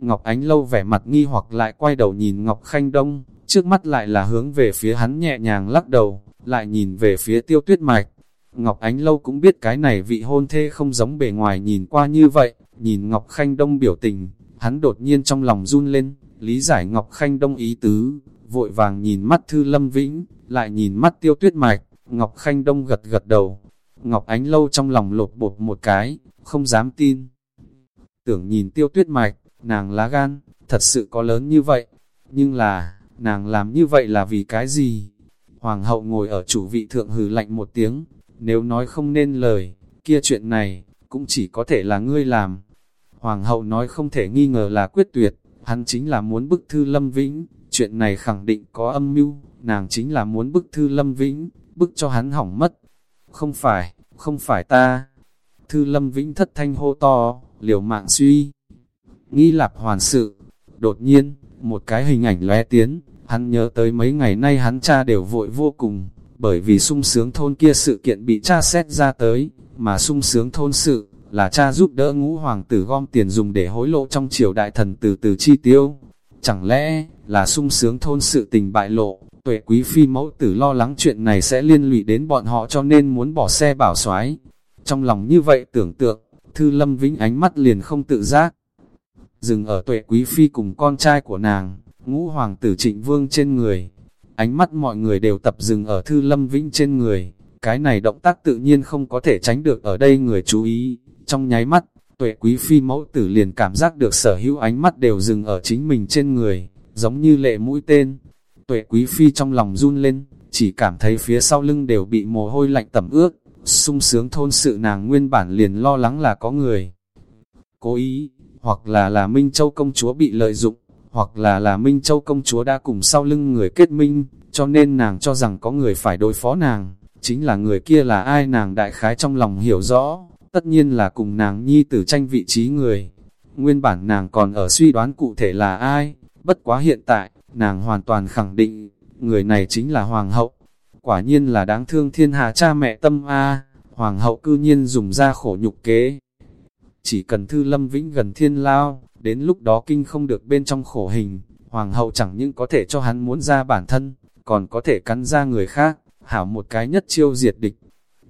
Ngọc Ánh Lâu vẻ mặt nghi hoặc lại quay đầu nhìn Ngọc Khanh Đông, trước mắt lại là hướng về phía hắn nhẹ nhàng lắc đầu, lại nhìn về phía tiêu tuyết mạch. Ngọc Ánh Lâu cũng biết cái này vị hôn thê không giống bề ngoài nhìn qua như vậy, nhìn Ngọc Khanh Đông biểu tình, hắn đột nhiên trong lòng run lên, lý giải Ngọc Khanh Đông ý tứ, vội vàng nhìn mắt Thư Lâm Vĩnh, lại nhìn mắt Tiêu Tuyết Mạch, Ngọc Khanh Đông gật gật đầu. Ngọc Ánh Lâu trong lòng lột bột một cái, không dám tin. Tưởng nhìn Tiêu Tuyết Mạch, nàng lá gan, thật sự có lớn như vậy. Nhưng là, nàng làm như vậy là vì cái gì? Hoàng hậu ngồi ở chủ vị thượng hừ lạnh một tiếng, nếu nói không nên lời, kia chuyện này, cũng chỉ có thể là ngươi làm. Hoàng hậu nói không thể nghi ngờ là quyết tuyệt, hắn chính là muốn bức thư Lâm Vĩnh, chuyện này khẳng định có âm mưu, nàng chính là muốn bức thư Lâm Vĩnh, bức cho hắn hỏng mất. Không phải, không phải ta. Thư Lâm Vĩnh thất thanh hô to, liều mạng suy. Nghi lạp hoàn sự, đột nhiên, một cái hình ảnh lóe tiến, hắn nhớ tới mấy ngày nay hắn cha đều vội vô cùng, bởi vì sung sướng thôn kia sự kiện bị cha xét ra tới, mà sung sướng thôn sự, là cha giúp đỡ ngũ hoàng tử gom tiền dùng để hối lộ trong triều đại thần từ từ chi tiêu. Chẳng lẽ, là sung sướng thôn sự tình bại lộ, tuệ quý phi mẫu tử lo lắng chuyện này sẽ liên lụy đến bọn họ cho nên muốn bỏ xe bảo soái Trong lòng như vậy tưởng tượng, thư lâm vĩnh ánh mắt liền không tự giác. Dừng ở tuệ quý phi cùng con trai của nàng, ngũ hoàng tử trịnh vương trên người. Ánh mắt mọi người đều tập dừng ở thư lâm vĩnh trên người. Cái này động tác tự nhiên không có thể tránh được ở đây người chú ý. Trong nháy mắt, tuệ quý phi mẫu tử liền cảm giác được sở hữu ánh mắt đều dừng ở chính mình trên người, giống như lệ mũi tên. Tuệ quý phi trong lòng run lên, chỉ cảm thấy phía sau lưng đều bị mồ hôi lạnh tẩm ướt, sung sướng thôn sự nàng nguyên bản liền lo lắng là có người. Cố ý, hoặc là là Minh Châu công chúa bị lợi dụng, hoặc là là Minh Châu công chúa đã cùng sau lưng người kết minh, cho nên nàng cho rằng có người phải đối phó nàng, chính là người kia là ai nàng đại khái trong lòng hiểu rõ, tất nhiên là cùng nàng nhi tử tranh vị trí người. Nguyên bản nàng còn ở suy đoán cụ thể là ai, bất quá hiện tại, nàng hoàn toàn khẳng định, người này chính là Hoàng hậu. Quả nhiên là đáng thương thiên hạ cha mẹ tâm A, Hoàng hậu cư nhiên dùng ra khổ nhục kế. Chỉ cần thư lâm vĩnh gần thiên lao, đến lúc đó kinh không được bên trong khổ hình, Hoàng hậu chẳng những có thể cho hắn muốn ra bản thân, còn có thể cắn ra người khác, hảo một cái nhất chiêu diệt địch.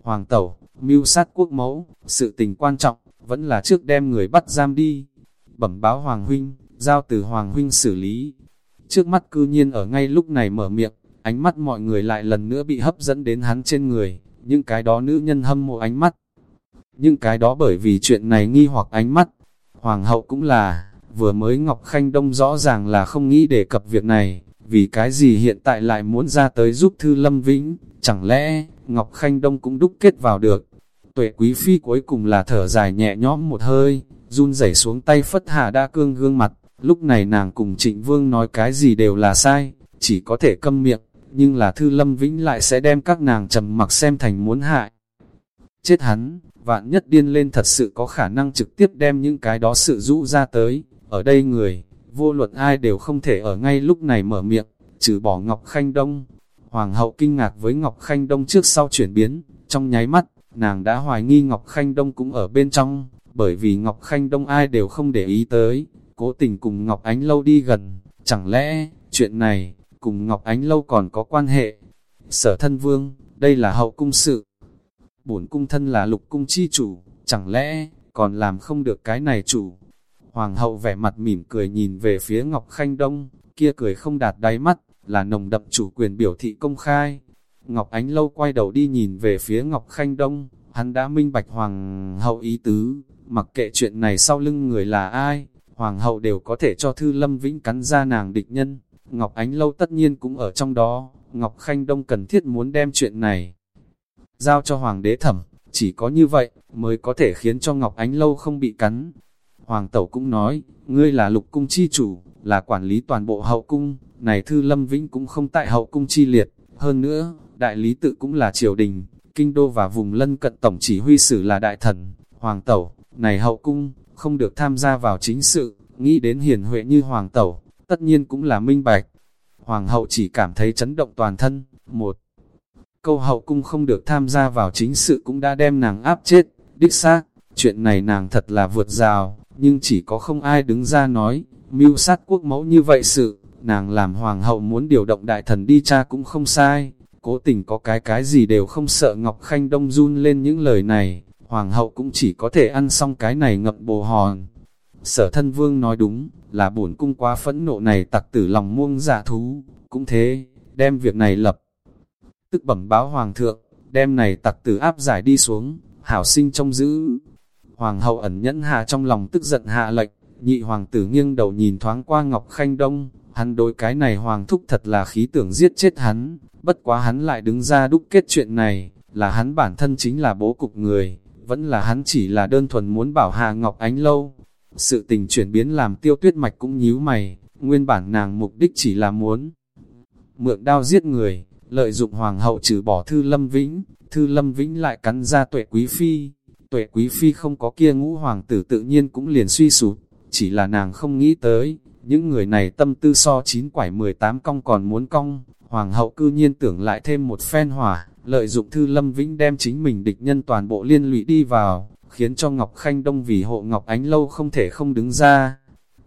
Hoàng tẩu, mưu sát quốc mẫu, sự tình quan trọng, vẫn là trước đem người bắt giam đi. Bẩm báo Hoàng huynh, giao từ Hoàng huynh xử lý. Trước mắt cư nhiên ở ngay lúc này mở miệng, ánh mắt mọi người lại lần nữa bị hấp dẫn đến hắn trên người, những cái đó nữ nhân hâm mộ ánh mắt. Những cái đó bởi vì chuyện này nghi hoặc ánh mắt, Hoàng hậu cũng là, vừa mới Ngọc Khanh Đông rõ ràng là không nghĩ đề cập việc này, vì cái gì hiện tại lại muốn ra tới giúp Thư Lâm Vĩnh, chẳng lẽ Ngọc Khanh Đông cũng đúc kết vào được. Tuệ Quý Phi cuối cùng là thở dài nhẹ nhõm một hơi, run rẩy xuống tay phất hạ đa cương gương mặt, lúc này nàng cùng Trịnh Vương nói cái gì đều là sai, chỉ có thể câm miệng, nhưng là Thư Lâm Vĩnh lại sẽ đem các nàng trầm mặc xem thành muốn hại. Chết hắn, vạn nhất điên lên thật sự có khả năng trực tiếp đem những cái đó sự rũ ra tới, ở đây người, vô luận ai đều không thể ở ngay lúc này mở miệng, trừ bỏ Ngọc Khanh Đông. Hoàng hậu kinh ngạc với Ngọc Khanh Đông trước sau chuyển biến, trong nháy mắt, nàng đã hoài nghi Ngọc Khanh Đông cũng ở bên trong, bởi vì Ngọc Khanh Đông ai đều không để ý tới, cố tình cùng Ngọc Ánh Lâu đi gần, chẳng lẽ, chuyện này, cùng Ngọc Ánh Lâu còn có quan hệ. Sở thân vương, đây là hậu cung sự. Bổn cung thân là lục cung chi chủ, chẳng lẽ, còn làm không được cái này chủ. Hoàng hậu vẻ mặt mỉm cười nhìn về phía Ngọc Khanh Đông, kia cười không đạt đáy mắt, là nồng đậm chủ quyền biểu thị công khai. Ngọc Ánh Lâu quay đầu đi nhìn về phía Ngọc Khanh Đông, hắn đã minh bạch Hoàng hậu ý tứ, mặc kệ chuyện này sau lưng người là ai, Hoàng hậu đều có thể cho Thư Lâm Vĩnh cắn ra nàng địch nhân. Ngọc Ánh Lâu tất nhiên cũng ở trong đó, Ngọc Khanh Đông cần thiết muốn đem chuyện này giao cho Hoàng đế thẩm, chỉ có như vậy mới có thể khiến cho Ngọc Ánh Lâu không bị cắn. Hoàng Tẩu cũng nói, ngươi là lục cung chi chủ, là quản lý toàn bộ hậu cung, này Thư Lâm Vĩnh cũng không tại hậu cung chi liệt, hơn nữa, đại lý tự cũng là triều đình, kinh đô và vùng lân cận tổng chỉ huy sử là đại thần, Hoàng Tẩu, này hậu cung, không được tham gia vào chính sự, nghĩ đến hiền huệ như Hoàng Tẩu, tất nhiên cũng là minh bạch. Hoàng hậu chỉ cảm thấy chấn động toàn thân, một câu hậu cung không được tham gia vào chính sự cũng đã đem nàng áp chết, đích xác, chuyện này nàng thật là vượt rào, nhưng chỉ có không ai đứng ra nói, mưu sát quốc mẫu như vậy sự, nàng làm hoàng hậu muốn điều động đại thần đi cha cũng không sai, cố tình có cái cái gì đều không sợ Ngọc Khanh Đông run lên những lời này, hoàng hậu cũng chỉ có thể ăn xong cái này ngậm bồ hòn. sở thân vương nói đúng, là bổn cung quá phẫn nộ này tặc tử lòng muông giả dạ thú, cũng thế, đem việc này lập. Tức bẩm báo hoàng thượng, đem này tặc tử áp giải đi xuống, hảo sinh trông giữ. Hoàng hậu ẩn nhẫn hạ trong lòng tức giận hạ lệnh, nhị hoàng tử nghiêng đầu nhìn thoáng qua Ngọc Khanh Đông, hắn đối cái này hoàng thúc thật là khí tưởng giết chết hắn, bất quá hắn lại đứng ra đúc kết chuyện này, là hắn bản thân chính là bố cục người, vẫn là hắn chỉ là đơn thuần muốn bảo hạ Ngọc Ánh Lâu. Sự tình chuyển biến làm tiêu tuyết mạch cũng nhíu mày, nguyên bản nàng mục đích chỉ là muốn mượn đao giết người, lợi dụng hoàng hậu trừ bỏ thư lâm vĩnh, thư lâm vĩnh lại cắn ra tuệ quý phi. Tuệ quý phi không có kia ngũ hoàng tử tự nhiên cũng liền suy sụp, chỉ là nàng không nghĩ tới, những người này tâm tư so chín quải 18 cong còn muốn cong, hoàng hậu cư nhiên tưởng lại thêm một phen hỏa, lợi dụng thư lâm vĩnh đem chính mình địch nhân toàn bộ liên lụy đi vào, khiến cho Ngọc Khanh Đông vì hộ Ngọc Ánh Lâu không thể không đứng ra.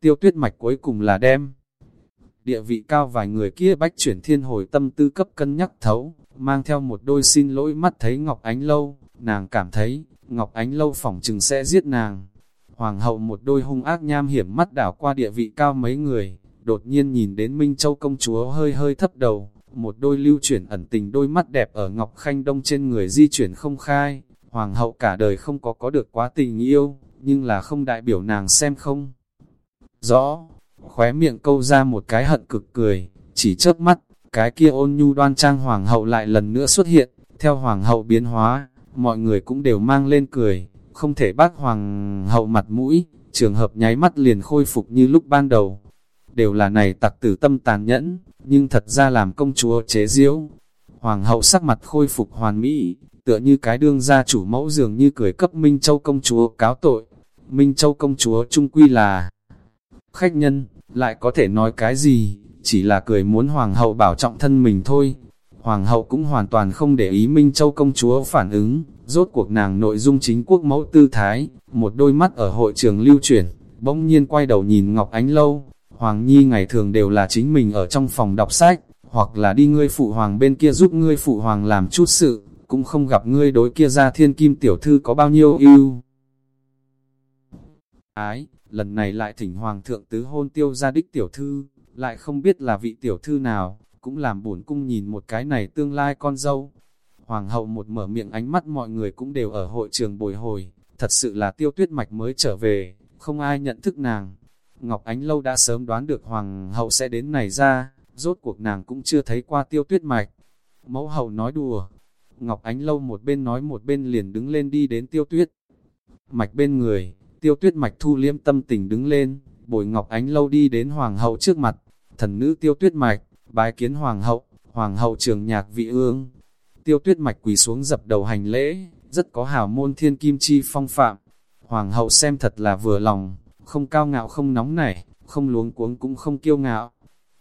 Tiêu tuyết mạch cuối cùng là đem. Địa vị cao vài người kia bách chuyển thiên hồi tâm tư cấp cân nhắc thấu, mang theo một đôi xin lỗi mắt thấy Ngọc Ánh Lâu, nàng cảm thấy, Ngọc Ánh Lâu phỏng chừng sẽ giết nàng. Hoàng hậu một đôi hung ác nham hiểm mắt đảo qua địa vị cao mấy người, đột nhiên nhìn đến Minh Châu công chúa hơi hơi thấp đầu, một đôi lưu chuyển ẩn tình đôi mắt đẹp ở Ngọc Khanh Đông trên người di chuyển không khai, hoàng hậu cả đời không có có được quá tình yêu, nhưng là không đại biểu nàng xem không. Rõ, khóe miệng câu ra một cái hận cực cười, chỉ chớp mắt, cái kia ôn nhu đoan trang hoàng hậu lại lần nữa xuất hiện, theo hoàng hậu biến hóa, mọi người cũng đều mang lên cười, không thể bác hoàng hậu mặt mũi, trường hợp nháy mắt liền khôi phục như lúc ban đầu. Đều là này tặc tử tâm tàn nhẫn, nhưng thật ra làm công chúa chế diễu. Hoàng hậu sắc mặt khôi phục hoàn mỹ, tựa như cái đương gia chủ mẫu dường như cười cấp Minh Châu công chúa cáo tội. Minh Châu công chúa trung quy là khách nhân, lại có thể nói cái gì, chỉ là cười muốn hoàng hậu bảo trọng thân mình thôi. Hoàng hậu cũng hoàn toàn không để ý Minh Châu công chúa phản ứng, rốt cuộc nàng nội dung chính quốc mẫu tư thái, một đôi mắt ở hội trường lưu chuyển, bỗng nhiên quay đầu nhìn Ngọc Ánh Lâu. Hoàng Nhi ngày thường đều là chính mình ở trong phòng đọc sách, hoặc là đi ngươi phụ hoàng bên kia giúp ngươi phụ hoàng làm chút sự, cũng không gặp ngươi đối kia ra thiên kim tiểu thư có bao nhiêu yêu. Ái, lần này lại thỉnh hoàng thượng tứ hôn tiêu gia đích tiểu thư, lại không biết là vị tiểu thư nào, cũng làm bổn cung nhìn một cái này tương lai con dâu. Hoàng hậu một mở miệng ánh mắt mọi người cũng đều ở hội trường bồi hồi, thật sự là tiêu tuyết mạch mới trở về, không ai nhận thức nàng. Ngọc Ánh Lâu đã sớm đoán được hoàng hậu sẽ đến này ra, rốt cuộc nàng cũng chưa thấy qua tiêu tuyết mạch. Mẫu hậu nói đùa, Ngọc Ánh Lâu một bên nói một bên liền đứng lên đi đến tiêu tuyết. Mạch bên người, tiêu tuyết mạch thu liêm tâm tình đứng lên, bồi Ngọc Ánh Lâu đi đến Hoàng hậu trước mặt, thần nữ tiêu tuyết mạch, bái kiến Hoàng hậu, Hoàng hậu trường nhạc vị ương. Tiêu tuyết mạch quỳ xuống dập đầu hành lễ, rất có hào môn thiên kim chi phong phạm. Hoàng hậu xem thật là vừa lòng, không cao ngạo không nóng nảy, không luống cuống cũng không kiêu ngạo.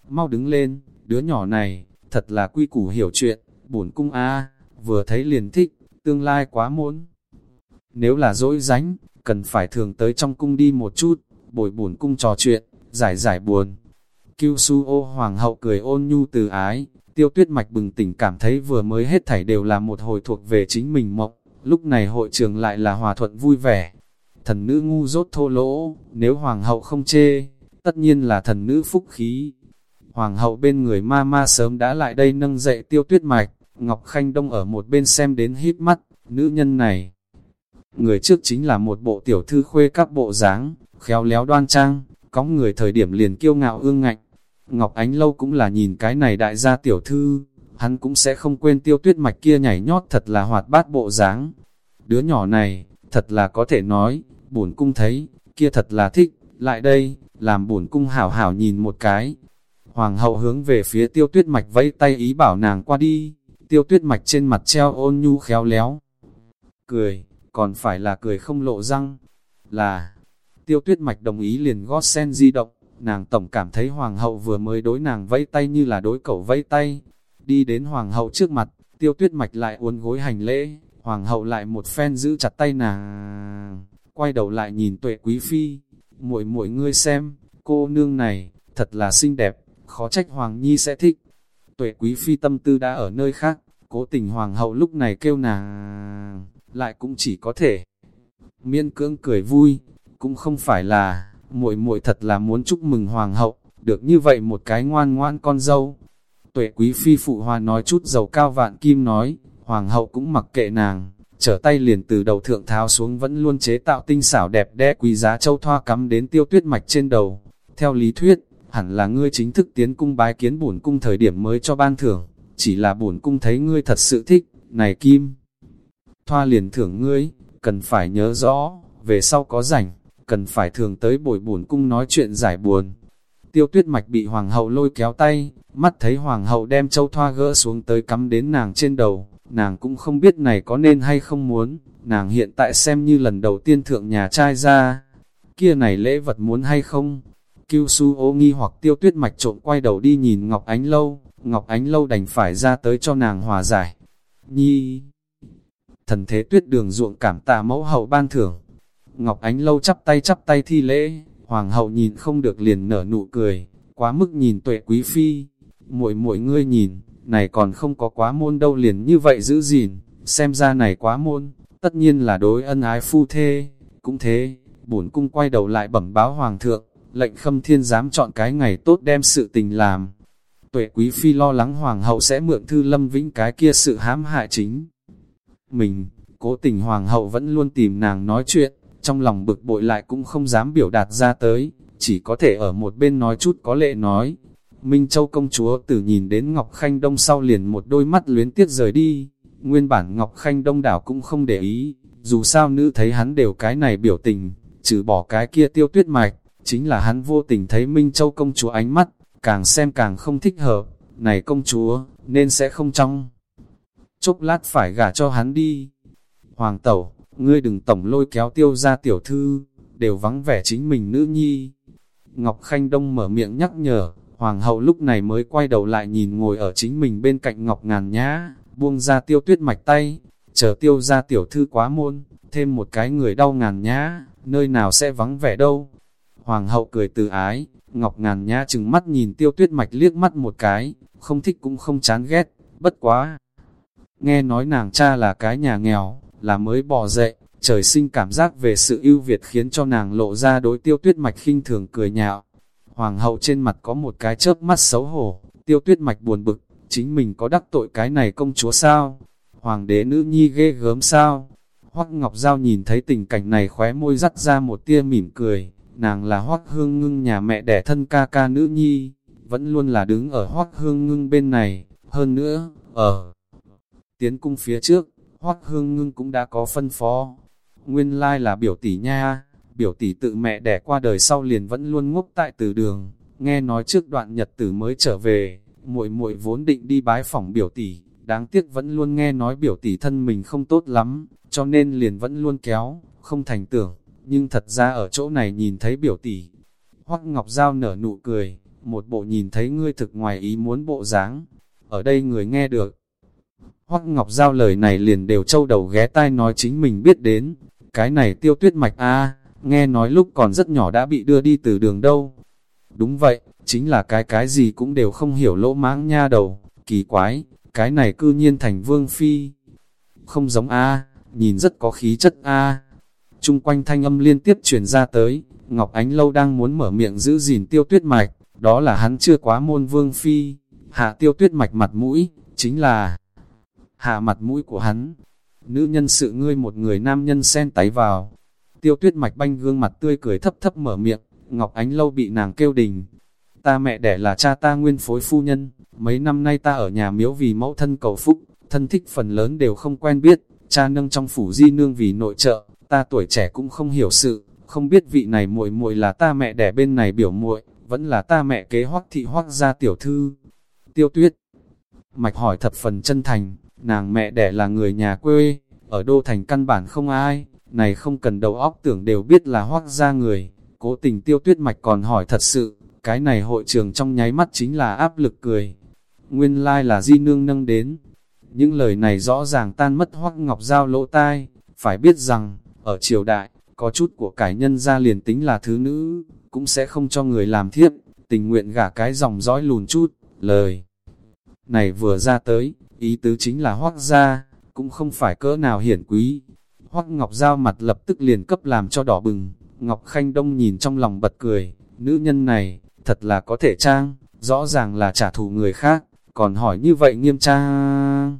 Mau đứng lên, đứa nhỏ này, thật là quy củ hiểu chuyện, bổn cung a vừa thấy liền thích, tương lai quá muốn. Nếu là dỗi ránh, cần phải thường tới trong cung đi một chút, bồi bổn cung trò chuyện, giải giải buồn. Kiêu su ô hoàng hậu cười ôn nhu từ ái, tiêu tuyết mạch bừng tỉnh cảm thấy vừa mới hết thảy đều là một hồi thuộc về chính mình mộng, lúc này hội trường lại là hòa thuận vui vẻ. Thần nữ ngu dốt thô lỗ, nếu hoàng hậu không chê, tất nhiên là thần nữ phúc khí. Hoàng hậu bên người ma ma sớm đã lại đây nâng dậy tiêu tuyết mạch, Ngọc Khanh Đông ở một bên xem đến hít mắt, nữ nhân này. Người trước chính là một bộ tiểu thư khuê các bộ dáng, khéo léo đoan trang, có người thời điểm liền kiêu ngạo ương ngạnh. Ngọc Ánh Lâu cũng là nhìn cái này đại gia tiểu thư, hắn cũng sẽ không quên tiêu tuyết mạch kia nhảy nhót thật là hoạt bát bộ dáng. Đứa nhỏ này, thật là có thể nói, bổn cung thấy, kia thật là thích, lại đây, làm bổn cung hảo hảo nhìn một cái. Hoàng hậu hướng về phía tiêu tuyết mạch vẫy tay ý bảo nàng qua đi, tiêu tuyết mạch trên mặt treo ôn nhu khéo léo. Cười, còn phải là cười không lộ răng, là tiêu tuyết mạch đồng ý liền gót sen di động, nàng tổng cảm thấy hoàng hậu vừa mới đối nàng vẫy tay như là đối cậu vẫy tay. Đi đến hoàng hậu trước mặt, tiêu tuyết mạch lại uốn gối hành lễ, hoàng hậu lại một phen giữ chặt tay nàng, quay đầu lại nhìn tuệ quý phi, muội muội ngươi xem, cô nương này, thật là xinh đẹp, khó trách hoàng nhi sẽ thích. Tuệ quý phi tâm tư đã ở nơi khác, cố tình hoàng hậu lúc này kêu nàng, lại cũng chỉ có thể miên cưỡng cười vui, cũng không phải là, muội muội thật là muốn chúc mừng hoàng hậu, được như vậy một cái ngoan ngoan con dâu. Tuệ quý phi phụ hoa nói chút dầu cao vạn kim nói, hoàng hậu cũng mặc kệ nàng, trở tay liền từ đầu thượng tháo xuống vẫn luôn chế tạo tinh xảo đẹp đẽ quý giá châu thoa cắm đến tiêu tuyết mạch trên đầu. Theo lý thuyết, hẳn là ngươi chính thức tiến cung bái kiến bổn cung thời điểm mới cho ban thưởng, chỉ là bổn cung thấy ngươi thật sự thích, này kim. Thoa liền thưởng ngươi, cần phải nhớ rõ, về sau có rảnh, cần phải thường tới bồi bổn cung nói chuyện giải buồn. Tiêu tuyết mạch bị hoàng hậu lôi kéo tay, mắt thấy hoàng hậu đem châu thoa gỡ xuống tới cắm đến nàng trên đầu, nàng cũng không biết này có nên hay không muốn, nàng hiện tại xem như lần đầu tiên thượng nhà trai ra, kia này lễ vật muốn hay không. Kiêu su ô nghi hoặc tiêu tuyết mạch trộn quay đầu đi nhìn Ngọc Ánh Lâu, Ngọc Ánh Lâu đành phải ra tới cho nàng hòa giải. Nhi! Thần thế tuyết đường ruộng cảm tạ mẫu hậu ban thưởng. Ngọc Ánh Lâu chắp tay chắp tay thi lễ, Hoàng hậu nhìn không được liền nở nụ cười, quá mức nhìn tuệ quý phi. muội muội ngươi nhìn, này còn không có quá môn đâu liền như vậy giữ gìn, xem ra này quá môn, tất nhiên là đối ân ái phu thê. Cũng thế, bổn cung quay đầu lại bẩm báo hoàng thượng, lệnh khâm thiên dám chọn cái ngày tốt đem sự tình làm. Tuệ quý phi lo lắng hoàng hậu sẽ mượn thư lâm vĩnh cái kia sự hãm hại chính. Mình, cố tình hoàng hậu vẫn luôn tìm nàng nói chuyện, trong lòng bực bội lại cũng không dám biểu đạt ra tới, chỉ có thể ở một bên nói chút có lệ nói. Minh Châu công chúa từ nhìn đến Ngọc Khanh Đông sau liền một đôi mắt luyến tiếc rời đi, nguyên bản Ngọc Khanh Đông đảo cũng không để ý, dù sao nữ thấy hắn đều cái này biểu tình, trừ bỏ cái kia tiêu tuyết mạch, chính là hắn vô tình thấy Minh Châu công chúa ánh mắt, càng xem càng không thích hợp, này công chúa, nên sẽ không trong. Chốc lát phải gả cho hắn đi. Hoàng tẩu, ngươi đừng tổng lôi kéo tiêu ra tiểu thư, đều vắng vẻ chính mình nữ nhi. Ngọc Khanh Đông mở miệng nhắc nhở, Hoàng hậu lúc này mới quay đầu lại nhìn ngồi ở chính mình bên cạnh Ngọc Ngàn Nhã, buông ra tiêu tuyết mạch tay, chờ tiêu ra tiểu thư quá môn, thêm một cái người đau ngàn nhã, nơi nào sẽ vắng vẻ đâu. Hoàng hậu cười từ ái, Ngọc Ngàn Nhã chừng mắt nhìn tiêu tuyết mạch liếc mắt một cái, không thích cũng không chán ghét, bất quá. Nghe nói nàng cha là cái nhà nghèo, là mới bỏ dậy, trời sinh cảm giác về sự ưu việt khiến cho nàng lộ ra đối tiêu tuyết mạch khinh thường cười nhạo. Hoàng hậu trên mặt có một cái chớp mắt xấu hổ, tiêu tuyết mạch buồn bực, chính mình có đắc tội cái này công chúa sao? Hoàng đế nữ nhi ghê gớm sao? Hoắc Ngọc Giao nhìn thấy tình cảnh này khóe môi dắt ra một tia mỉm cười, nàng là Hoắc Hương Ngưng nhà mẹ đẻ thân ca ca nữ nhi, vẫn luôn là đứng ở Hoắc Hương Ngưng bên này, hơn nữa, ở tiến cung phía trước, Hoắc Hương Ngưng cũng đã có phân phó. Nguyên lai là biểu tỷ nha, biểu tỷ tự mẹ đẻ qua đời sau liền vẫn luôn ngốc tại từ đường, nghe nói trước đoạn nhật tử mới trở về, muội muội vốn định đi bái phỏng biểu tỷ, đáng tiếc vẫn luôn nghe nói biểu tỷ thân mình không tốt lắm, cho nên liền vẫn luôn kéo, không thành tưởng, nhưng thật ra ở chỗ này nhìn thấy biểu tỷ. Hoắc Ngọc Giao nở nụ cười, một bộ nhìn thấy ngươi thực ngoài ý muốn bộ dáng, ở đây người nghe được. Hoắc Ngọc Giao lời này liền đều châu đầu ghé tai nói chính mình biết đến, cái này tiêu tuyết mạch a nghe nói lúc còn rất nhỏ đã bị đưa đi từ đường đâu. Đúng vậy, chính là cái cái gì cũng đều không hiểu lỗ mãng nha đầu, kỳ quái, cái này cư nhiên thành vương phi. Không giống A, nhìn rất có khí chất A. Trung quanh thanh âm liên tiếp truyền ra tới, Ngọc Ánh Lâu đang muốn mở miệng giữ gìn tiêu tuyết mạch, đó là hắn chưa quá môn vương phi. Hạ tiêu tuyết mạch mặt mũi, chính là hạ mặt mũi của hắn. Nữ nhân sự ngươi một người nam nhân sen tay vào. Tiêu tuyết mạch banh gương mặt tươi cười thấp thấp mở miệng, Ngọc Ánh Lâu bị nàng kêu đình, Ta mẹ đẻ là cha ta nguyên phối phu nhân, mấy năm nay ta ở nhà miếu vì mẫu thân cầu phúc, thân thích phần lớn đều không quen biết, cha nâng trong phủ di nương vì nội trợ, ta tuổi trẻ cũng không hiểu sự, không biết vị này muội muội là ta mẹ đẻ bên này biểu muội, vẫn là ta mẹ kế hoắc thị hoắc gia tiểu thư. Tiêu tuyết, mạch hỏi thập phần chân thành, nàng mẹ đẻ là người nhà quê, ở đô thành căn bản không ai, này không cần đầu óc tưởng đều biết là hoắc gia người, cố tình tiêu tuyết mạch còn hỏi thật sự, cái này hội trường trong nháy mắt chính là áp lực cười. Nguyên lai like là di nương nâng đến. Những lời này rõ ràng tan mất hoắc ngọc giao lỗ tai. Phải biết rằng, ở triều đại, có chút của cải nhân ra liền tính là thứ nữ, cũng sẽ không cho người làm thiếp, tình nguyện gả cái dòng dõi lùn chút, lời. Này vừa ra tới, ý tứ chính là hoắc gia, cũng không phải cỡ nào hiển quý. Hoắc Ngọc Giao mặt lập tức liền cấp làm cho đỏ bừng, Ngọc Khanh Đông nhìn trong lòng bật cười, nữ nhân này, thật là có thể trang, rõ ràng là trả thù người khác, còn hỏi như vậy nghiêm trang.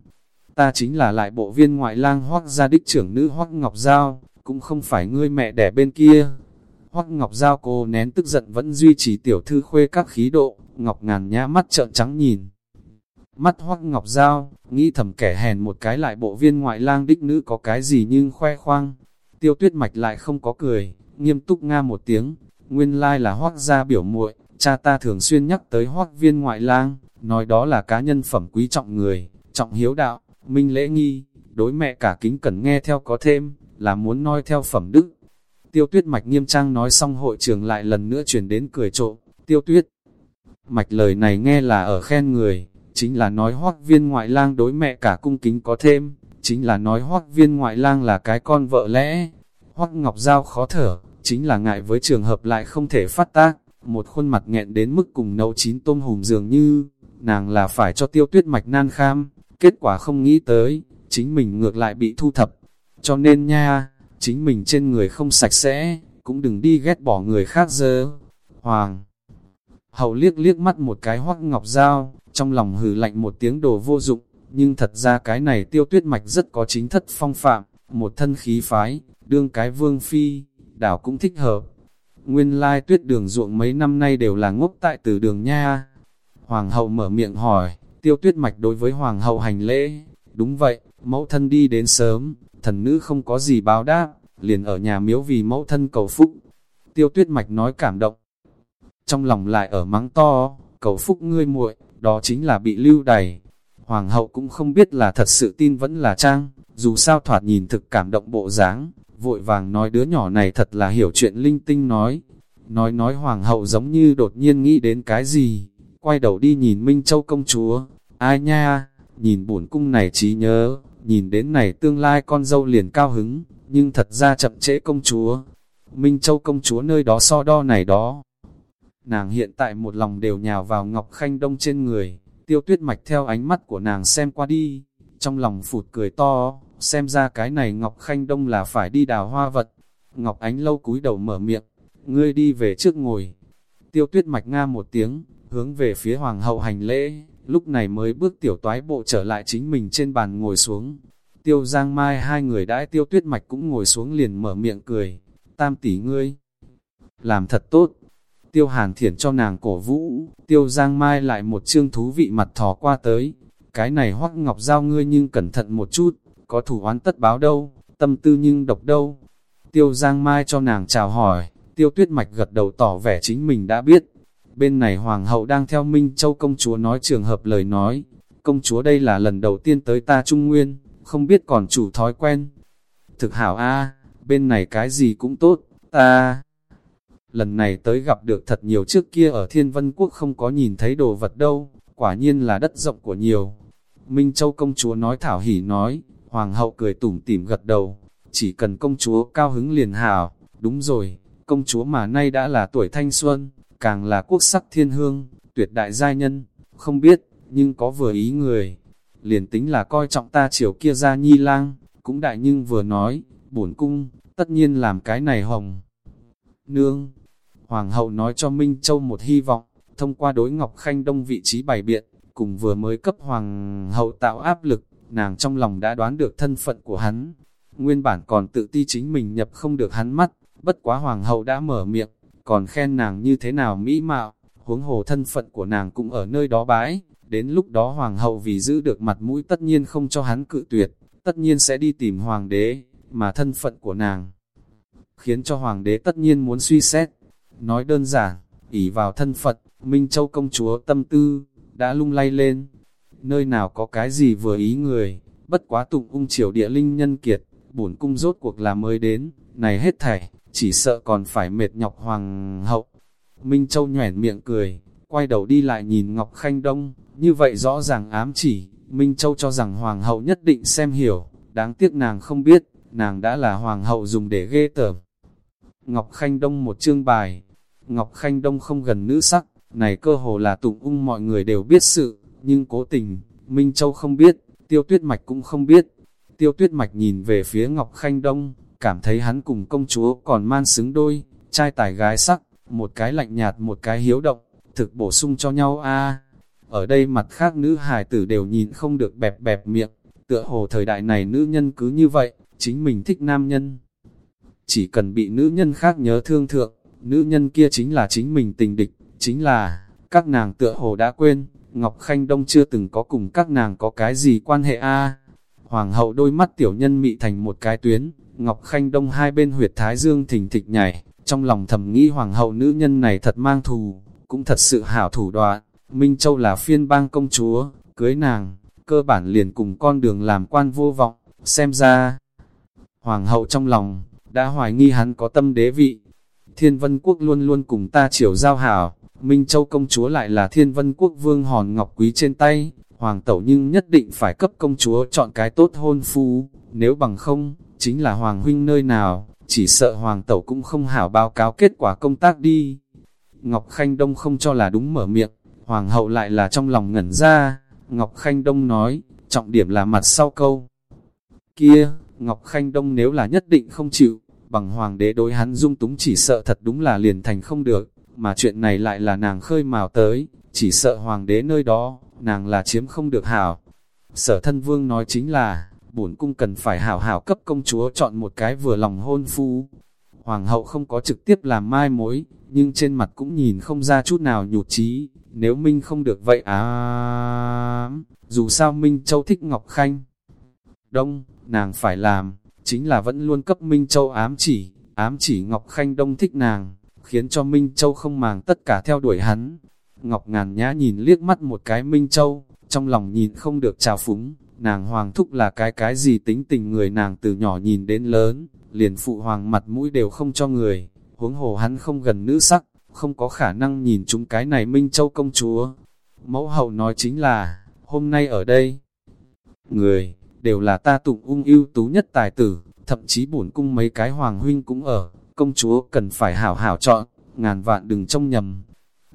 Ta chính là lại bộ viên ngoại lang hoác gia đích trưởng nữ hoác Ngọc Giao, cũng không phải ngươi mẹ đẻ bên kia. Hoác Ngọc Giao cô nén tức giận vẫn duy trì tiểu thư khuê các khí độ, Ngọc ngàn nhã mắt trợn trắng nhìn. Mắt hoắc Ngọc Giao, nghĩ thầm kẻ hèn một cái lại bộ viên ngoại lang đích nữ có cái gì nhưng khoe khoang. Tiêu tuyết mạch lại không có cười, nghiêm túc nga một tiếng, nguyên lai là hoắc gia biểu muội cha ta thường xuyên nhắc tới hoắc viên ngoại lang, nói đó là cá nhân phẩm quý trọng người, trọng hiếu đạo, minh lễ nghi, đối mẹ cả kính cần nghe theo có thêm, là muốn nói theo phẩm đức. Tiêu tuyết mạch nghiêm trang nói xong hội trường lại lần nữa chuyển đến cười trộm, tiêu tuyết. Mạch lời này nghe là ở khen người, chính là nói hoác viên ngoại lang đối mẹ cả cung kính có thêm, chính là nói hoác viên ngoại lang là cái con vợ lẽ. Hoác Ngọc Giao khó thở, chính là ngại với trường hợp lại không thể phát tác, một khuôn mặt nghẹn đến mức cùng nấu chín tôm hùm dường như, nàng là phải cho tiêu tuyết mạch nan kham, kết quả không nghĩ tới, chính mình ngược lại bị thu thập. Cho nên nha, chính mình trên người không sạch sẽ, cũng đừng đi ghét bỏ người khác dơ. Hoàng hậu liếc liếc mắt một cái hoắc ngọc dao, trong lòng hừ lạnh một tiếng đồ vô dụng, nhưng thật ra cái này tiêu tuyết mạch rất có chính thất phong phạm, một thân khí phái, đương cái vương phi, đảo cũng thích hợp. Nguyên lai tuyết đường ruộng mấy năm nay đều là ngốc tại từ đường nha. Hoàng hậu mở miệng hỏi, tiêu tuyết mạch đối với hoàng hậu hành lễ, đúng vậy, mẫu thân đi đến sớm, thần nữ không có gì báo đáp, liền ở nhà miếu vì mẫu thân cầu phúc. Tiêu tuyết mạch nói cảm động. Trong lòng lại ở mắng to, cầu phúc ngươi muội, đó chính là bị lưu đày. Hoàng hậu cũng không biết là thật sự tin vẫn là trang, dù sao thoạt nhìn thực cảm động bộ dáng, vội vàng nói đứa nhỏ này thật là hiểu chuyện linh tinh nói. Nói nói hoàng hậu giống như đột nhiên nghĩ đến cái gì, quay đầu đi nhìn Minh Châu công chúa, ai nha, nhìn bổn cung này trí nhớ, nhìn đến này tương lai con dâu liền cao hứng, nhưng thật ra chậm trễ công chúa. Minh Châu công chúa nơi đó so đo này đó. Nàng hiện tại một lòng đều nhào vào Ngọc Khanh Đông trên người, tiêu tuyết mạch theo ánh mắt của nàng xem qua đi, trong lòng phụt cười to, xem ra cái này Ngọc Khanh Đông là phải đi đào hoa vật. Ngọc Ánh lâu cúi đầu mở miệng, ngươi đi về trước ngồi. Tiêu tuyết mạch nga một tiếng, hướng về phía hoàng hậu hành lễ, lúc này mới bước tiểu toái bộ trở lại chính mình trên bàn ngồi xuống. Tiêu Giang Mai hai người đãi tiêu tuyết mạch cũng ngồi xuống liền mở miệng cười, tam tỷ ngươi. Làm thật tốt. Tiêu Hàn Thiển cho nàng cổ vũ, Tiêu Giang Mai lại một chương thú vị mặt thò qua tới. Cái này hoắc ngọc giao ngươi nhưng cẩn thận một chút, có thủ oán tất báo đâu, tâm tư nhưng độc đâu. Tiêu Giang Mai cho nàng chào hỏi, Tiêu Tuyết Mạch gật đầu tỏ vẻ chính mình đã biết, Bên này Hoàng hậu đang theo Minh Châu công chúa nói trường hợp lời nói. Công chúa đây là lần đầu tiên tới ta Trung Nguyên, không biết còn chủ thói quen. Thực hảo a bên này cái gì cũng tốt, ta... Lần này tới gặp được thật nhiều trước kia ở Thiên Vân Quốc không có nhìn thấy đồ vật đâu, quả nhiên là đất rộng của nhiều. Minh Châu công chúa nói thảo hỉ nói, Hoàng hậu cười tủm tỉm gật đầu, chỉ cần công chúa cao hứng liền hào đúng rồi, công chúa mà nay đã là tuổi thanh xuân, càng là quốc sắc thiên hương, tuyệt đại giai nhân, không biết, nhưng có vừa ý người. Liền tính là coi trọng ta chiều kia ra nhi lang, cũng đại nhưng vừa nói, bổn cung, tất nhiên làm cái này hồng. Nương, Hoàng hậu nói cho Minh Châu một hy vọng, thông qua đối Ngọc Khanh Đông vị trí bày biện, cùng vừa mới cấp Hoàng hậu tạo áp lực, nàng trong lòng đã đoán được thân phận của hắn. Nguyên bản còn tự ti chính mình nhập không được hắn mắt, bất quá Hoàng hậu đã mở miệng, còn khen nàng như thế nào mỹ mạo, huống hồ thân phận của nàng cũng ở nơi đó bãi, đến lúc đó hoàng hậu vì giữ được mặt mũi tất nhiên không cho hắn cự tuyệt, tất nhiên sẽ đi tìm hoàng đế, mà thân phận của nàng khiến cho hoàng đế tất nhiên muốn suy xét. Nói đơn giản, ỷ vào thân Phật, Minh Châu công chúa tâm tư, đã lung lay lên. Nơi nào có cái gì vừa ý người, bất quá tụng ung triều địa linh nhân kiệt, bổn cung rốt cuộc là mới đến, này hết thảy, chỉ sợ còn phải mệt nhọc hoàng hậu. Minh Châu nhoẻn miệng cười, quay đầu đi lại nhìn Ngọc Khanh Đông, như vậy rõ ràng ám chỉ, Minh Châu cho rằng hoàng hậu nhất định xem hiểu, đáng tiếc nàng không biết, nàng đã là hoàng hậu dùng để ghê tởm. Ngọc Khanh Đông một chương bài, Ngọc Khanh Đông không gần nữ sắc, này cơ hồ là tụng ung mọi người đều biết sự, nhưng cố tình, Minh Châu không biết, Tiêu Tuyết Mạch cũng không biết. Tiêu Tuyết Mạch nhìn về phía Ngọc Khanh Đông, cảm thấy hắn cùng công chúa còn man xứng đôi, trai tài gái sắc, một cái lạnh nhạt một cái hiếu động, thực bổ sung cho nhau a Ở đây mặt khác nữ hài tử đều nhìn không được bẹp bẹp miệng, tựa hồ thời đại này nữ nhân cứ như vậy, chính mình thích nam nhân. Chỉ cần bị nữ nhân khác nhớ thương thượng, nữ nhân kia chính là chính mình tình địch, chính là, các nàng tựa hồ đã quên, Ngọc Khanh Đông chưa từng có cùng các nàng có cái gì quan hệ a Hoàng hậu đôi mắt tiểu nhân mị thành một cái tuyến, Ngọc Khanh Đông hai bên huyệt thái dương thình thịch nhảy, trong lòng thầm nghĩ hoàng hậu nữ nhân này thật mang thù, cũng thật sự hảo thủ đoạn. Minh Châu là phiên bang công chúa, cưới nàng, cơ bản liền cùng con đường làm quan vô vọng, xem ra. Hoàng hậu trong lòng, đã hoài nghi hắn có tâm đế vị. Thiên Vân Quốc luôn luôn cùng ta chiều giao hảo, Minh Châu công chúa lại là Thiên Vân Quốc vương hòn ngọc quý trên tay, Hoàng tẩu nhưng nhất định phải cấp công chúa chọn cái tốt hôn phu, nếu bằng không, chính là Hoàng huynh nơi nào, chỉ sợ Hoàng tẩu cũng không hảo báo cáo kết quả công tác đi. Ngọc Khanh Đông không cho là đúng mở miệng, Hoàng hậu lại là trong lòng ngẩn ra, Ngọc Khanh Đông nói, trọng điểm là mặt sau câu. Kia, Ngọc Khanh Đông nếu là nhất định không chịu, bằng Hoàng đế đối hắn dung túng chỉ sợ thật đúng là liền thành không được, mà chuyện này lại là nàng khơi mào tới, chỉ sợ Hoàng đế nơi đó, nàng là chiếm không được hảo. Sở thân vương nói chính là, bổn cung cần phải hảo hảo cấp công chúa chọn một cái vừa lòng hôn phu. Hoàng hậu không có trực tiếp làm mai mối, nhưng trên mặt cũng nhìn không ra chút nào nhụt chí nếu Minh không được vậy à... Dù sao Minh Châu thích Ngọc Khanh. Đông, nàng phải làm, chính là vẫn luôn cấp Minh Châu ám chỉ, ám chỉ Ngọc Khanh Đông thích nàng, khiến cho Minh Châu không màng tất cả theo đuổi hắn. Ngọc Ngàn Nhã nhìn liếc mắt một cái Minh Châu, trong lòng nhìn không được trào phúng, nàng hoàng thúc là cái cái gì tính tình người nàng từ nhỏ nhìn đến lớn, liền phụ hoàng mặt mũi đều không cho người, huống hồ hắn không gần nữ sắc, không có khả năng nhìn chúng cái này Minh Châu công chúa. Mẫu hậu nói chính là, hôm nay ở đây, người, đều là ta tụng ung ưu tú nhất tài tử, thậm chí bổn cung mấy cái hoàng huynh cũng ở, công chúa cần phải hảo hảo chọn, ngàn vạn đừng trông nhầm.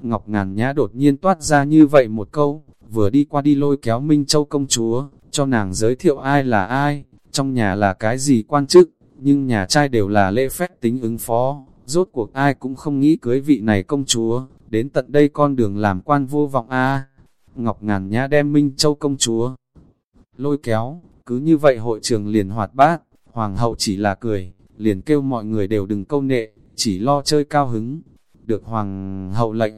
Ngọc ngàn nhã đột nhiên toát ra như vậy một câu, vừa đi qua đi lôi kéo Minh Châu công chúa, cho nàng giới thiệu ai là ai, trong nhà là cái gì quan chức, nhưng nhà trai đều là lễ phép tính ứng phó, rốt cuộc ai cũng không nghĩ cưới vị này công chúa, đến tận đây con đường làm quan vô vọng a Ngọc ngàn nhã đem Minh Châu công chúa, lôi kéo, cứ như vậy hội trường liền hoạt bát, hoàng hậu chỉ là cười, liền kêu mọi người đều đừng câu nệ, chỉ lo chơi cao hứng. Được hoàng hậu lệnh,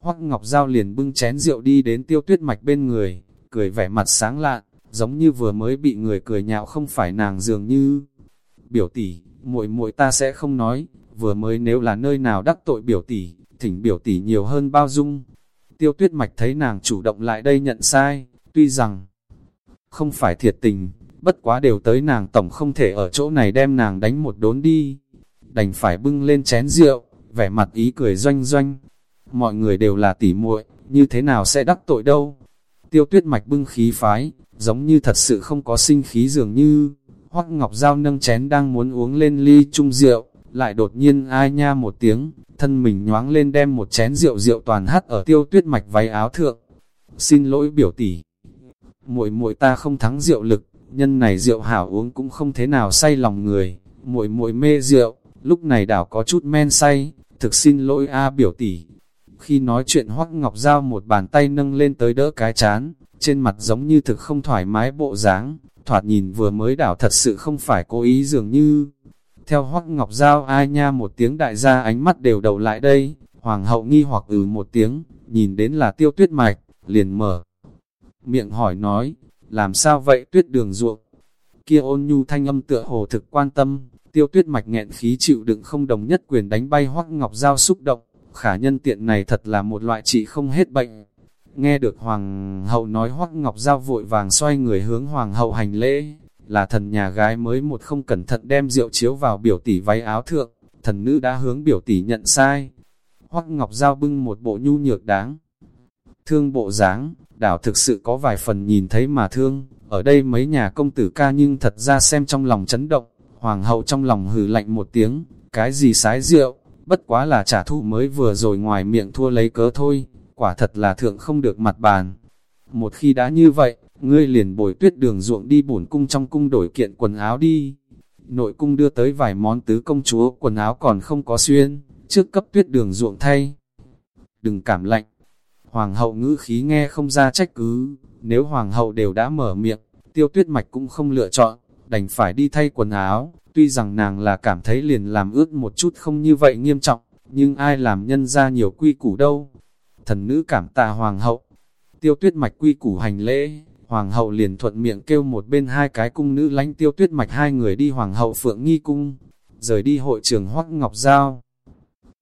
Hoắc Ngọc Giao liền bưng chén rượu đi đến tiêu tuyết mạch bên người, cười vẻ mặt sáng lạ giống như vừa mới bị người cười nhạo không phải nàng dường như. Biểu tỷ, muội muội ta sẽ không nói, vừa mới nếu là nơi nào đắc tội biểu tỷ, thỉnh biểu tỷ nhiều hơn bao dung. Tiêu tuyết mạch thấy nàng chủ động lại đây nhận sai, tuy rằng không phải thiệt tình, bất quá đều tới nàng tổng không thể ở chỗ này đem nàng đánh một đốn đi. Đành phải bưng lên chén rượu, vẻ mặt ý cười doanh doanh. Mọi người đều là tỉ muội, như thế nào sẽ đắc tội đâu. Tiêu tuyết mạch bưng khí phái, giống như thật sự không có sinh khí dường như. Hoắc Ngọc Giao nâng chén đang muốn uống lên ly chung rượu, lại đột nhiên ai nha một tiếng, thân mình nhoáng lên đem một chén rượu rượu toàn hắt ở tiêu tuyết mạch váy áo thượng. Xin lỗi biểu tỷ, muội muội ta không thắng rượu lực, nhân này rượu hảo uống cũng không thế nào say lòng người, muội muội mê rượu, lúc này đảo có chút men say, thực xin lỗi a biểu tỷ. Khi nói chuyện Hoắc Ngọc Giao một bàn tay nâng lên tới đỡ cái chán, trên mặt giống như thực không thoải mái bộ dáng, thoạt nhìn vừa mới đảo thật sự không phải cố ý dường như. Theo Hoắc Ngọc Giao ai nha một tiếng đại gia ánh mắt đều đầu lại đây, Hoàng hậu nghi hoặc ừ một tiếng, nhìn đến là tiêu tuyết mạch, liền mở. Miệng hỏi nói, làm sao vậy tuyết đường ruộng? Kia ôn nhu thanh âm tựa hồ thực quan tâm, tiêu tuyết mạch nghẹn khí chịu đựng không đồng nhất quyền đánh bay hoắc ngọc giao xúc động, khả nhân tiện này thật là một loại trị không hết bệnh. Nghe được hoàng hậu nói hoắc ngọc giao vội vàng xoay người hướng hoàng hậu hành lễ, là thần nhà gái mới một không cẩn thận đem rượu chiếu vào biểu tỷ váy áo thượng, thần nữ đã hướng biểu tỷ nhận sai. Hoắc ngọc giao bưng một bộ nhu nhược đáng. Thương bộ dáng, đảo thực sự có vài phần nhìn thấy mà thương, ở đây mấy nhà công tử ca nhưng thật ra xem trong lòng chấn động, hoàng hậu trong lòng hừ lạnh một tiếng, cái gì sái rượu, bất quá là trả thù mới vừa rồi ngoài miệng thua lấy cớ thôi, quả thật là thượng không được mặt bàn. Một khi đã như vậy, ngươi liền bồi tuyết đường ruộng đi bổn cung trong cung đổi kiện quần áo đi. Nội cung đưa tới vài món tứ công chúa quần áo còn không có xuyên, trước cấp tuyết đường ruộng thay. Đừng cảm lạnh. Hoàng hậu ngữ khí nghe không ra trách cứ, nếu hoàng hậu đều đã mở miệng, tiêu tuyết mạch cũng không lựa chọn, đành phải đi thay quần áo, tuy rằng nàng là cảm thấy liền làm ướt một chút không như vậy nghiêm trọng, nhưng ai làm nhân ra nhiều quy củ đâu. Thần nữ cảm tạ hoàng hậu, tiêu tuyết mạch quy củ hành lễ, hoàng hậu liền thuận miệng kêu một bên hai cái cung nữ lánh tiêu tuyết mạch hai người đi hoàng hậu phượng nghi cung, rời đi hội trường hoắc ngọc giao.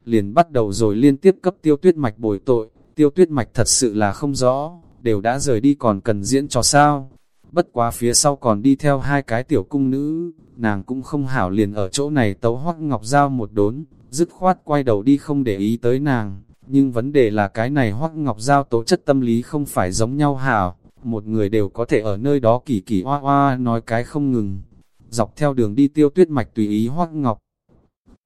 Liền bắt đầu rồi liên tiếp cấp tiêu tuyết mạch bồi tội, tiêu tuyết mạch thật sự là không rõ, đều đã rời đi còn cần diễn trò sao. Bất quá phía sau còn đi theo hai cái tiểu cung nữ, nàng cũng không hảo liền ở chỗ này tấu hoắc ngọc giao một đốn, dứt khoát quay đầu đi không để ý tới nàng. Nhưng vấn đề là cái này hoắc ngọc giao tố chất tâm lý không phải giống nhau hảo, một người đều có thể ở nơi đó kỳ kỳ hoa hoa nói cái không ngừng. Dọc theo đường đi tiêu tuyết mạch tùy ý hoắc ngọc.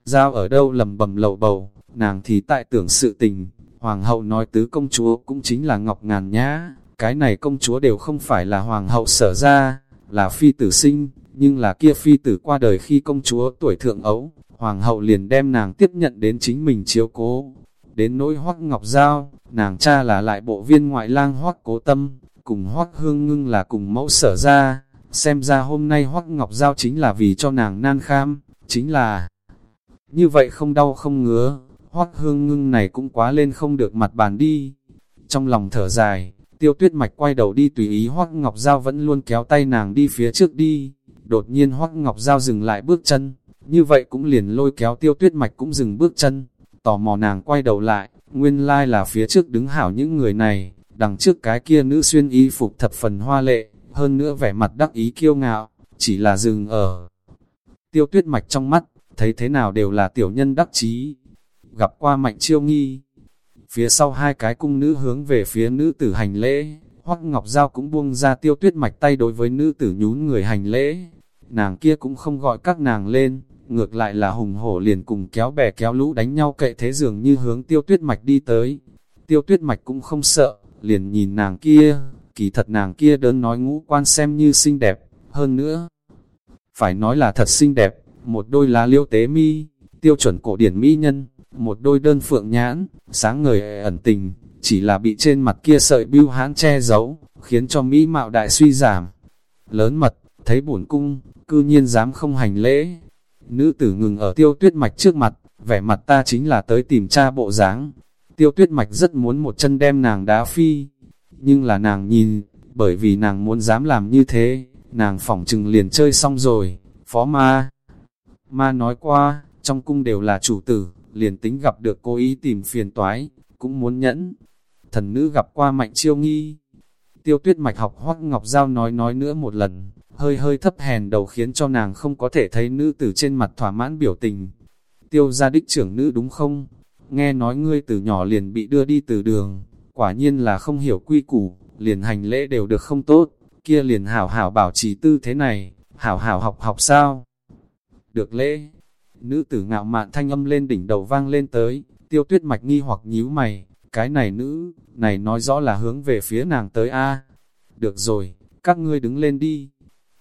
Giao ở đâu lầm bầm lầu bầu, nàng thì tại tưởng sự tình, Hoàng hậu nói tứ công chúa cũng chính là Ngọc Ngàn Nhã, cái này công chúa đều không phải là hoàng hậu sở ra, là phi tử sinh, nhưng là kia phi tử qua đời khi công chúa tuổi thượng ấu, hoàng hậu liền đem nàng tiếp nhận đến chính mình chiếu cố. Đến nỗi hoắc ngọc giao, nàng cha là lại bộ viên ngoại lang hoắc cố tâm, cùng hoắc hương ngưng là cùng mẫu sở ra, xem ra hôm nay hoắc ngọc giao chính là vì cho nàng nan kham, chính là như vậy không đau không ngứa, hoắc hương ngưng này cũng quá lên không được mặt bàn đi. Trong lòng thở dài, tiêu tuyết mạch quay đầu đi tùy ý hoắc ngọc giao vẫn luôn kéo tay nàng đi phía trước đi. Đột nhiên hoắc ngọc giao dừng lại bước chân, như vậy cũng liền lôi kéo tiêu tuyết mạch cũng dừng bước chân. Tò mò nàng quay đầu lại, nguyên lai là phía trước đứng hảo những người này, đằng trước cái kia nữ xuyên y phục thập phần hoa lệ, hơn nữa vẻ mặt đắc ý kiêu ngạo, chỉ là dừng ở. Tiêu tuyết mạch trong mắt, thấy thế nào đều là tiểu nhân đắc chí gặp qua mạnh chiêu nghi. Phía sau hai cái cung nữ hướng về phía nữ tử hành lễ, Hoắc Ngọc Giao cũng buông ra tiêu tuyết mạch tay đối với nữ tử nhún người hành lễ. Nàng kia cũng không gọi các nàng lên, ngược lại là hùng hổ liền cùng kéo bè kéo lũ đánh nhau kệ thế dường như hướng tiêu tuyết mạch đi tới. Tiêu tuyết mạch cũng không sợ, liền nhìn nàng kia, kỳ thật nàng kia đơn nói ngũ quan xem như xinh đẹp, hơn nữa. Phải nói là thật xinh đẹp, một đôi lá liêu tế mi, tiêu chuẩn cổ điển mỹ nhân, một đôi đơn phượng nhãn, sáng ngời ẩn tình, chỉ là bị trên mặt kia sợi bưu hãn che giấu, khiến cho mỹ mạo đại suy giảm. Lớn mật, thấy bổn cung, cư nhiên dám không hành lễ. Nữ tử ngừng ở tiêu tuyết mạch trước mặt, vẻ mặt ta chính là tới tìm cha bộ dáng. Tiêu tuyết mạch rất muốn một chân đem nàng đá phi, nhưng là nàng nhìn, bởi vì nàng muốn dám làm như thế, nàng phỏng chừng liền chơi xong rồi, phó ma. Ma nói qua, trong cung đều là chủ tử, liền tính gặp được cô ý tìm phiền toái, cũng muốn nhẫn. Thần nữ gặp qua mạnh chiêu nghi. Tiêu tuyết mạch học hoắc ngọc giao nói nói nữa một lần, hơi hơi thấp hèn đầu khiến cho nàng không có thể thấy nữ tử trên mặt thỏa mãn biểu tình. Tiêu gia đích trưởng nữ đúng không? Nghe nói ngươi từ nhỏ liền bị đưa đi từ đường, quả nhiên là không hiểu quy củ, liền hành lễ đều được không tốt, kia liền hảo hảo bảo trì tư thế này, hảo hảo học học sao? Được lễ, Nữ tử ngạo mạn thanh âm lên đỉnh đầu vang lên tới, tiêu tuyết mạch nghi hoặc nhíu mày, cái này nữ, này nói rõ là hướng về phía nàng tới a Được rồi, các ngươi đứng lên đi.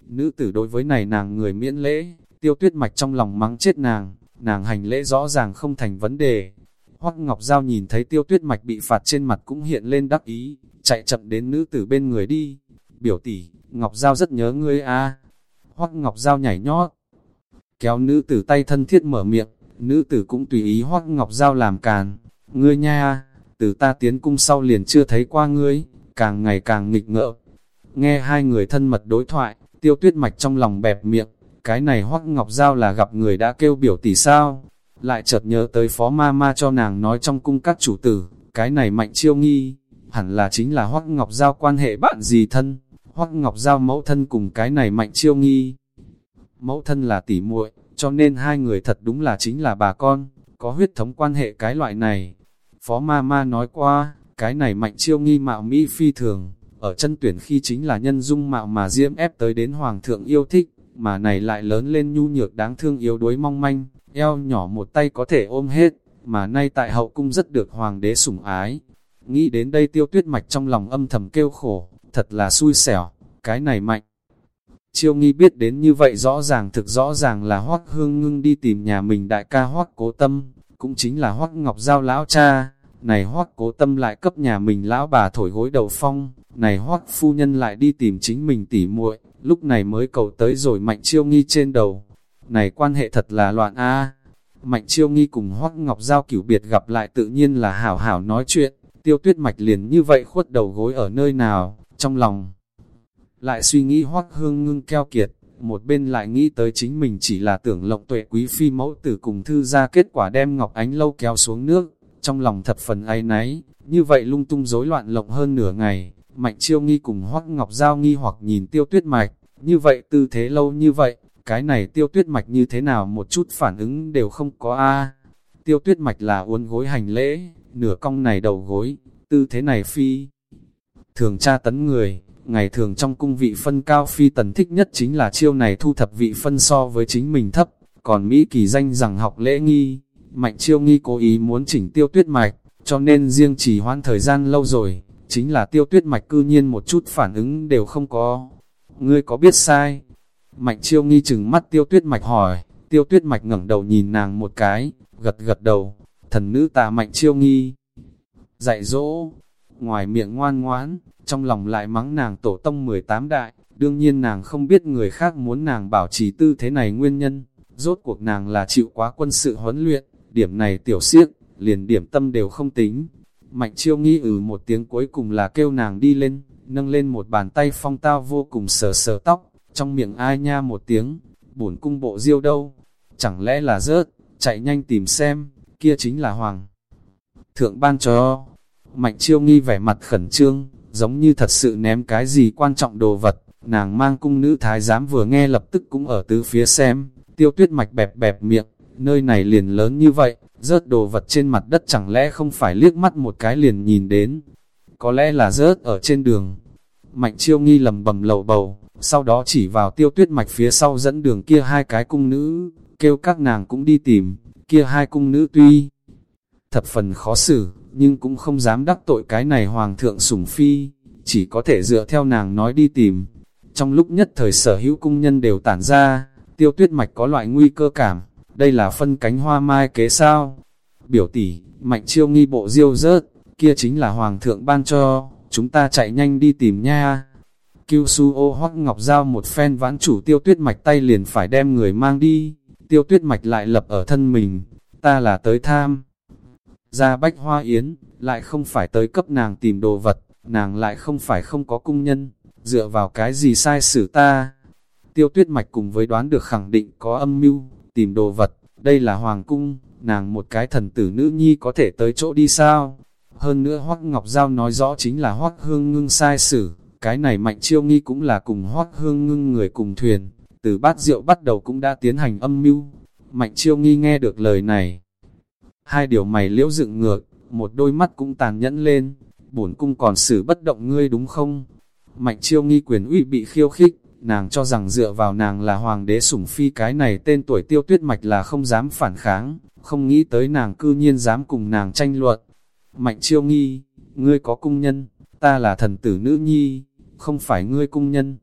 Nữ tử đối với này nàng người miễn lễ, tiêu tuyết mạch trong lòng mắng chết nàng, nàng hành lễ rõ ràng không thành vấn đề. Hoắc Ngọc Giao nhìn thấy tiêu tuyết mạch bị phạt trên mặt cũng hiện lên đắc ý, chạy chậm đến nữ tử bên người đi. Biểu tỷ, Ngọc Giao rất nhớ ngươi a Hoắc Ngọc Giao nhảy nhót, kéo nữ tử tay thân thiết mở miệng, nữ tử cũng tùy ý hoắc ngọc giao làm càn, ngươi nha, từ ta tiến cung sau liền chưa thấy qua ngươi, càng ngày càng nghịch ngợ. Nghe hai người thân mật đối thoại, tiêu tuyết mạch trong lòng bẹp miệng, cái này hoắc ngọc giao là gặp người đã kêu biểu tỷ sao, lại chợt nhớ tới phó ma ma cho nàng nói trong cung các chủ tử, cái này mạnh chiêu nghi, hẳn là chính là hoắc ngọc giao quan hệ bạn gì thân, hoắc ngọc giao mẫu thân cùng cái này mạnh chiêu nghi mẫu thân là tỷ muội, cho nên hai người thật đúng là chính là bà con, có huyết thống quan hệ cái loại này. Phó ma ma nói qua, cái này mạnh chiêu nghi mạo Mỹ phi thường, ở chân tuyển khi chính là nhân dung mạo mà diễm ép tới đến hoàng thượng yêu thích, mà này lại lớn lên nhu nhược đáng thương yếu đuối mong manh, eo nhỏ một tay có thể ôm hết, mà nay tại hậu cung rất được hoàng đế sủng ái. Nghĩ đến đây tiêu tuyết mạch trong lòng âm thầm kêu khổ, thật là xui xẻo, cái này mạnh. Chiêu nghi biết đến như vậy rõ ràng thực rõ ràng là hoắc hương ngưng đi tìm nhà mình đại ca hoắc cố tâm, cũng chính là Hoắc Ngọc Giao lão cha. Này Hoắc cố tâm lại cấp nhà mình lão bà thổi gối đầu phong, này Hoắc phu nhân lại đi tìm chính mình tỉ muội, lúc này mới cầu tới rồi Mạnh Chiêu Nghi trên đầu. Này quan hệ thật là loạn a. Mạnh Chiêu Nghi cùng Hoắc Ngọc Giao cửu biệt gặp lại tự nhiên là hảo hảo nói chuyện, tiêu tuyết mạch liền như vậy khuất đầu gối ở nơi nào, trong lòng. Lại suy nghĩ Hoắc Hương ngưng keo kiệt, một bên lại nghĩ tới chính mình chỉ là tưởng lộng tuệ quý phi mẫu tử cùng thư ra kết quả đem Ngọc Ánh lâu kéo xuống nước, trong lòng thập phần ai náy, như vậy lung tung rối loạn lộng hơn nửa ngày, Mạnh Chiêu Nghi cùng Hoắc Ngọc Giao nghi hoặc nhìn Tiêu Tuyết Mạch, như vậy tư thế lâu như vậy, cái này Tiêu Tuyết Mạch như thế nào một chút phản ứng đều không có a. Tiêu Tuyết Mạch là uốn gối hành lễ, nửa cong này đầu gối, tư thế này phi thường tra tấn người, ngày thường trong cung vị phân cao phi tần thích nhất chính là chiêu này thu thập vị phân so với chính mình thấp, còn Mỹ kỳ danh rằng học lễ nghi, mạnh chiêu nghi cố ý muốn chỉnh tiêu tuyết mạch, cho nên riêng chỉ hoãn thời gian lâu rồi, chính là tiêu tuyết mạch cư nhiên một chút phản ứng đều không có. Ngươi có biết sai? Mạnh chiêu nghi chừng mắt tiêu tuyết mạch hỏi, tiêu tuyết mạch ngẩng đầu nhìn nàng một cái, gật gật đầu, thần nữ tà mạnh chiêu nghi. Dạy dỗ, ngoài miệng ngoan ngoãn, trong lòng lại mắng nàng tổ tông 18 đại, đương nhiên nàng không biết người khác muốn nàng bảo trì tư thế này nguyên nhân, rốt cuộc nàng là chịu quá quân sự huấn luyện, điểm này tiểu siếc, liền điểm tâm đều không tính. Mạnh chiêu nghi ừ một tiếng cuối cùng là kêu nàng đi lên, nâng lên một bàn tay phong tao vô cùng sờ sờ tóc, trong miệng ai nha một tiếng, bổn cung bộ diêu đâu, chẳng lẽ là rớt, chạy nhanh tìm xem, kia chính là hoàng. Thượng ban cho, mạnh chiêu nghi vẻ mặt khẩn trương, giống như thật sự ném cái gì quan trọng đồ vật, nàng mang cung nữ thái giám vừa nghe lập tức cũng ở tứ phía xem, tiêu tuyết mạch bẹp bẹp miệng, nơi này liền lớn như vậy, rớt đồ vật trên mặt đất chẳng lẽ không phải liếc mắt một cái liền nhìn đến, có lẽ là rớt ở trên đường. Mạnh chiêu nghi lầm bầm lầu bầu, sau đó chỉ vào tiêu tuyết mạch phía sau dẫn đường kia hai cái cung nữ, kêu các nàng cũng đi tìm, kia hai cung nữ tuy thập phần khó xử, nhưng cũng không dám đắc tội cái này hoàng thượng sủng phi, chỉ có thể dựa theo nàng nói đi tìm. Trong lúc nhất thời sở hữu cung nhân đều tản ra, tiêu tuyết mạch có loại nguy cơ cảm, đây là phân cánh hoa mai kế sao. Biểu tỷ, mạnh chiêu nghi bộ diêu rớt, kia chính là hoàng thượng ban cho, chúng ta chạy nhanh đi tìm nha. Kiêu su ô hoắc ngọc giao một phen vãn chủ tiêu tuyết mạch tay liền phải đem người mang đi, tiêu tuyết mạch lại lập ở thân mình, ta là tới tham ra bách hoa yến, lại không phải tới cấp nàng tìm đồ vật, nàng lại không phải không có cung nhân, dựa vào cái gì sai xử ta. Tiêu tuyết mạch cùng với đoán được khẳng định có âm mưu, tìm đồ vật, đây là hoàng cung, nàng một cái thần tử nữ nhi có thể tới chỗ đi sao. Hơn nữa Hoắc Ngọc Giao nói rõ chính là Hoắc Hương Ngưng sai xử, cái này mạnh chiêu nghi cũng là cùng Hoắc Hương Ngưng người cùng thuyền, từ bát rượu bắt đầu cũng đã tiến hành âm mưu. Mạnh chiêu nghi nghe được lời này, hai điều mày liễu dựng ngược, một đôi mắt cũng tàn nhẫn lên, bổn cung còn xử bất động ngươi đúng không? Mạnh chiêu nghi quyền uy bị khiêu khích, nàng cho rằng dựa vào nàng là hoàng đế sủng phi cái này tên tuổi tiêu tuyết mạch là không dám phản kháng, không nghĩ tới nàng cư nhiên dám cùng nàng tranh luận. Mạnh chiêu nghi, ngươi có cung nhân, ta là thần tử nữ nhi, không phải ngươi cung nhân.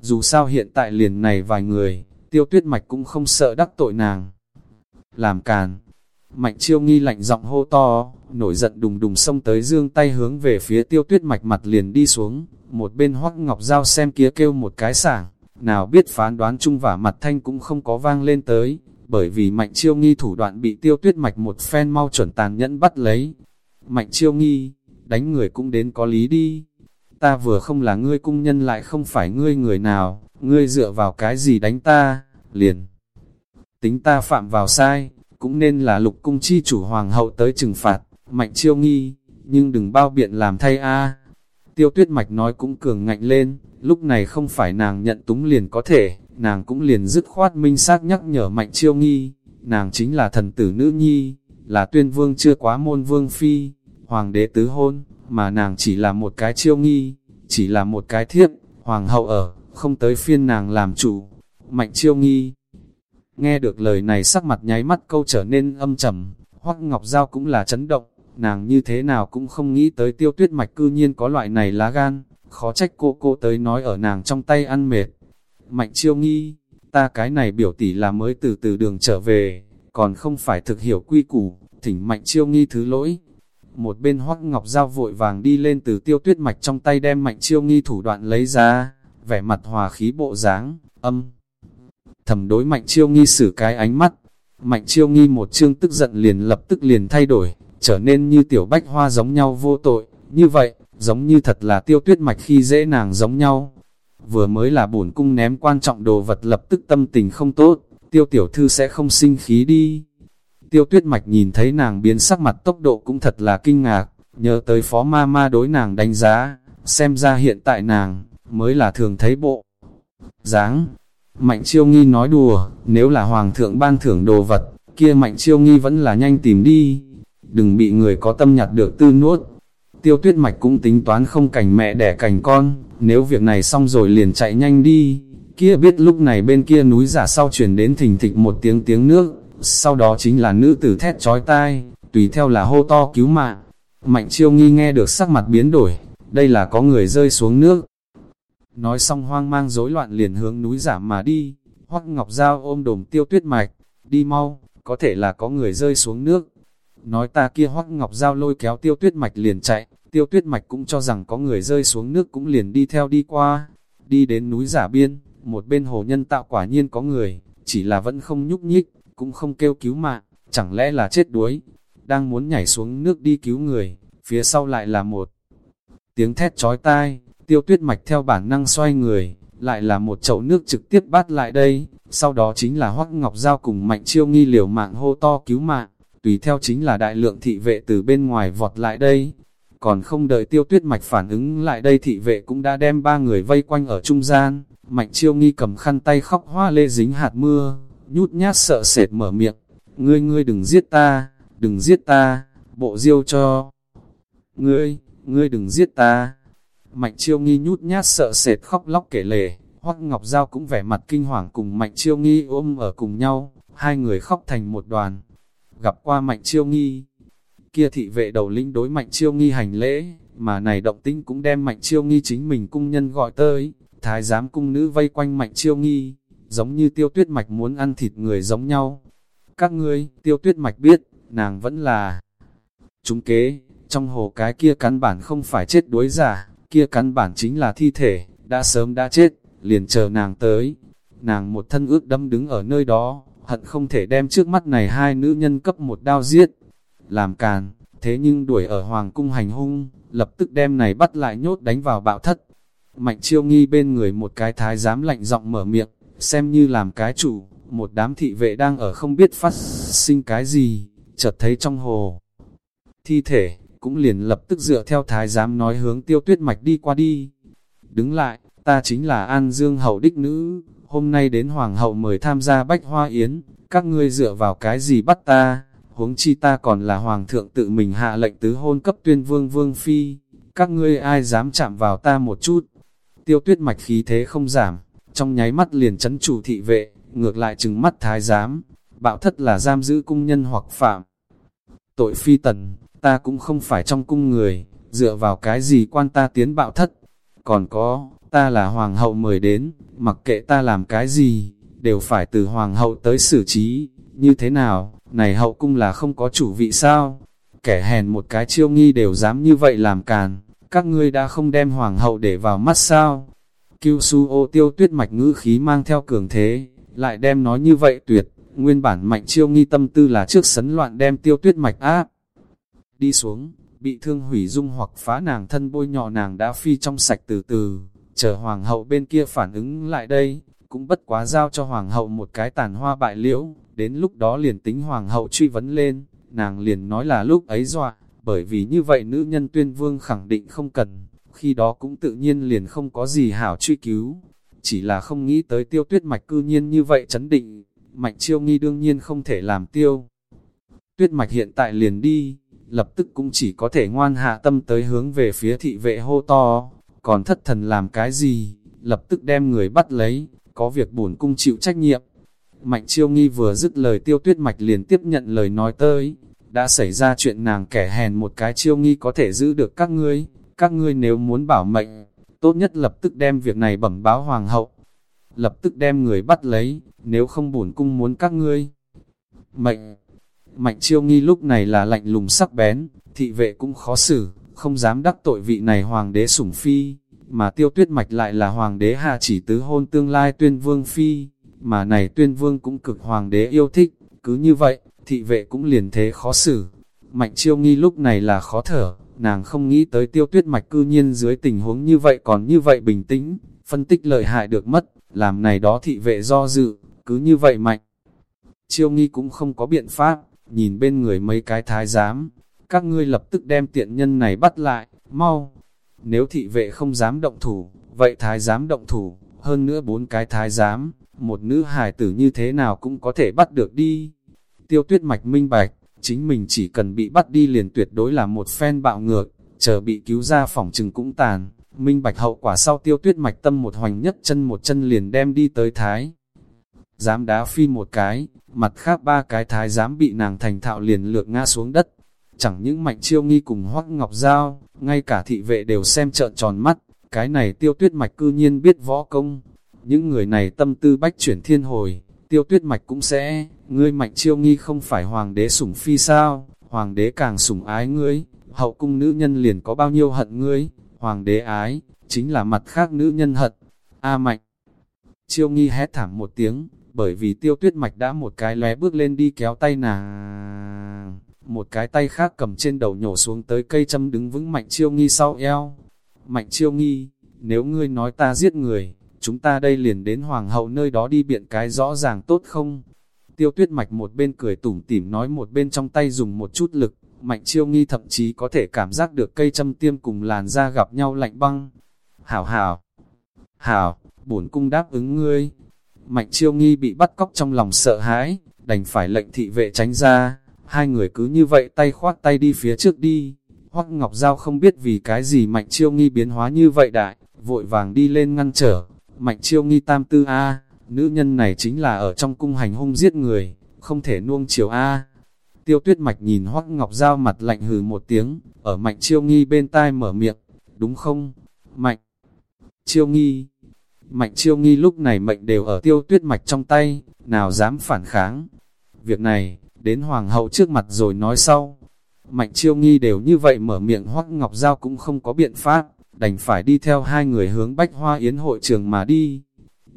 Dù sao hiện tại liền này vài người, tiêu tuyết mạch cũng không sợ đắc tội nàng. Làm càn, Mạnh chiêu nghi lạnh giọng hô to, nổi giận đùng đùng xông tới dương tay hướng về phía tiêu tuyết mạch mặt liền đi xuống, một bên hoắc ngọc dao xem kia kêu một cái sảng, nào biết phán đoán chung và mặt thanh cũng không có vang lên tới, bởi vì mạnh chiêu nghi thủ đoạn bị tiêu tuyết mạch một phen mau chuẩn tàn nhẫn bắt lấy. Mạnh chiêu nghi, đánh người cũng đến có lý đi, ta vừa không là ngươi cung nhân lại không phải ngươi người nào, ngươi dựa vào cái gì đánh ta, liền. Tính ta phạm vào sai, cũng nên là lục cung chi chủ hoàng hậu tới trừng phạt, mạnh chiêu nghi, nhưng đừng bao biện làm thay a. Tiêu tuyết mạch nói cũng cường ngạnh lên, lúc này không phải nàng nhận túng liền có thể, nàng cũng liền dứt khoát minh xác nhắc nhở mạnh chiêu nghi, nàng chính là thần tử nữ nhi, là tuyên vương chưa quá môn vương phi, hoàng đế tứ hôn, mà nàng chỉ là một cái chiêu nghi, chỉ là một cái thiếp, hoàng hậu ở, không tới phiên nàng làm chủ, mạnh chiêu nghi. Nghe được lời này sắc mặt nháy mắt câu trở nên âm trầm, Hoắc Ngọc Giao cũng là chấn động, nàng như thế nào cũng không nghĩ tới tiêu tuyết mạch cư nhiên có loại này lá gan, khó trách cô cô tới nói ở nàng trong tay ăn mệt. Mạnh chiêu nghi, ta cái này biểu tỷ là mới từ từ đường trở về, còn không phải thực hiểu quy củ, thỉnh Mạnh Chiêu Nghi thứ lỗi. Một bên Hoắc Ngọc Giao vội vàng đi lên từ tiêu tuyết mạch trong tay đem Mạnh Chiêu Nghi thủ đoạn lấy ra, vẻ mặt hòa khí bộ dáng, âm. Thầm đối Mạnh Chiêu Nghi xử cái ánh mắt, Mạnh Chiêu Nghi một chương tức giận liền lập tức liền thay đổi, trở nên như tiểu bách hoa giống nhau vô tội, như vậy, giống như thật là tiêu tuyết mạch khi dễ nàng giống nhau. Vừa mới là bổn cung ném quan trọng đồ vật lập tức tâm tình không tốt, tiêu tiểu thư sẽ không sinh khí đi. Tiêu tuyết mạch nhìn thấy nàng biến sắc mặt tốc độ cũng thật là kinh ngạc, nhớ tới phó ma ma đối nàng đánh giá, xem ra hiện tại nàng, mới là thường thấy bộ. dáng Mạnh chiêu nghi nói đùa, nếu là hoàng thượng ban thưởng đồ vật, kia mạnh chiêu nghi vẫn là nhanh tìm đi, đừng bị người có tâm nhặt được tư nuốt. Tiêu tuyết mạch cũng tính toán không cảnh mẹ đẻ cảnh con, nếu việc này xong rồi liền chạy nhanh đi, kia biết lúc này bên kia núi giả sau chuyển đến thình thịch một tiếng tiếng nước, sau đó chính là nữ tử thét trói tai, tùy theo là hô to cứu mạng. Mạnh chiêu nghi nghe được sắc mặt biến đổi, đây là có người rơi xuống nước. Nói xong hoang mang rối loạn liền hướng núi giả mà đi, hoắc ngọc dao ôm đồm tiêu tuyết mạch, đi mau, có thể là có người rơi xuống nước. Nói ta kia hoắc ngọc dao lôi kéo tiêu tuyết mạch liền chạy, tiêu tuyết mạch cũng cho rằng có người rơi xuống nước cũng liền đi theo đi qua, đi đến núi giả biên, một bên hồ nhân tạo quả nhiên có người, chỉ là vẫn không nhúc nhích, cũng không kêu cứu mạng, chẳng lẽ là chết đuối, đang muốn nhảy xuống nước đi cứu người, phía sau lại là một tiếng thét chói tai, tiêu tuyết mạch theo bản năng xoay người, lại là một chậu nước trực tiếp bắt lại đây, sau đó chính là hoắc ngọc giao cùng mạnh chiêu nghi liều mạng hô to cứu mạng, tùy theo chính là đại lượng thị vệ từ bên ngoài vọt lại đây, còn không đợi tiêu tuyết mạch phản ứng lại đây thị vệ cũng đã đem ba người vây quanh ở trung gian, mạnh chiêu nghi cầm khăn tay khóc hoa lê dính hạt mưa, nhút nhát sợ sệt mở miệng, ngươi ngươi đừng giết ta, đừng giết ta, bộ diêu cho. Ngươi, ngươi đừng giết ta. Mạnh chiêu nghi nhút nhát sợ sệt khóc lóc kể lể, hoắc ngọc giao cũng vẻ mặt kinh hoàng cùng mạnh chiêu nghi ôm ở cùng nhau, hai người khóc thành một đoàn. Gặp qua mạnh chiêu nghi, kia thị vệ đầu lĩnh đối mạnh chiêu nghi hành lễ, mà này động tinh cũng đem mạnh chiêu nghi chính mình cung nhân gọi tới, thái giám cung nữ vây quanh mạnh chiêu nghi, giống như tiêu tuyết mạch muốn ăn thịt người giống nhau. Các ngươi, tiêu tuyết mạch biết, nàng vẫn là chúng kế, trong hồ cái kia cắn bản không phải chết đuối giả, kia căn bản chính là thi thể, đã sớm đã chết, liền chờ nàng tới. Nàng một thân ước đâm đứng ở nơi đó, hận không thể đem trước mắt này hai nữ nhân cấp một đao giết. Làm càn, thế nhưng đuổi ở hoàng cung hành hung, lập tức đem này bắt lại nhốt đánh vào bạo thất. Mạnh chiêu nghi bên người một cái thái giám lạnh giọng mở miệng, xem như làm cái chủ, một đám thị vệ đang ở không biết phát sinh cái gì, chợt thấy trong hồ. Thi thể, cũng liền lập tức dựa theo thái giám nói hướng tiêu tuyết mạch đi qua đi. Đứng lại, ta chính là An Dương hậu đích nữ, hôm nay đến Hoàng hậu mời tham gia bách hoa yến, các ngươi dựa vào cái gì bắt ta, huống chi ta còn là Hoàng thượng tự mình hạ lệnh tứ hôn cấp tuyên vương vương phi, các ngươi ai dám chạm vào ta một chút. Tiêu tuyết mạch khí thế không giảm, trong nháy mắt liền chấn chủ thị vệ, ngược lại trừng mắt thái giám, bạo thất là giam giữ cung nhân hoặc phạm. Tội phi tần, ta cũng không phải trong cung người, dựa vào cái gì quan ta tiến bạo thất. Còn có, ta là hoàng hậu mời đến, mặc kệ ta làm cái gì, đều phải từ hoàng hậu tới xử trí, như thế nào, này hậu cung là không có chủ vị sao? Kẻ hèn một cái chiêu nghi đều dám như vậy làm càn, các ngươi đã không đem hoàng hậu để vào mắt sao? Kiêu su ô tiêu tuyết mạch ngữ khí mang theo cường thế, lại đem nói như vậy tuyệt, nguyên bản mạnh chiêu nghi tâm tư là trước sấn loạn đem tiêu tuyết mạch áp. Đi xuống, bị thương hủy dung hoặc phá nàng thân bôi nhỏ nàng đã phi trong sạch từ từ, chờ hoàng hậu bên kia phản ứng lại đây, cũng bất quá giao cho hoàng hậu một cái tàn hoa bại liễu, đến lúc đó liền tính hoàng hậu truy vấn lên, nàng liền nói là lúc ấy dọa, bởi vì như vậy nữ nhân tuyên vương khẳng định không cần, khi đó cũng tự nhiên liền không có gì hảo truy cứu, chỉ là không nghĩ tới tiêu tuyết mạch cư nhiên như vậy chấn định, mạnh chiêu nghi đương nhiên không thể làm tiêu. Tuyết mạch hiện tại liền đi, lập tức cũng chỉ có thể ngoan hạ tâm tới hướng về phía thị vệ hô to, còn thất thần làm cái gì, lập tức đem người bắt lấy, có việc bổn cung chịu trách nhiệm. Mạnh chiêu nghi vừa dứt lời tiêu tuyết mạch liền tiếp nhận lời nói tới, đã xảy ra chuyện nàng kẻ hèn một cái chiêu nghi có thể giữ được các ngươi, các ngươi nếu muốn bảo mệnh, tốt nhất lập tức đem việc này bẩm báo hoàng hậu, lập tức đem người bắt lấy, nếu không bổn cung muốn các ngươi. Mệnh, Mạnh chiêu nghi lúc này là lạnh lùng sắc bén, thị vệ cũng khó xử, không dám đắc tội vị này hoàng đế sủng phi, mà tiêu tuyết mạch lại là hoàng đế hạ chỉ tứ hôn tương lai tuyên vương phi, mà này tuyên vương cũng cực hoàng đế yêu thích, cứ như vậy, thị vệ cũng liền thế khó xử. Mạnh chiêu nghi lúc này là khó thở, nàng không nghĩ tới tiêu tuyết mạch cư nhiên dưới tình huống như vậy còn như vậy bình tĩnh, phân tích lợi hại được mất, làm này đó thị vệ do dự, cứ như vậy mạnh. Chiêu nghi cũng không có biện pháp, nhìn bên người mấy cái thái giám, các ngươi lập tức đem tiện nhân này bắt lại, mau. Nếu thị vệ không dám động thủ, vậy thái giám động thủ, hơn nữa bốn cái thái giám, một nữ hài tử như thế nào cũng có thể bắt được đi. Tiêu tuyết mạch minh bạch, chính mình chỉ cần bị bắt đi liền tuyệt đối là một phen bạo ngược, chờ bị cứu ra phòng trừng cũng tàn, minh bạch hậu quả sau tiêu tuyết mạch tâm một hoành nhất chân một chân liền đem đi tới thái. Dám đá phi một cái, mặt khác ba cái thái dám bị nàng thành thạo liền lược ngã xuống đất. Chẳng những mạnh chiêu nghi cùng hoắc ngọc giao, ngay cả thị vệ đều xem trợn tròn mắt, cái này tiêu tuyết mạch cư nhiên biết võ công. Những người này tâm tư bách chuyển thiên hồi, tiêu tuyết mạch cũng sẽ, ngươi mạnh chiêu nghi không phải hoàng đế sủng phi sao, hoàng đế càng sủng ái ngươi, hậu cung nữ nhân liền có bao nhiêu hận ngươi, hoàng đế ái, chính là mặt khác nữ nhân hận. A mạnh, chiêu nghi hét thảm một tiếng, bởi vì tiêu tuyết mạch đã một cái lóe bước lên đi kéo tay nàng, một cái tay khác cầm trên đầu nhổ xuống tới cây châm đứng vững mạnh chiêu nghi sau eo. Mạnh chiêu nghi, nếu ngươi nói ta giết người, chúng ta đây liền đến hoàng hậu nơi đó đi biện cái rõ ràng tốt không? Tiêu tuyết mạch một bên cười tủm tỉm nói một bên trong tay dùng một chút lực, mạnh chiêu nghi thậm chí có thể cảm giác được cây châm tiêm cùng làn da gặp nhau lạnh băng. Hảo hảo, hảo, bổn cung đáp ứng ngươi. Mạnh chiêu nghi bị bắt cóc trong lòng sợ hãi, đành phải lệnh thị vệ tránh ra, hai người cứ như vậy tay khoát tay đi phía trước đi. Hoắc Ngọc Giao không biết vì cái gì Mạnh Chiêu Nghi biến hóa như vậy đại, vội vàng đi lên ngăn trở. Mạnh Chiêu Nghi tam tư A, nữ nhân này chính là ở trong cung hành hung giết người, không thể nuông chiều A. Tiêu tuyết mạch nhìn Hoắc Ngọc Giao mặt lạnh hừ một tiếng, ở Mạnh Chiêu Nghi bên tai mở miệng, đúng không? Mạnh Chiêu Nghi Mạnh Chiêu Nghi lúc này mệnh đều ở tiêu tuyết mạch trong tay, nào dám phản kháng. Việc này, đến Hoàng hậu trước mặt rồi nói sau. Mạnh Chiêu Nghi đều như vậy mở miệng Hoắc Ngọc Giao cũng không có biện pháp, đành phải đi theo hai người hướng Bách Hoa Yến hội trường mà đi.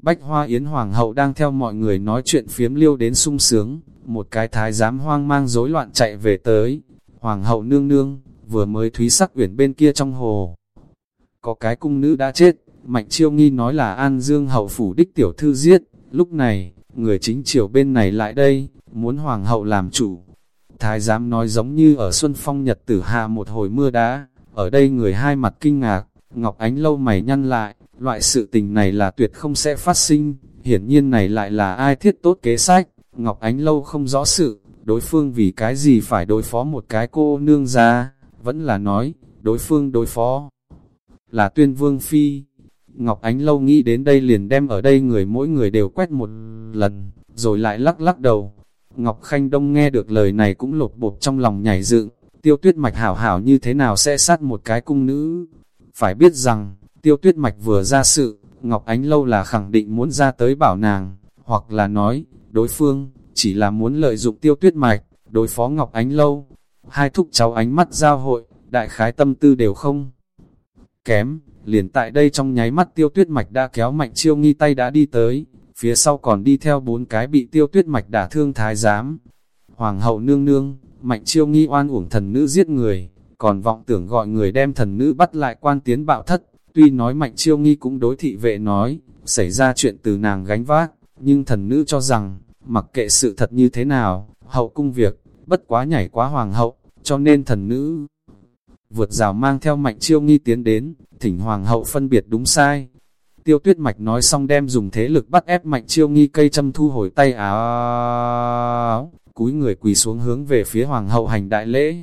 Bách Hoa Yến Hoàng hậu đang theo mọi người nói chuyện phiếm liêu đến sung sướng, một cái thái giám hoang mang rối loạn chạy về tới. Hoàng hậu nương nương, vừa mới thúy sắc uyển bên kia trong hồ. Có cái cung nữ đã chết, Mạnh Chiêu Nghi nói là An Dương hậu phủ đích tiểu thư giết, lúc này, người chính triều bên này lại đây, muốn Hoàng hậu làm chủ. Thái giám nói giống như ở Xuân Phong Nhật tử hạ một hồi mưa đá, ở đây người hai mặt kinh ngạc, Ngọc Ánh lâu mày nhăn lại, loại sự tình này là tuyệt không sẽ phát sinh, hiển nhiên này lại là ai thiết tốt kế sách, Ngọc Ánh lâu không rõ sự, đối phương vì cái gì phải đối phó một cái cô nương ra, vẫn là nói, đối phương đối phó là tuyên vương phi. Ngọc Ánh lâu nghĩ đến đây liền đem ở đây người mỗi người đều quét một lần, rồi lại lắc lắc đầu. Ngọc Khanh Đông nghe được lời này cũng lột bột trong lòng nhảy dựng, tiêu tuyết mạch hảo hảo như thế nào sẽ sát một cái cung nữ. Phải biết rằng, tiêu tuyết mạch vừa ra sự, Ngọc Ánh Lâu là khẳng định muốn ra tới bảo nàng, hoặc là nói, đối phương, chỉ là muốn lợi dụng tiêu tuyết mạch, đối phó Ngọc Ánh Lâu. Hai thúc cháu ánh mắt giao hội, đại khái tâm tư đều không kém, liền tại đây trong nháy mắt tiêu tuyết mạch đã kéo mạnh chiêu nghi tay đã đi tới, phía sau còn đi theo bốn cái bị tiêu tuyết mạch đả thương thái giám. Hoàng hậu nương nương, mạnh chiêu nghi oan uổng thần nữ giết người, còn vọng tưởng gọi người đem thần nữ bắt lại quan tiến bạo thất, tuy nói mạnh chiêu nghi cũng đối thị vệ nói, xảy ra chuyện từ nàng gánh vác, nhưng thần nữ cho rằng, mặc kệ sự thật như thế nào, hậu cung việc, bất quá nhảy quá hoàng hậu, cho nên thần nữ vượt rào mang theo mạnh chiêu nghi tiến đến, thỉnh hoàng hậu phân biệt đúng sai. Tiêu tuyết mạch nói xong đem dùng thế lực bắt ép mạnh chiêu nghi cây châm thu hồi tay áo, cúi người quỳ xuống hướng về phía hoàng hậu hành đại lễ.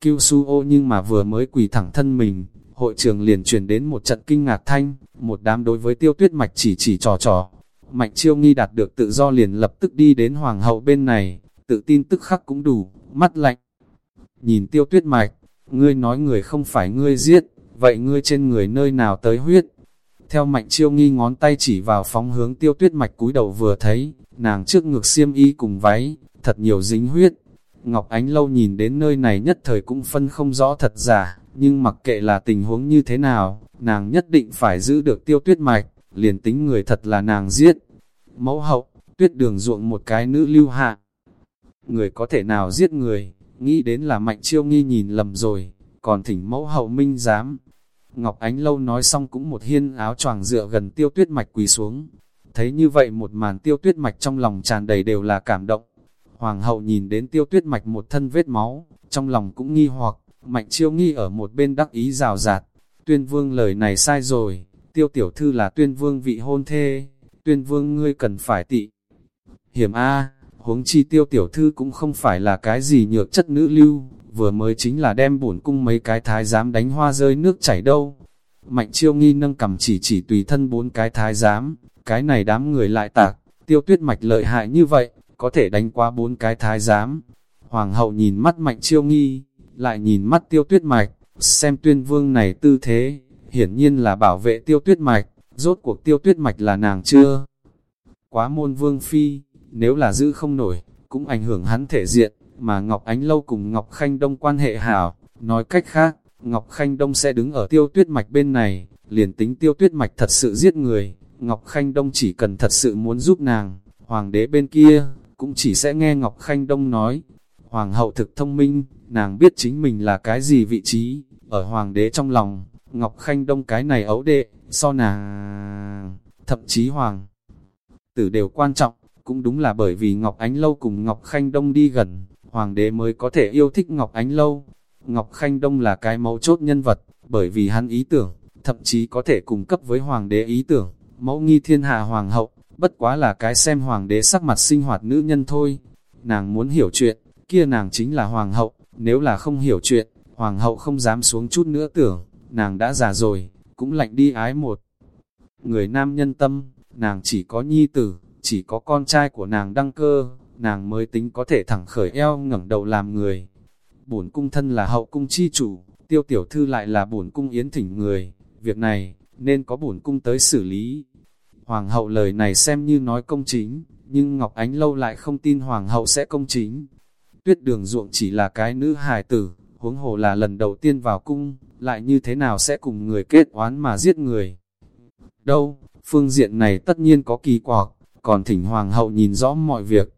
Kiêu su ô nhưng mà vừa mới quỳ thẳng thân mình, hội trường liền truyền đến một trận kinh ngạc thanh, một đám đối với tiêu tuyết mạch chỉ chỉ trò trò. Mạnh chiêu nghi đạt được tự do liền lập tức đi đến hoàng hậu bên này, tự tin tức khắc cũng đủ, mắt lạnh. Nhìn tiêu tuyết mạch, ngươi nói người không phải ngươi giết, vậy ngươi trên người nơi nào tới huyết? Theo mạnh chiêu nghi ngón tay chỉ vào phóng hướng tiêu tuyết mạch cúi đầu vừa thấy, nàng trước ngực xiêm y cùng váy, thật nhiều dính huyết. Ngọc Ánh Lâu nhìn đến nơi này nhất thời cũng phân không rõ thật giả, nhưng mặc kệ là tình huống như thế nào, nàng nhất định phải giữ được tiêu tuyết mạch, liền tính người thật là nàng giết. Mẫu hậu, tuyết đường ruộng một cái nữ lưu hạ. Người có thể nào giết người, nghĩ đến là mạnh chiêu nghi nhìn lầm rồi, còn thỉnh mẫu hậu minh dám. Ngọc Ánh Lâu nói xong cũng một hiên áo choàng dựa gần tiêu tuyết mạch quỳ xuống. Thấy như vậy một màn tiêu tuyết mạch trong lòng tràn đầy đều là cảm động. Hoàng hậu nhìn đến tiêu tuyết mạch một thân vết máu, trong lòng cũng nghi hoặc, mạnh chiêu nghi ở một bên đắc ý rào rạt. Tuyên vương lời này sai rồi, tiêu tiểu thư là tuyên vương vị hôn thê, tuyên vương ngươi cần phải tị. Hiểm A, huống chi tiêu tiểu thư cũng không phải là cái gì nhược chất nữ lưu, vừa mới chính là đem bổn cung mấy cái thái giám đánh hoa rơi nước chảy đâu. Mạnh chiêu nghi nâng cầm chỉ chỉ tùy thân bốn cái thái giám, cái này đám người lại tạc, tiêu tuyết mạch lợi hại như vậy, có thể đánh qua bốn cái thái giám. Hoàng hậu nhìn mắt mạnh chiêu nghi, lại nhìn mắt tiêu tuyết mạch, xem tuyên vương này tư thế, hiển nhiên là bảo vệ tiêu tuyết mạch, rốt cuộc tiêu tuyết mạch là nàng chưa. Quá môn vương phi, nếu là giữ không nổi, cũng ảnh hưởng hắn thể diện, mà Ngọc Ánh Lâu cùng Ngọc Khanh Đông quan hệ hảo, nói cách khác, Ngọc Khanh Đông sẽ đứng ở tiêu tuyết mạch bên này, liền tính tiêu tuyết mạch thật sự giết người, Ngọc Khanh Đông chỉ cần thật sự muốn giúp nàng, hoàng đế bên kia, cũng chỉ sẽ nghe Ngọc Khanh Đông nói. Hoàng hậu thực thông minh, nàng biết chính mình là cái gì vị trí, ở hoàng đế trong lòng, Ngọc Khanh Đông cái này ấu đệ, so nàng, thậm chí hoàng tử đều quan trọng, cũng đúng là bởi vì Ngọc Ánh Lâu cùng Ngọc Khanh Đông đi gần, hoàng đế mới có thể yêu thích Ngọc Ánh Lâu. Ngọc Khanh Đông là cái mấu chốt nhân vật, bởi vì hắn ý tưởng, thậm chí có thể cung cấp với hoàng đế ý tưởng, mẫu nghi thiên hạ hoàng hậu, bất quá là cái xem hoàng đế sắc mặt sinh hoạt nữ nhân thôi. Nàng muốn hiểu chuyện, kia nàng chính là hoàng hậu, nếu là không hiểu chuyện, hoàng hậu không dám xuống chút nữa tưởng, nàng đã già rồi, cũng lạnh đi ái một. Người nam nhân tâm, nàng chỉ có nhi tử, chỉ có con trai của nàng đăng cơ, nàng mới tính có thể thẳng khởi eo ngẩng đầu làm người. Bổn cung thân là hậu cung chi chủ, tiêu tiểu thư lại là bổn cung yến thỉnh người, việc này, nên có bổn cung tới xử lý. Hoàng hậu lời này xem như nói công chính, nhưng Ngọc Ánh Lâu lại không tin Hoàng hậu sẽ công chính. Tuyết đường ruộng chỉ là cái nữ hài tử, huống hồ là lần đầu tiên vào cung, lại như thế nào sẽ cùng người kết oán mà giết người. Đâu, phương diện này tất nhiên có kỳ quặc, còn thỉnh Hoàng hậu nhìn rõ mọi việc.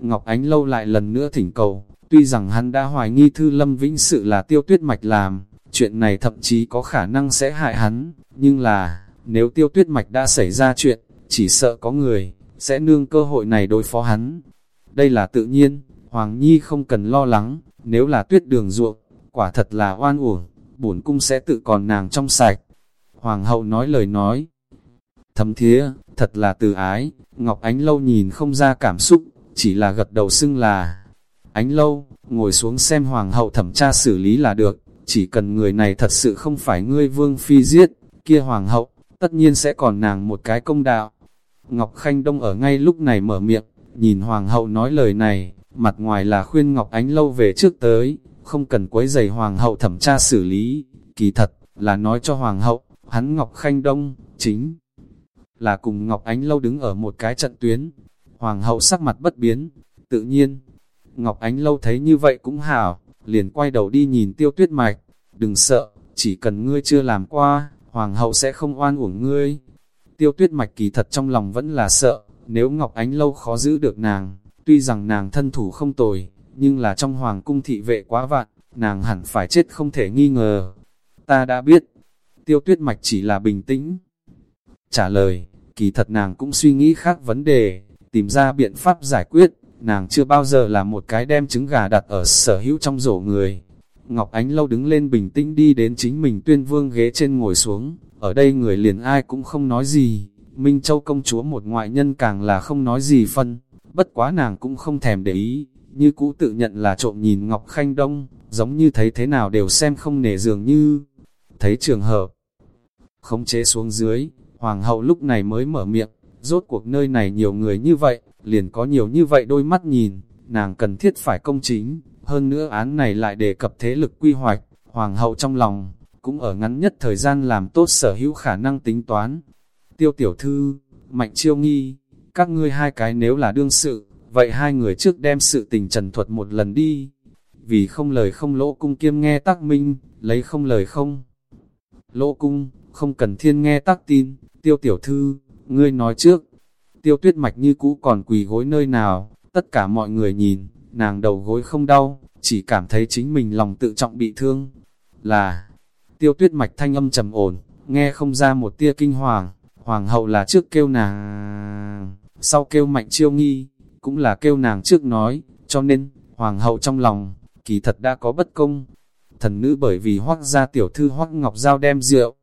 Ngọc Ánh Lâu lại lần nữa thỉnh cầu, tuy rằng hắn đã hoài nghi Thư Lâm Vĩnh sự là tiêu tuyết mạch làm, chuyện này thậm chí có khả năng sẽ hại hắn, nhưng là, nếu tiêu tuyết mạch đã xảy ra chuyện, chỉ sợ có người, sẽ nương cơ hội này đối phó hắn. Đây là tự nhiên, Hoàng Nhi không cần lo lắng, nếu là tuyết đường ruộng, quả thật là oan uổng, bổn cung sẽ tự còn nàng trong sạch. Hoàng hậu nói lời nói, thấm thía, thật là từ ái, Ngọc Ánh Lâu nhìn không ra cảm xúc, chỉ là gật đầu xưng là. Ánh Lâu, ngồi xuống xem Hoàng hậu thẩm tra xử lý là được, chỉ cần người này thật sự không phải ngươi vương phi giết, kia Hoàng hậu, tất nhiên sẽ còn nàng một cái công đạo. Ngọc Khanh Đông ở ngay lúc này mở miệng, nhìn Hoàng hậu nói lời này, mặt ngoài là khuyên Ngọc Ánh Lâu về trước tới, không cần quấy giày Hoàng hậu thẩm tra xử lý, kỳ thật, là nói cho Hoàng hậu, hắn Ngọc Khanh Đông, chính là cùng Ngọc Ánh Lâu đứng ở một cái trận tuyến. Hoàng hậu sắc mặt bất biến, tự nhiên, Ngọc Ánh Lâu thấy như vậy cũng hảo, liền quay đầu đi nhìn tiêu tuyết mạch, đừng sợ, chỉ cần ngươi chưa làm qua, Hoàng hậu sẽ không oan uổng ngươi. Tiêu tuyết mạch kỳ thật trong lòng vẫn là sợ, nếu Ngọc Ánh Lâu khó giữ được nàng, tuy rằng nàng thân thủ không tồi, nhưng là trong Hoàng cung thị vệ quá vạn, nàng hẳn phải chết không thể nghi ngờ. Ta đã biết, tiêu tuyết mạch chỉ là bình tĩnh. Trả lời, kỳ thật nàng cũng suy nghĩ khác vấn đề, tìm ra biện pháp giải quyết, nàng chưa bao giờ là một cái đem trứng gà đặt ở sở hữu trong rổ người. Ngọc Ánh Lâu đứng lên bình tĩnh đi đến chính mình tuyên vương ghế trên ngồi xuống, ở đây người liền ai cũng không nói gì, Minh Châu công chúa một ngoại nhân càng là không nói gì phân, bất quá nàng cũng không thèm để ý, như cũ tự nhận là trộm nhìn Ngọc Khanh Đông, giống như thấy thế nào đều xem không nể dường như, thấy trường hợp, khống chế xuống dưới, Hoàng hậu lúc này mới mở miệng, rốt cuộc nơi này nhiều người như vậy, liền có nhiều như vậy đôi mắt nhìn, nàng cần thiết phải công chính, hơn nữa án này lại đề cập thế lực quy hoạch, hoàng hậu trong lòng, cũng ở ngắn nhất thời gian làm tốt sở hữu khả năng tính toán. Tiêu tiểu thư, mạnh chiêu nghi, các ngươi hai cái nếu là đương sự, vậy hai người trước đem sự tình trần thuật một lần đi. Vì không lời không lỗ cung kiêm nghe tác minh, lấy không lời không. Lỗ cung, không cần thiên nghe tác tin, tiêu tiểu thư, ngươi nói trước. Tiêu tuyết mạch như cũ còn quỳ gối nơi nào, tất cả mọi người nhìn, nàng đầu gối không đau, chỉ cảm thấy chính mình lòng tự trọng bị thương. Là, tiêu tuyết mạch thanh âm trầm ổn, nghe không ra một tia kinh hoàng, hoàng hậu là trước kêu nàng, sau kêu mạnh chiêu nghi, cũng là kêu nàng trước nói, cho nên, hoàng hậu trong lòng, kỳ thật đã có bất công. Thần nữ bởi vì hoác ra tiểu thư hoác ngọc giao đem rượu,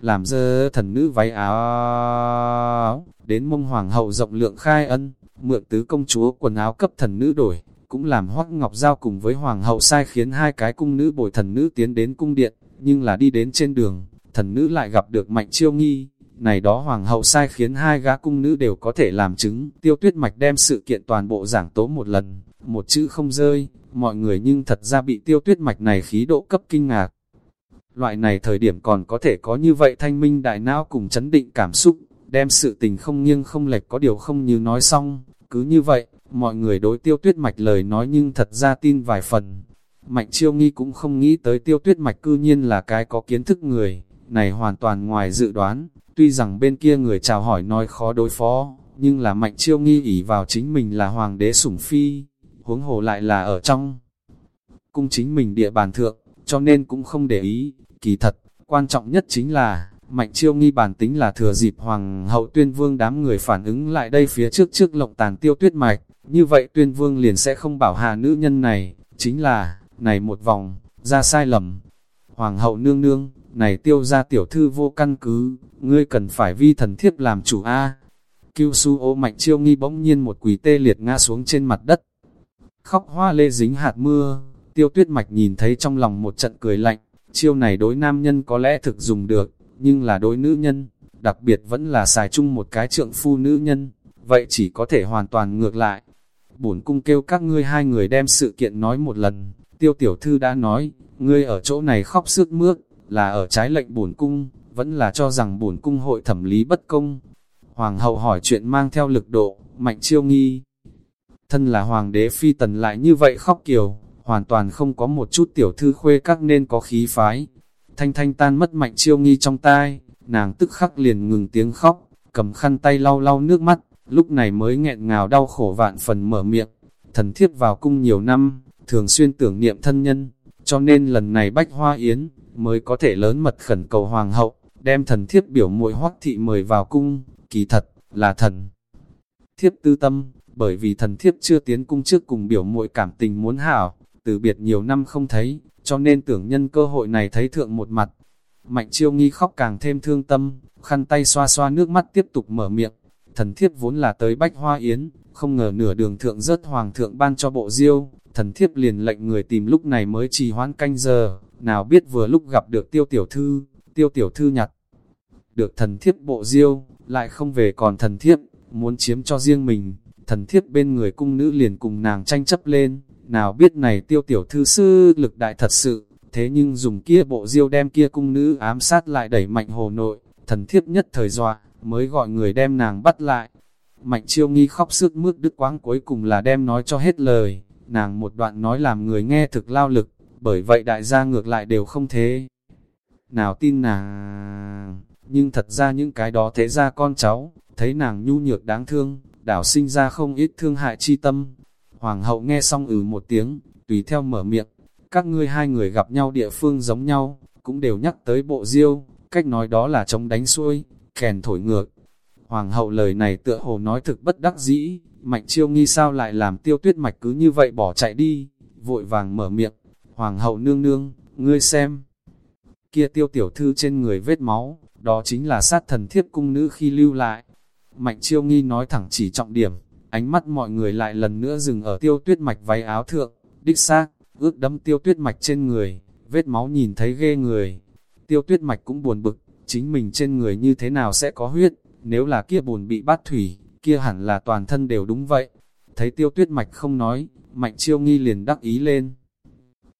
làm dơ thần nữ váy áo, đến mông hoàng hậu rộng lượng khai ân, mượn tứ công chúa quần áo cấp thần nữ đổi, cũng làm hoắc ngọc giao cùng với hoàng hậu sai khiến hai cái cung nữ bồi thần nữ tiến đến cung điện, nhưng là đi đến trên đường, thần nữ lại gặp được mạnh chiêu nghi, này đó hoàng hậu sai khiến hai gã cung nữ đều có thể làm chứng, tiêu tuyết mạch đem sự kiện toàn bộ giảng tố một lần, một chữ không rơi, mọi người nhưng thật ra bị tiêu tuyết mạch này khí độ cấp kinh ngạc. Loại này thời điểm còn có thể có như vậy thanh minh đại não cùng chấn định cảm xúc, đem sự tình không nghiêng không lệch có điều không như nói xong, cứ như vậy, mọi người đối tiêu tuyết mạch lời nói nhưng thật ra tin vài phần. Mạnh chiêu nghi cũng không nghĩ tới tiêu tuyết mạch cư nhiên là cái có kiến thức người, này hoàn toàn ngoài dự đoán, tuy rằng bên kia người chào hỏi nói khó đối phó, nhưng là mạnh chiêu nghi ỉ vào chính mình là hoàng đế sủng phi, huống hồ lại là ở trong cung chính mình địa bàn thượng, cho nên cũng không để ý, kỳ thật, quan trọng nhất chính là, mạnh chiêu nghi bản tính là thừa dịp hoàng hậu tuyên vương đám người phản ứng lại đây phía trước trước lộng tàn tiêu tuyết mạch, như vậy tuyên vương liền sẽ không bảo hà nữ nhân này, chính là, này một vòng, ra sai lầm. Hoàng hậu nương nương, này tiêu ra tiểu thư vô căn cứ, ngươi cần phải vi thần thiếp làm chủ A. Kiêu su ô mạnh chiêu nghi bỗng nhiên một quỷ tê liệt ngã xuống trên mặt đất. Khóc hoa lê dính hạt mưa, tiêu tuyết mạch nhìn thấy trong lòng một trận cười lạnh, chiêu này đối nam nhân có lẽ thực dùng được, nhưng là đối nữ nhân, đặc biệt vẫn là xài chung một cái trượng phu nữ nhân, vậy chỉ có thể hoàn toàn ngược lại. Bổn cung kêu các ngươi hai người đem sự kiện nói một lần, tiêu tiểu thư đã nói, ngươi ở chỗ này khóc sức mướt, là ở trái lệnh bổn cung, vẫn là cho rằng bổn cung hội thẩm lý bất công. Hoàng hậu hỏi chuyện mang theo lực độ, mạnh chiêu nghi. Thân là hoàng đế phi tần lại như vậy khóc kiều, hoàn toàn không có một chút tiểu thư khuê các nên có khí phái. Thanh thanh tan mất mạnh chiêu nghi trong tai, nàng tức khắc liền ngừng tiếng khóc, cầm khăn tay lau lau nước mắt, lúc này mới nghẹn ngào đau khổ vạn phần mở miệng. Thần thiếp vào cung nhiều năm, thường xuyên tưởng niệm thân nhân, cho nên lần này bách hoa yến, mới có thể lớn mật khẩn cầu hoàng hậu, đem thần thiếp biểu muội hoắc thị mời vào cung, kỳ thật, là thần. Thiếp tư tâm, bởi vì thần thiếp chưa tiến cung trước cùng biểu muội cảm tình muốn hảo, từ biệt nhiều năm không thấy, cho nên tưởng nhân cơ hội này thấy thượng một mặt. Mạnh chiêu nghi khóc càng thêm thương tâm, khăn tay xoa xoa nước mắt tiếp tục mở miệng. Thần thiếp vốn là tới Bách Hoa Yến, không ngờ nửa đường thượng rớt hoàng thượng ban cho bộ diêu, thần thiếp liền lệnh người tìm lúc này mới trì hoãn canh giờ, nào biết vừa lúc gặp được tiêu tiểu thư, tiêu tiểu thư nhặt. Được thần thiếp bộ diêu, lại không về còn thần thiếp, muốn chiếm cho riêng mình, thần thiếp bên người cung nữ liền cùng nàng tranh chấp lên, nào biết này tiêu tiểu thư sư lực đại thật sự, thế nhưng dùng kia bộ diêu đem kia cung nữ ám sát lại đẩy mạnh hồ nội, thần thiếp nhất thời dọa, mới gọi người đem nàng bắt lại. Mạnh chiêu nghi khóc sức mướt đứt quáng cuối cùng là đem nói cho hết lời, nàng một đoạn nói làm người nghe thực lao lực, bởi vậy đại gia ngược lại đều không thế. Nào tin nàng, nhưng thật ra những cái đó thế ra con cháu, thấy nàng nhu nhược đáng thương, đảo sinh ra không ít thương hại chi tâm, Hoàng hậu nghe xong ừ một tiếng, tùy theo mở miệng, các ngươi hai người gặp nhau địa phương giống nhau, cũng đều nhắc tới bộ diêu, cách nói đó là chống đánh xuôi, kèn thổi ngược. Hoàng hậu lời này tựa hồ nói thực bất đắc dĩ, mạnh chiêu nghi sao lại làm tiêu tuyết mạch cứ như vậy bỏ chạy đi, vội vàng mở miệng, hoàng hậu nương nương, ngươi xem. Kia tiêu tiểu thư trên người vết máu, đó chính là sát thần thiếp cung nữ khi lưu lại. Mạnh chiêu nghi nói thẳng chỉ trọng điểm, Ánh mắt mọi người lại lần nữa dừng ở tiêu tuyết mạch váy áo thượng, đích xác, ước đấm tiêu tuyết mạch trên người, vết máu nhìn thấy ghê người. Tiêu tuyết mạch cũng buồn bực, chính mình trên người như thế nào sẽ có huyết, nếu là kia buồn bị bát thủy, kia hẳn là toàn thân đều đúng vậy. Thấy tiêu tuyết mạch không nói, mạnh chiêu nghi liền đắc ý lên.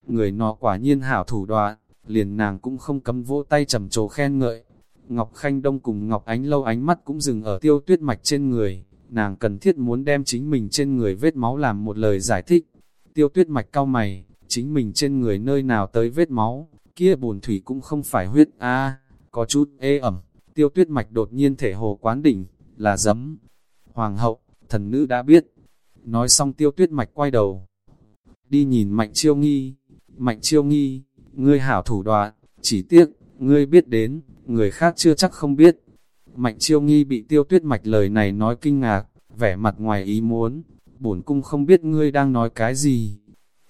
Người nó quả nhiên hảo thủ đoạn, liền nàng cũng không cấm vỗ tay trầm trồ khen ngợi. Ngọc Khanh Đông cùng Ngọc Ánh Lâu ánh mắt cũng dừng ở tiêu tuyết mạch trên người, nàng cần thiết muốn đem chính mình trên người vết máu làm một lời giải thích. Tiêu tuyết mạch cao mày, chính mình trên người nơi nào tới vết máu, kia bùn thủy cũng không phải huyết a có chút ê ẩm, tiêu tuyết mạch đột nhiên thể hồ quán đỉnh, là giấm. Hoàng hậu, thần nữ đã biết. Nói xong tiêu tuyết mạch quay đầu. Đi nhìn mạnh chiêu nghi, mạnh chiêu nghi, ngươi hảo thủ đoạn, chỉ tiếc, ngươi biết đến, người khác chưa chắc không biết. Mạnh chiêu nghi bị tiêu tuyết mạch lời này nói kinh ngạc, vẻ mặt ngoài ý muốn, bổn cung không biết ngươi đang nói cái gì.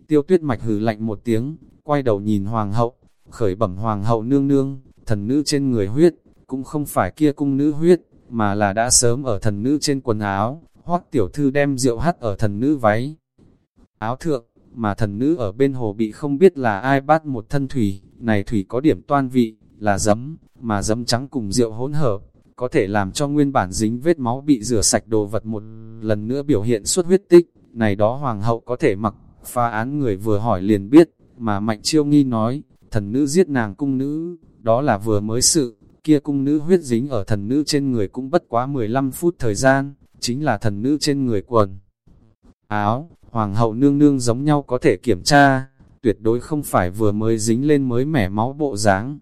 Tiêu tuyết mạch hừ lạnh một tiếng, quay đầu nhìn hoàng hậu, khởi bẩm hoàng hậu nương nương, thần nữ trên người huyết, cũng không phải kia cung nữ huyết, mà là đã sớm ở thần nữ trên quần áo, hoắc tiểu thư đem rượu hắt ở thần nữ váy. Áo thượng, mà thần nữ ở bên hồ bị không biết là ai bắt một thân thủy, này thủy có điểm toan vị, là giấm, mà giấm trắng cùng rượu hỗn hợp, có thể làm cho nguyên bản dính vết máu bị rửa sạch đồ vật một lần nữa biểu hiện xuất huyết tích, này đó hoàng hậu có thể mặc, pha án người vừa hỏi liền biết, mà mạnh chiêu nghi nói, thần nữ giết nàng cung nữ, đó là vừa mới sự, kia cung nữ huyết dính ở thần nữ trên người cũng bất quá 15 phút thời gian, chính là thần nữ trên người quần. Áo, hoàng hậu nương nương giống nhau có thể kiểm tra, tuyệt đối không phải vừa mới dính lên mới mẻ máu bộ dáng.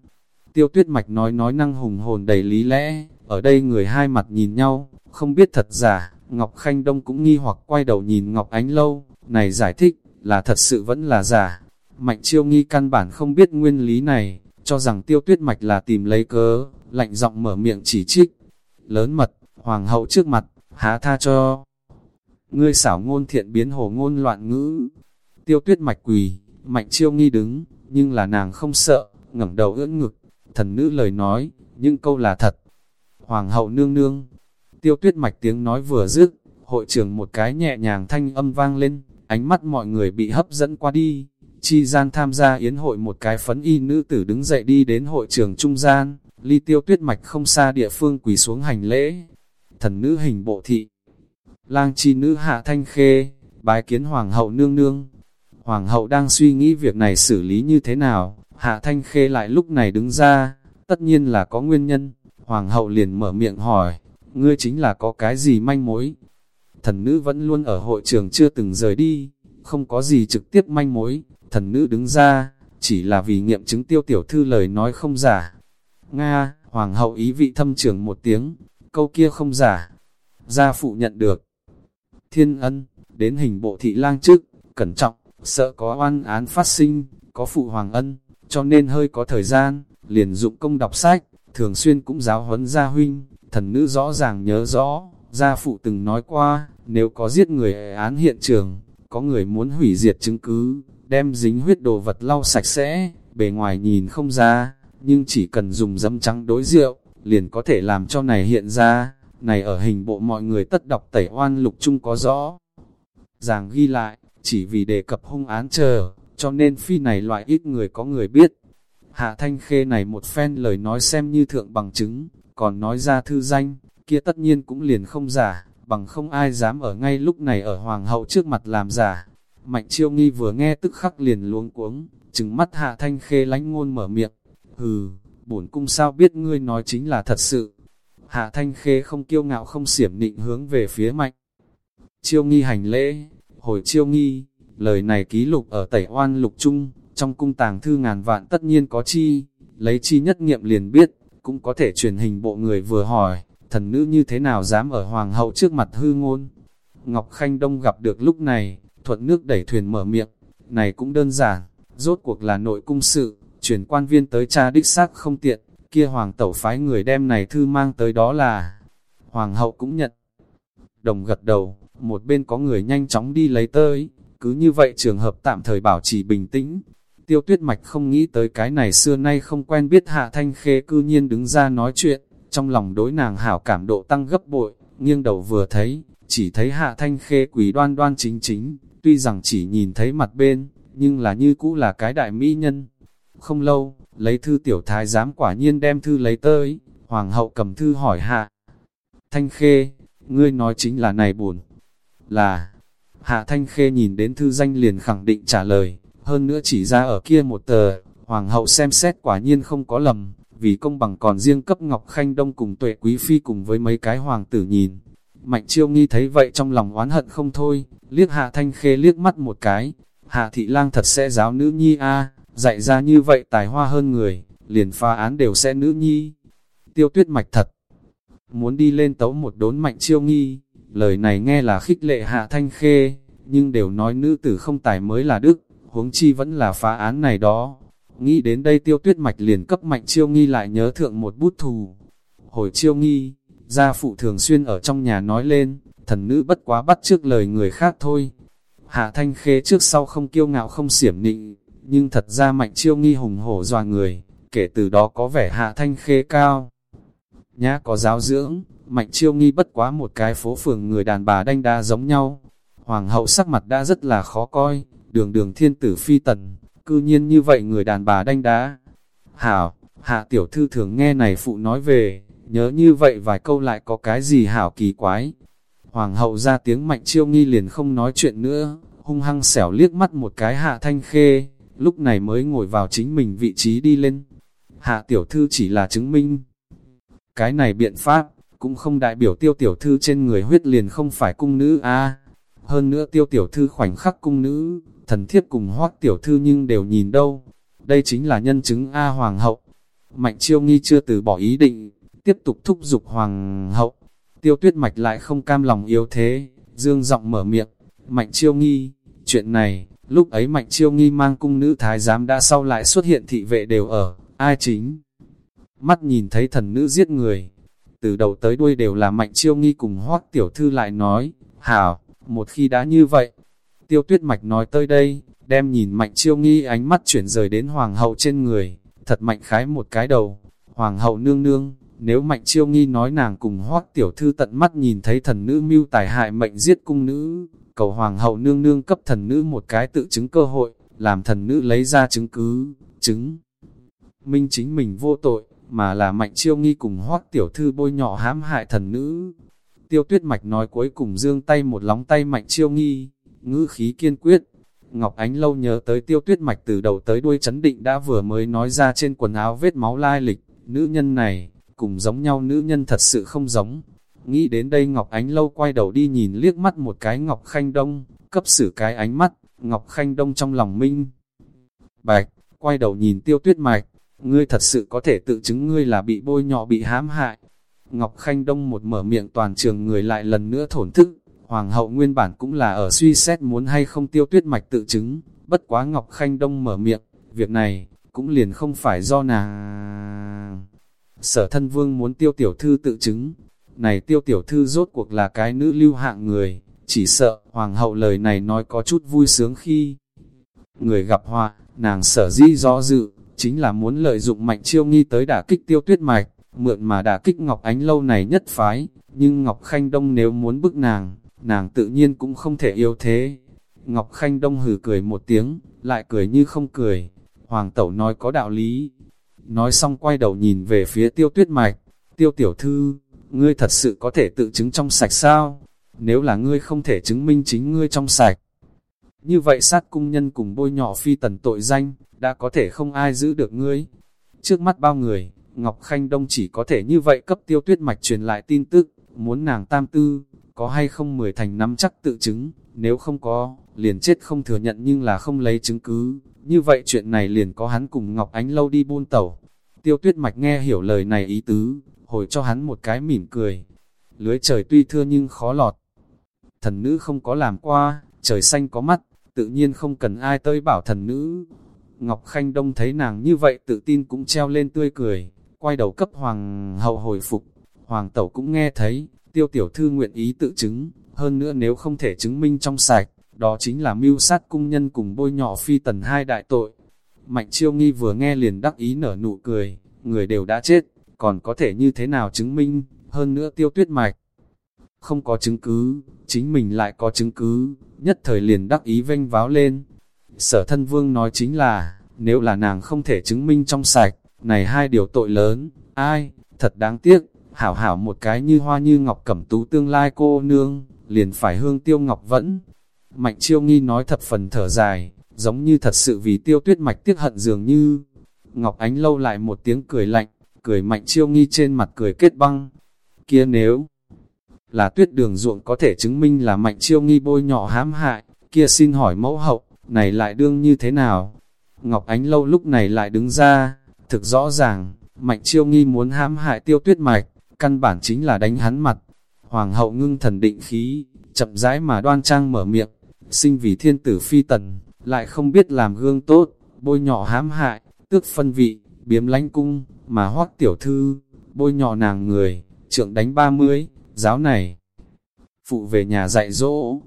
Tiêu tuyết mạch nói nói năng hùng hồn đầy lý lẽ, ở đây người hai mặt nhìn nhau, không biết thật giả, Ngọc Khanh Đông cũng nghi hoặc quay đầu nhìn Ngọc Ánh Lâu, này giải thích, là thật sự vẫn là giả. Mạnh chiêu nghi căn bản không biết nguyên lý này, cho rằng tiêu tuyết mạch là tìm lấy cớ, lạnh giọng mở miệng chỉ trích. Lớn mật, hoàng hậu trước mặt, há tha cho. Ngươi xảo ngôn thiện biến hồ ngôn loạn ngữ. Tiêu tuyết mạch quỳ, mạnh chiêu nghi đứng, nhưng là nàng không sợ, ngẩng đầu ưỡn ngực. Thần nữ lời nói, những câu là thật. Hoàng hậu nương nương. Tiêu tuyết mạch tiếng nói vừa dứt, hội trưởng một cái nhẹ nhàng thanh âm vang lên, ánh mắt mọi người bị hấp dẫn qua đi. Chi gian tham gia yến hội một cái phấn y nữ tử đứng dậy đi đến hội trường trung gian, ly tiêu tuyết mạch không xa địa phương quỳ xuống hành lễ. Thần nữ hình bộ thị, lang chi nữ hạ thanh khê, bái kiến hoàng hậu nương nương. Hoàng hậu đang suy nghĩ việc này xử lý như thế nào, hạ thanh khê lại lúc này đứng ra, tất nhiên là có nguyên nhân. Hoàng hậu liền mở miệng hỏi, ngươi chính là có cái gì manh mối? Thần nữ vẫn luôn ở hội trường chưa từng rời đi, không có gì trực tiếp manh mối, thần nữ đứng ra, chỉ là vì nghiệm chứng tiêu tiểu thư lời nói không giả. Nga, hoàng hậu ý vị thâm trường một tiếng, câu kia không giả. Gia phụ nhận được. Thiên ân, đến hình bộ thị lang trước, cẩn trọng, sợ có oan án phát sinh, có phụ hoàng ân, cho nên hơi có thời gian, liền dụng công đọc sách, thường xuyên cũng giáo huấn gia huynh, thần nữ rõ ràng nhớ rõ, gia phụ từng nói qua, nếu có giết người án hiện trường, có người muốn hủy diệt chứng cứ, đem dính huyết đồ vật lau sạch sẽ, bề ngoài nhìn không ra, nhưng chỉ cần dùng dấm trắng đối rượu, liền có thể làm cho này hiện ra, này ở hình bộ mọi người tất đọc tẩy oan lục chung có rõ. Giàng ghi lại, chỉ vì đề cập hung án chờ, cho nên phi này loại ít người có người biết. Hạ Thanh Khê này một phen lời nói xem như thượng bằng chứng, còn nói ra thư danh, kia tất nhiên cũng liền không giả, bằng không ai dám ở ngay lúc này ở Hoàng hậu trước mặt làm giả. Mạnh chiêu nghi vừa nghe tức khắc liền luống cuống, trừng mắt Hạ Thanh Khê lánh ngôn mở miệng, hừ, bổn cung sao biết ngươi nói chính là thật sự. Hạ Thanh Khê không kiêu ngạo không xiểm nịnh hướng về phía mạnh. Chiêu nghi hành lễ, hồi chiêu nghi, lời này ký lục ở tẩy oan lục trung, trong cung tàng thư ngàn vạn tất nhiên có chi, lấy chi nhất nghiệm liền biết, cũng có thể truyền hình bộ người vừa hỏi, thần nữ như thế nào dám ở hoàng hậu trước mặt hư ngôn. Ngọc Khanh Đông gặp được lúc này, thuận nước đẩy thuyền mở miệng, này cũng đơn giản, rốt cuộc là nội cung sự, chuyển quan viên tới cha đích xác không tiện, kia hoàng tẩu phái người đem này thư mang tới đó là, hoàng hậu cũng nhận. Đồng gật đầu, một bên có người nhanh chóng đi lấy tới, cứ như vậy trường hợp tạm thời bảo trì bình tĩnh. Tiêu tuyết mạch không nghĩ tới cái này xưa nay không quen biết hạ thanh khê cư nhiên đứng ra nói chuyện, trong lòng đối nàng hảo cảm độ tăng gấp bội, nghiêng đầu vừa thấy, chỉ thấy hạ thanh khê quỳ đoan đoan chính chính, tuy rằng chỉ nhìn thấy mặt bên, nhưng là như cũ là cái đại mỹ nhân. Không lâu, lấy thư tiểu thái giám quả nhiên đem thư lấy tới, hoàng hậu cầm thư hỏi hạ. Thanh khê, ngươi nói chính là này buồn. Là, hạ thanh khê nhìn đến thư danh liền khẳng định trả lời, hơn nữa chỉ ra ở kia một tờ, hoàng hậu xem xét quả nhiên không có lầm, vì công bằng còn riêng cấp Ngọc Khanh Đông cùng tuệ quý phi cùng với mấy cái hoàng tử nhìn. Mạnh chiêu nghi thấy vậy trong lòng oán hận không thôi, liếc hạ thanh khê liếc mắt một cái. Hạ thị lang thật sẽ giáo nữ nhi a dạy ra như vậy tài hoa hơn người, liền pha án đều sẽ nữ nhi. Tiêu tuyết mạch thật, muốn đi lên tấu một đốn mạnh chiêu nghi, lời này nghe là khích lệ hạ thanh khê, nhưng đều nói nữ tử không tài mới là đức, huống chi vẫn là phá án này đó. Nghĩ đến đây tiêu tuyết mạch liền cấp mạnh chiêu nghi lại nhớ thượng một bút thù. Hồi chiêu nghi, gia phụ thường xuyên ở trong nhà nói lên, thần nữ bất quá bắt trước lời người khác thôi. Hạ thanh khê trước sau không kiêu ngạo không xiểm nịnh, nhưng thật ra mạnh chiêu nghi hùng hổ dòa người, kể từ đó có vẻ hạ thanh khê cao. Nhã có giáo dưỡng, mạnh chiêu nghi bất quá một cái phố phường người đàn bà đanh đa giống nhau. Hoàng hậu sắc mặt đã rất là khó coi, đường đường thiên tử phi tần, cư nhiên như vậy người đàn bà đanh đá. Hảo, hạ tiểu thư thường nghe này phụ nói về, nhớ như vậy vài câu lại có cái gì hảo kỳ quái. Hoàng hậu ra tiếng mạnh chiêu nghi liền không nói chuyện nữa, hung hăng xẻo liếc mắt một cái hạ thanh khê, lúc này mới ngồi vào chính mình vị trí đi lên. Hạ tiểu thư chỉ là chứng minh. Cái này biện pháp, cũng không đại biểu tiêu tiểu thư trên người huyết liền không phải cung nữ a Hơn nữa tiêu tiểu thư khoảnh khắc cung nữ, thần thiếp cùng hoác tiểu thư nhưng đều nhìn đâu. Đây chính là nhân chứng A Hoàng hậu. Mạnh chiêu nghi chưa từ bỏ ý định, tiếp tục thúc giục Hoàng hậu. Tiêu tuyết mạch lại không cam lòng yếu thế, dương giọng mở miệng. Mạnh chiêu nghi, chuyện này, lúc ấy mạnh chiêu nghi mang cung nữ thái giám đã sau lại xuất hiện thị vệ đều ở, ai chính? Mắt nhìn thấy thần nữ giết người, từ đầu tới đuôi đều là mạnh chiêu nghi cùng hoác tiểu thư lại nói, hảo, một khi đã như vậy, tiêu tuyết mạch nói tới đây, đem nhìn mạnh chiêu nghi ánh mắt chuyển rời đến hoàng hậu trên người, thật mạnh khái một cái đầu, hoàng hậu nương nương, nếu mạnh chiêu nghi nói nàng cùng hoác tiểu thư tận mắt nhìn thấy thần nữ mưu tài hại mệnh giết cung nữ, cầu hoàng hậu nương nương cấp thần nữ một cái tự chứng cơ hội, làm thần nữ lấy ra chứng cứ, chứng minh chính mình vô tội, mà là mạnh chiêu nghi cùng hoác tiểu thư bôi nhỏ hãm hại thần nữ. Tiêu tuyết mạch nói cuối cùng dương tay một lóng tay mạnh chiêu nghi, ngữ khí kiên quyết. Ngọc Ánh lâu nhớ tới tiêu tuyết mạch từ đầu tới đuôi chấn định đã vừa mới nói ra trên quần áo vết máu lai lịch, nữ nhân này, cùng giống nhau nữ nhân thật sự không giống. Nghĩ đến đây Ngọc Ánh lâu quay đầu đi nhìn liếc mắt một cái Ngọc Khanh Đông, cấp xử cái ánh mắt, Ngọc Khanh Đông trong lòng minh. Bạch, quay đầu nhìn tiêu tuyết mạch, ngươi thật sự có thể tự chứng ngươi là bị bôi nhọ bị hãm hại. Ngọc Khanh Đông một mở miệng toàn trường người lại lần nữa thổn thức, Hoàng hậu nguyên bản cũng là ở suy xét muốn hay không tiêu tuyết mạch tự chứng, bất quá Ngọc Khanh Đông mở miệng, việc này, cũng liền không phải do nàng. Sở thân vương muốn tiêu tiểu thư tự chứng, này tiêu tiểu thư rốt cuộc là cái nữ lưu hạng người, chỉ sợ Hoàng hậu lời này nói có chút vui sướng khi người gặp họa, nàng sở di do dự, chính là muốn lợi dụng mạnh chiêu nghi tới đả kích tiêu tuyết mạch, mượn mà đả kích Ngọc Ánh lâu này nhất phái, nhưng Ngọc Khanh Đông nếu muốn bức nàng, nàng tự nhiên cũng không thể yêu thế. Ngọc Khanh Đông hừ cười một tiếng, lại cười như không cười, Hoàng Tẩu nói có đạo lý. Nói xong quay đầu nhìn về phía tiêu tuyết mạch, tiêu tiểu thư, ngươi thật sự có thể tự chứng trong sạch sao? Nếu là ngươi không thể chứng minh chính ngươi trong sạch, như vậy sát cung nhân cùng bôi nhỏ phi tần tội danh, đã có thể không ai giữ được ngươi. Trước mắt bao người, Ngọc Khanh Đông chỉ có thể như vậy cấp tiêu tuyết mạch truyền lại tin tức, muốn nàng tam tư, có hay không mười thành nắm chắc tự chứng, nếu không có, liền chết không thừa nhận nhưng là không lấy chứng cứ. Như vậy chuyện này liền có hắn cùng Ngọc Ánh Lâu đi buôn tẩu. Tiêu tuyết mạch nghe hiểu lời này ý tứ, hồi cho hắn một cái mỉm cười. Lưới trời tuy thưa nhưng khó lọt. Thần nữ không có làm qua, trời xanh có mắt, tự nhiên không cần ai tới bảo thần nữ. Ngọc Khanh Đông thấy nàng như vậy tự tin cũng treo lên tươi cười, quay đầu cấp hoàng hậu hồi phục. Hoàng tẩu cũng nghe thấy, tiêu tiểu thư nguyện ý tự chứng, hơn nữa nếu không thể chứng minh trong sạch, đó chính là mưu sát cung nhân cùng bôi nhỏ phi tần hai đại tội. Mạnh chiêu nghi vừa nghe liền đắc ý nở nụ cười, người đều đã chết, còn có thể như thế nào chứng minh, hơn nữa tiêu tuyết mạch. Không có chứng cứ, chính mình lại có chứng cứ, nhất thời liền đắc ý vênh váo lên. Sở thân vương nói chính là, nếu là nàng không thể chứng minh trong sạch, này hai điều tội lớn, ai, thật đáng tiếc, hảo hảo một cái như hoa như ngọc cẩm tú tương lai cô nương, liền phải hương tiêu ngọc vẫn. Mạnh chiêu nghi nói thật phần thở dài, giống như thật sự vì tiêu tuyết mạch tiếc hận dường như. Ngọc Ánh lâu lại một tiếng cười lạnh, cười mạnh chiêu nghi trên mặt cười kết băng. Kia nếu là tuyết đường ruộng có thể chứng minh là mạnh chiêu nghi bôi nhỏ hãm hại, kia xin hỏi mẫu hậu, này lại đương như thế nào? Ngọc Ánh Lâu lúc này lại đứng ra, thực rõ ràng, mạnh chiêu nghi muốn hãm hại tiêu tuyết mạch, căn bản chính là đánh hắn mặt. Hoàng hậu ngưng thần định khí, chậm rãi mà đoan trang mở miệng, sinh vì thiên tử phi tần, lại không biết làm gương tốt, bôi nhỏ hãm hại, tước phân vị, biếm lánh cung, mà hoác tiểu thư, bôi nhỏ nàng người, trượng đánh ba mươi, giáo này. Phụ về nhà dạy dỗ,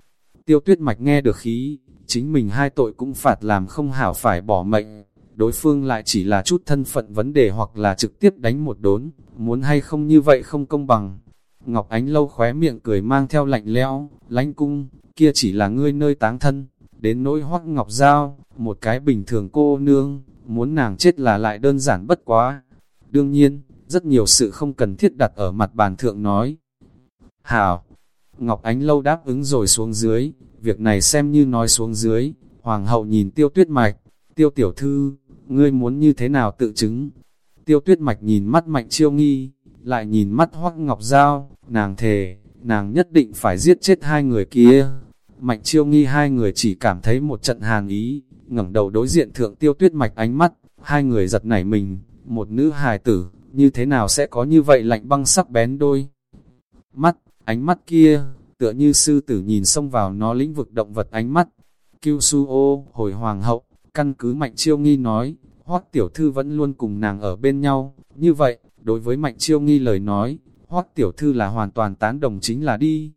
tiêu tuyết mạch nghe được khí, chính mình hai tội cũng phạt làm không hảo phải bỏ mệnh, đối phương lại chỉ là chút thân phận vấn đề hoặc là trực tiếp đánh một đốn, muốn hay không như vậy không công bằng. Ngọc Ánh lâu khóe miệng cười mang theo lạnh lẽo, lánh cung, kia chỉ là ngươi nơi táng thân, đến nỗi hoắc Ngọc Giao, một cái bình thường cô nương, muốn nàng chết là lại đơn giản bất quá. Đương nhiên, rất nhiều sự không cần thiết đặt ở mặt bàn thượng nói. Hảo, Ngọc Ánh lâu đáp ứng rồi xuống dưới, việc này xem như nói xuống dưới, Hoàng hậu nhìn tiêu tuyết mạch, tiêu tiểu thư, ngươi muốn như thế nào tự chứng. Tiêu tuyết mạch nhìn mắt mạnh chiêu nghi, lại nhìn mắt hoắc ngọc giao, nàng thề, nàng nhất định phải giết chết hai người kia. Mạnh chiêu nghi hai người chỉ cảm thấy một trận hàn ý, ngẩng đầu đối diện thượng tiêu tuyết mạch ánh mắt, hai người giật nảy mình, một nữ hài tử, như thế nào sẽ có như vậy lạnh băng sắc bén đôi. Mắt, ánh mắt kia, tựa như sư tử nhìn xông vào nó lĩnh vực động vật ánh mắt. Kiêu su ô, hồi hoàng hậu, căn cứ mạnh chiêu nghi nói, hoắc tiểu thư vẫn luôn cùng nàng ở bên nhau, như vậy, đối với mạnh chiêu nghi lời nói, hoắc tiểu thư là hoàn toàn tán đồng chính là đi.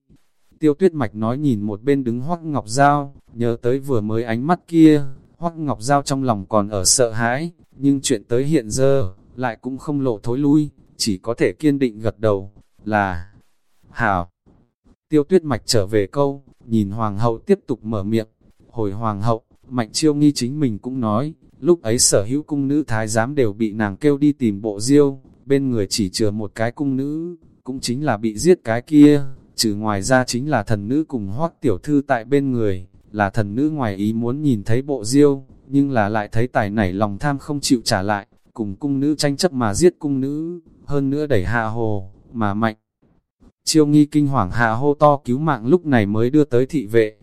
Tiêu tuyết mạch nói nhìn một bên đứng hoắc ngọc giao, nhớ tới vừa mới ánh mắt kia, hoắc ngọc giao trong lòng còn ở sợ hãi, nhưng chuyện tới hiện giờ, lại cũng không lộ thối lui, chỉ có thể kiên định gật đầu, là Hảo. Tiêu tuyết mạch trở về câu, nhìn hoàng hậu tiếp tục mở miệng, hồi hoàng hậu, mạnh chiêu nghi chính mình cũng nói, lúc ấy sở hữu cung nữ thái giám đều bị nàng kêu đi tìm bộ diêu, bên người chỉ chừa một cái cung nữ, cũng chính là bị giết cái kia, trừ ngoài ra chính là thần nữ cùng hoác tiểu thư tại bên người, là thần nữ ngoài ý muốn nhìn thấy bộ diêu, nhưng là lại thấy tài nảy lòng tham không chịu trả lại, cùng cung nữ tranh chấp mà giết cung nữ, hơn nữa đẩy hạ hồ, mà mạnh. Chiêu nghi kinh hoàng hạ hô to cứu mạng lúc này mới đưa tới thị vệ.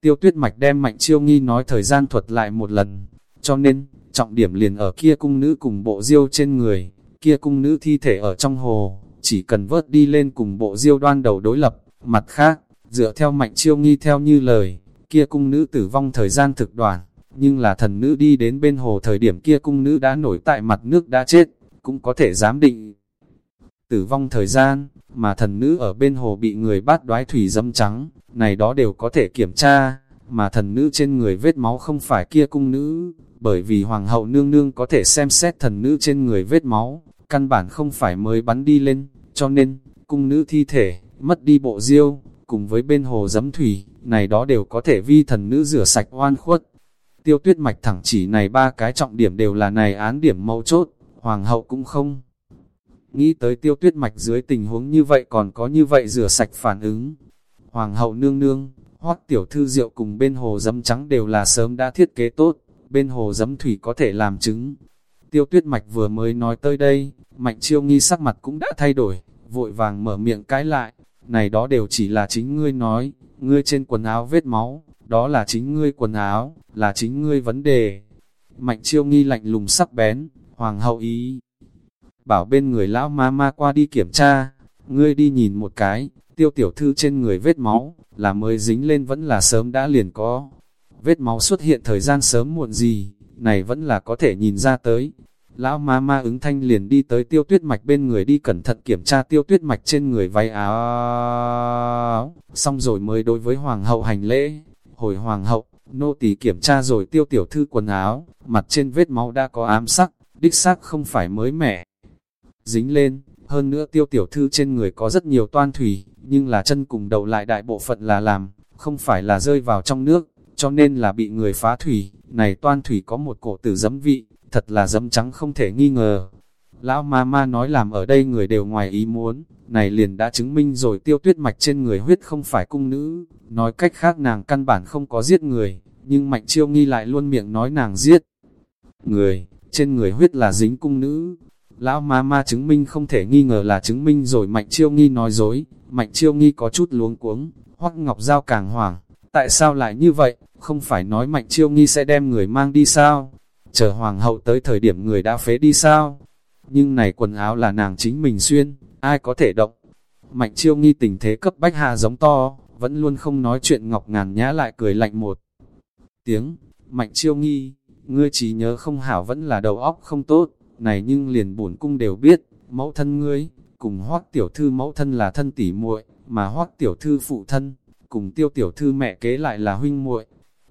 Tiêu tuyết mạch đem mạnh chiêu nghi nói thời gian thuật lại một lần, cho nên, trọng điểm liền ở kia cung nữ cùng bộ diêu trên người, kia cung nữ thi thể ở trong hồ, chỉ cần vớt đi lên cùng bộ diêu đoan đầu đối lập, mặt khác, dựa theo mạnh chiêu nghi theo như lời, kia cung nữ tử vong thời gian thực đoàn, nhưng là thần nữ đi đến bên hồ thời điểm kia cung nữ đã nổi tại mặt nước đã chết, cũng có thể giám định. Tử vong thời gian, mà thần nữ ở bên hồ bị người bát đoái thủy dâm trắng, này đó đều có thể kiểm tra, mà thần nữ trên người vết máu không phải kia cung nữ, bởi vì hoàng hậu nương nương có thể xem xét thần nữ trên người vết máu, căn bản không phải mới bắn đi lên, cho nên, cung nữ thi thể, mất đi bộ diêu, cùng với bên hồ dấm thủy, này đó đều có thể vi thần nữ rửa sạch oan khuất. Tiêu tuyết mạch thẳng chỉ này ba cái trọng điểm đều là này án điểm mấu chốt, hoàng hậu cũng không. Nghĩ tới tiêu tuyết mạch dưới tình huống như vậy còn có như vậy rửa sạch phản ứng. Hoàng hậu nương nương, hoắc tiểu thư rượu cùng bên hồ dấm trắng đều là sớm đã thiết kế tốt, bên hồ dấm thủy có thể làm chứng. Tiêu tuyết mạch vừa mới nói tới đây, mạnh chiêu nghi sắc mặt cũng đã thay đổi, vội vàng mở miệng cãi lại, này đó đều chỉ là chính ngươi nói, ngươi trên quần áo vết máu, đó là chính ngươi quần áo, là chính ngươi vấn đề. Mạnh chiêu nghi lạnh lùng sắc bén, hoàng hậu ý. Bảo bên người lão ma ma qua đi kiểm tra, ngươi đi nhìn một cái, tiêu tiểu thư trên người vết máu, là mới dính lên vẫn là sớm đã liền có. Vết máu xuất hiện thời gian sớm muộn gì, này vẫn là có thể nhìn ra tới. Lão ma ma ứng thanh liền đi tới tiêu tuyết mạch bên người đi cẩn thận kiểm tra tiêu tuyết mạch trên người váy áo, xong rồi mới đối với hoàng hậu hành lễ. Hồi hoàng hậu, nô tỳ kiểm tra rồi tiêu tiểu thư quần áo, mặt trên vết máu đã có ám sắc, đích xác không phải mới mẻ. Dính lên, hơn nữa tiêu tiểu thư trên người có rất nhiều toan thủy, nhưng là chân cùng đầu lại đại bộ phận là làm, không phải là rơi vào trong nước, cho nên là bị người phá thủy, này toan thủy có một cổ tử dấm vị, thật là dấm trắng không thể nghi ngờ. Lão ma ma nói làm ở đây người đều ngoài ý muốn, này liền đã chứng minh rồi tiêu tuyết mạch trên người huyết không phải cung nữ, nói cách khác nàng căn bản không có giết người, nhưng mạnh chiêu nghi lại luôn miệng nói nàng giết người, trên người huyết là dính cung nữ. lão ma ma chứng minh không thể nghi ngờ là chứng minh rồi Mạnh Chiêu Nghi nói dối, Mạnh Chiêu Nghi có chút luống cuống, Hoắc Ngọc Giao càng hoảng, tại sao lại như vậy, không phải nói Mạnh Chiêu Nghi sẽ đem người mang đi sao, chờ Hoàng hậu tới thời điểm người đã phế đi sao, nhưng này quần áo là nàng chính mình xuyên, ai có thể động. Mạnh Chiêu Nghi tình thế cấp bách hà giống to, vẫn luôn không nói chuyện Ngọc Ngàn Nhã lại cười lạnh một tiếng, Mạnh Chiêu Nghi, ngươi chỉ nhớ không hảo vẫn là đầu óc không tốt, này nhưng liền bổn cung đều biết, mẫu thân ngươi, cùng hoác tiểu thư mẫu thân là thân tỷ muội, mà hoác tiểu thư phụ thân, cùng tiêu tiểu thư mẹ kế lại là huynh muội.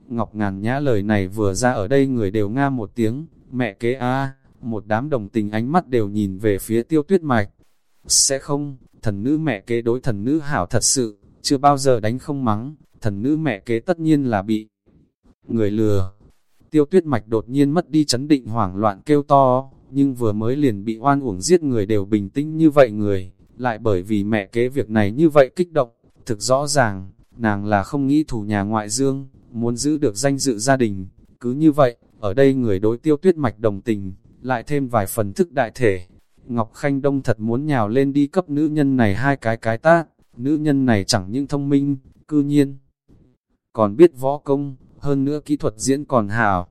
Ngọc ngàn nhã lời này vừa ra ở đây người đều nga một tiếng, mẹ kế a một đám đồng tình ánh mắt đều nhìn về phía tiêu tuyết mạch. Sẽ không, thần nữ mẹ kế đối thần nữ hảo thật sự, chưa bao giờ đánh không mắng, thần nữ mẹ kế tất nhiên là bị người lừa. Tiêu tuyết mạch đột nhiên mất đi chấn định hoảng loạn kêu to, nhưng vừa mới liền bị oan uổng giết người đều bình tĩnh như vậy người, lại bởi vì mẹ kế việc này như vậy kích động, thực rõ ràng, nàng là không nghĩ thủ nhà ngoại dương, muốn giữ được danh dự gia đình, cứ như vậy, ở đây người đối tiêu tuyết mạch đồng tình, lại thêm vài phần thức đại thể. Ngọc Khanh Đông thật muốn nhào lên đi cấp nữ nhân này hai cái cái tát, nữ nhân này chẳng những thông minh, cư nhiên, còn biết võ công, hơn nữa kỹ thuật diễn còn hào.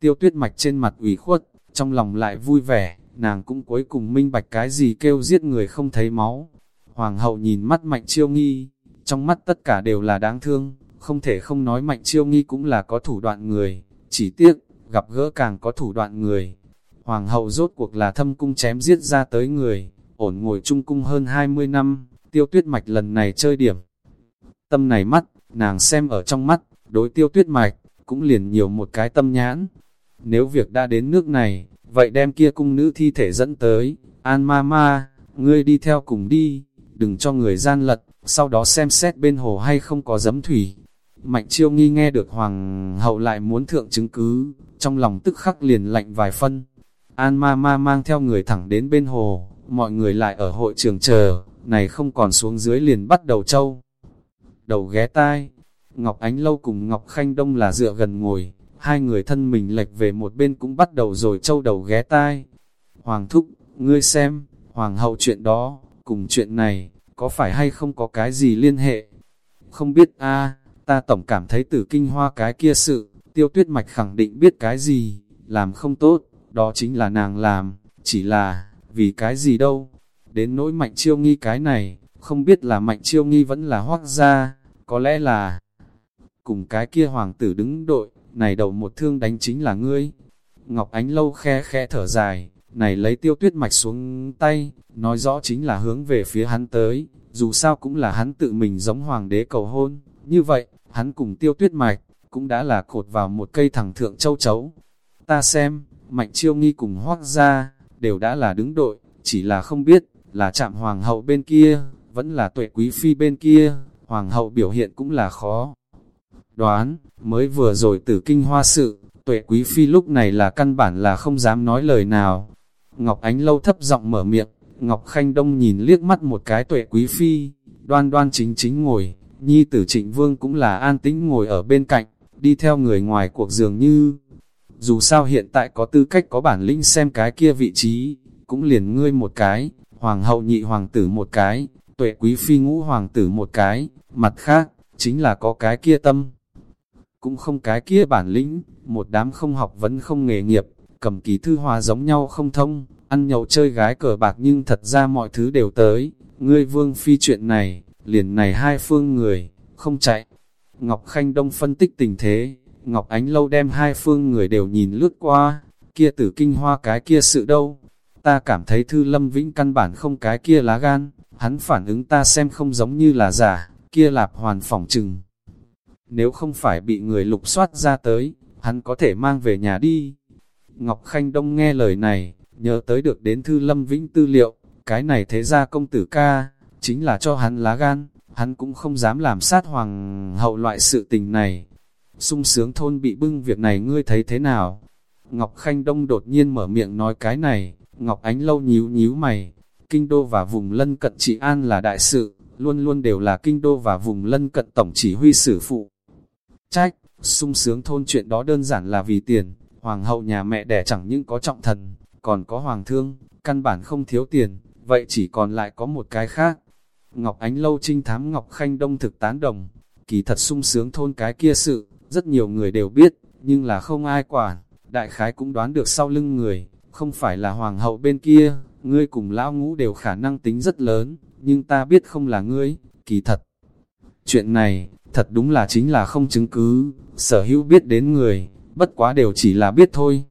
Tiêu tuyết mạch trên mặt ủy khuất, trong lòng lại vui vẻ, nàng cũng cuối cùng minh bạch cái gì kêu giết người không thấy máu. Hoàng hậu nhìn mắt mạnh chiêu nghi, trong mắt tất cả đều là đáng thương, không thể không nói mạnh chiêu nghi cũng là có thủ đoạn người, chỉ tiếc, gặp gỡ càng có thủ đoạn người. Hoàng hậu rốt cuộc là thâm cung chém giết ra tới người, ổn ngồi trung cung hơn 20 năm, tiêu tuyết mạch lần này chơi điểm. Tâm này mắt, nàng xem ở trong mắt, đối tiêu tuyết mạch, cũng liền nhiều một cái tâm nhãn, nếu việc đã đến nước này, vậy đem kia cung nữ thi thể dẫn tới, An ma ma, ngươi đi theo cùng đi, đừng cho người gian lật, sau đó xem xét bên hồ hay không có giấm thủy. Mạnh chiêu nghi nghe được hoàng hậu lại muốn thượng chứng cứ, trong lòng tức khắc liền lạnh vài phân. An ma ma mang theo người thẳng đến bên hồ, mọi người lại ở hội trường chờ, này không còn xuống dưới liền bắt đầu trâu Đầu ghé tai, Ngọc Ánh Lâu cùng Ngọc Khanh Đông là dựa gần ngồi, hai người thân mình lệch về một bên cũng bắt đầu rồi trâu đầu ghé tai. Hoàng thúc, ngươi xem, hoàng hậu chuyện đó, cùng chuyện này, có phải hay không có cái gì liên hệ? Không biết a ta tổng cảm thấy tử kinh hoa cái kia sự, tiêu tuyết mạch khẳng định biết cái gì, làm không tốt, đó chính là nàng làm, chỉ là, vì cái gì đâu. Đến nỗi mạnh chiêu nghi cái này, không biết là mạnh chiêu nghi vẫn là hoác ra, có lẽ là cùng cái kia hoàng tử đứng đội, này đầu một thương đánh chính là ngươi. Ngọc Ánh lâu khe khe thở dài, này lấy tiêu tuyết mạch xuống tay, nói rõ chính là hướng về phía hắn tới, dù sao cũng là hắn tự mình giống hoàng đế cầu hôn, như vậy, hắn cùng tiêu tuyết mạch, cũng đã là cột vào một cây thẳng thượng châu chấu. Ta xem, mạnh chiêu nghi cùng hoác ra, đều đã là đứng đội, chỉ là không biết, là chạm hoàng hậu bên kia, vẫn là tuệ quý phi bên kia, hoàng hậu biểu hiện cũng là khó đoán, mới vừa rồi tử kinh hoa sự, tuệ quý phi lúc này là căn bản là không dám nói lời nào. Ngọc Ánh lâu thấp giọng mở miệng, Ngọc Khanh Đông nhìn liếc mắt một cái tuệ quý phi, đoan đoan chính chính ngồi, nhi tử trịnh vương cũng là an tĩnh ngồi ở bên cạnh, đi theo người ngoài cuộc dường như. Dù sao hiện tại có tư cách có bản lĩnh xem cái kia vị trí, cũng liền ngươi một cái, hoàng hậu nhị hoàng tử một cái, tuệ quý phi ngũ hoàng tử một cái, mặt khác, chính là có cái kia tâm cũng không cái kia bản lĩnh, một đám không học vẫn không nghề nghiệp, cầm ký thư hòa giống nhau không thông, ăn nhậu chơi gái cờ bạc nhưng thật ra mọi thứ đều tới, ngươi vương phi chuyện này, liền này hai phương người, không chạy. Ngọc Khanh Đông phân tích tình thế, Ngọc Ánh Lâu đem hai phương người đều nhìn lướt qua, kia tử kinh hoa cái kia sự đâu. Ta cảm thấy Thư Lâm Vĩnh căn bản không cái kia lá gan, hắn phản ứng ta xem không giống như là giả, kia lạp hoàn phỏng trừng nếu không phải bị người lục soát ra tới, hắn có thể mang về nhà đi. Ngọc Khanh Đông nghe lời này, nhớ tới được đến Thư Lâm Vĩnh tư liệu, cái này thế ra công tử ca, chính là cho hắn lá gan, hắn cũng không dám làm sát hoàng hậu loại sự tình này. sung sướng thôn bị bưng việc này ngươi thấy thế nào? Ngọc Khanh Đông đột nhiên mở miệng nói cái này, Ngọc Ánh lâu nhíu nhíu mày, kinh đô và vùng lân cận trị an là đại sự, luôn luôn đều là kinh đô và vùng lân cận tổng chỉ huy sử phụ trách, sung sướng thôn chuyện đó đơn giản là vì tiền, hoàng hậu nhà mẹ đẻ chẳng những có trọng thần, còn có hoàng thương, căn bản không thiếu tiền, vậy chỉ còn lại có một cái khác. Ngọc Ánh Lâu trinh thám Ngọc Khanh Đông thực tán đồng, kỳ thật sung sướng thôn cái kia sự, rất nhiều người đều biết, nhưng là không ai quản, đại khái cũng đoán được sau lưng người, không phải là hoàng hậu bên kia, ngươi cùng lão ngũ đều khả năng tính rất lớn, nhưng ta biết không là ngươi, kỳ thật. Chuyện này, thật đúng là chính là không chứng cứ, sở hữu biết đến người, bất quá đều chỉ là biết thôi,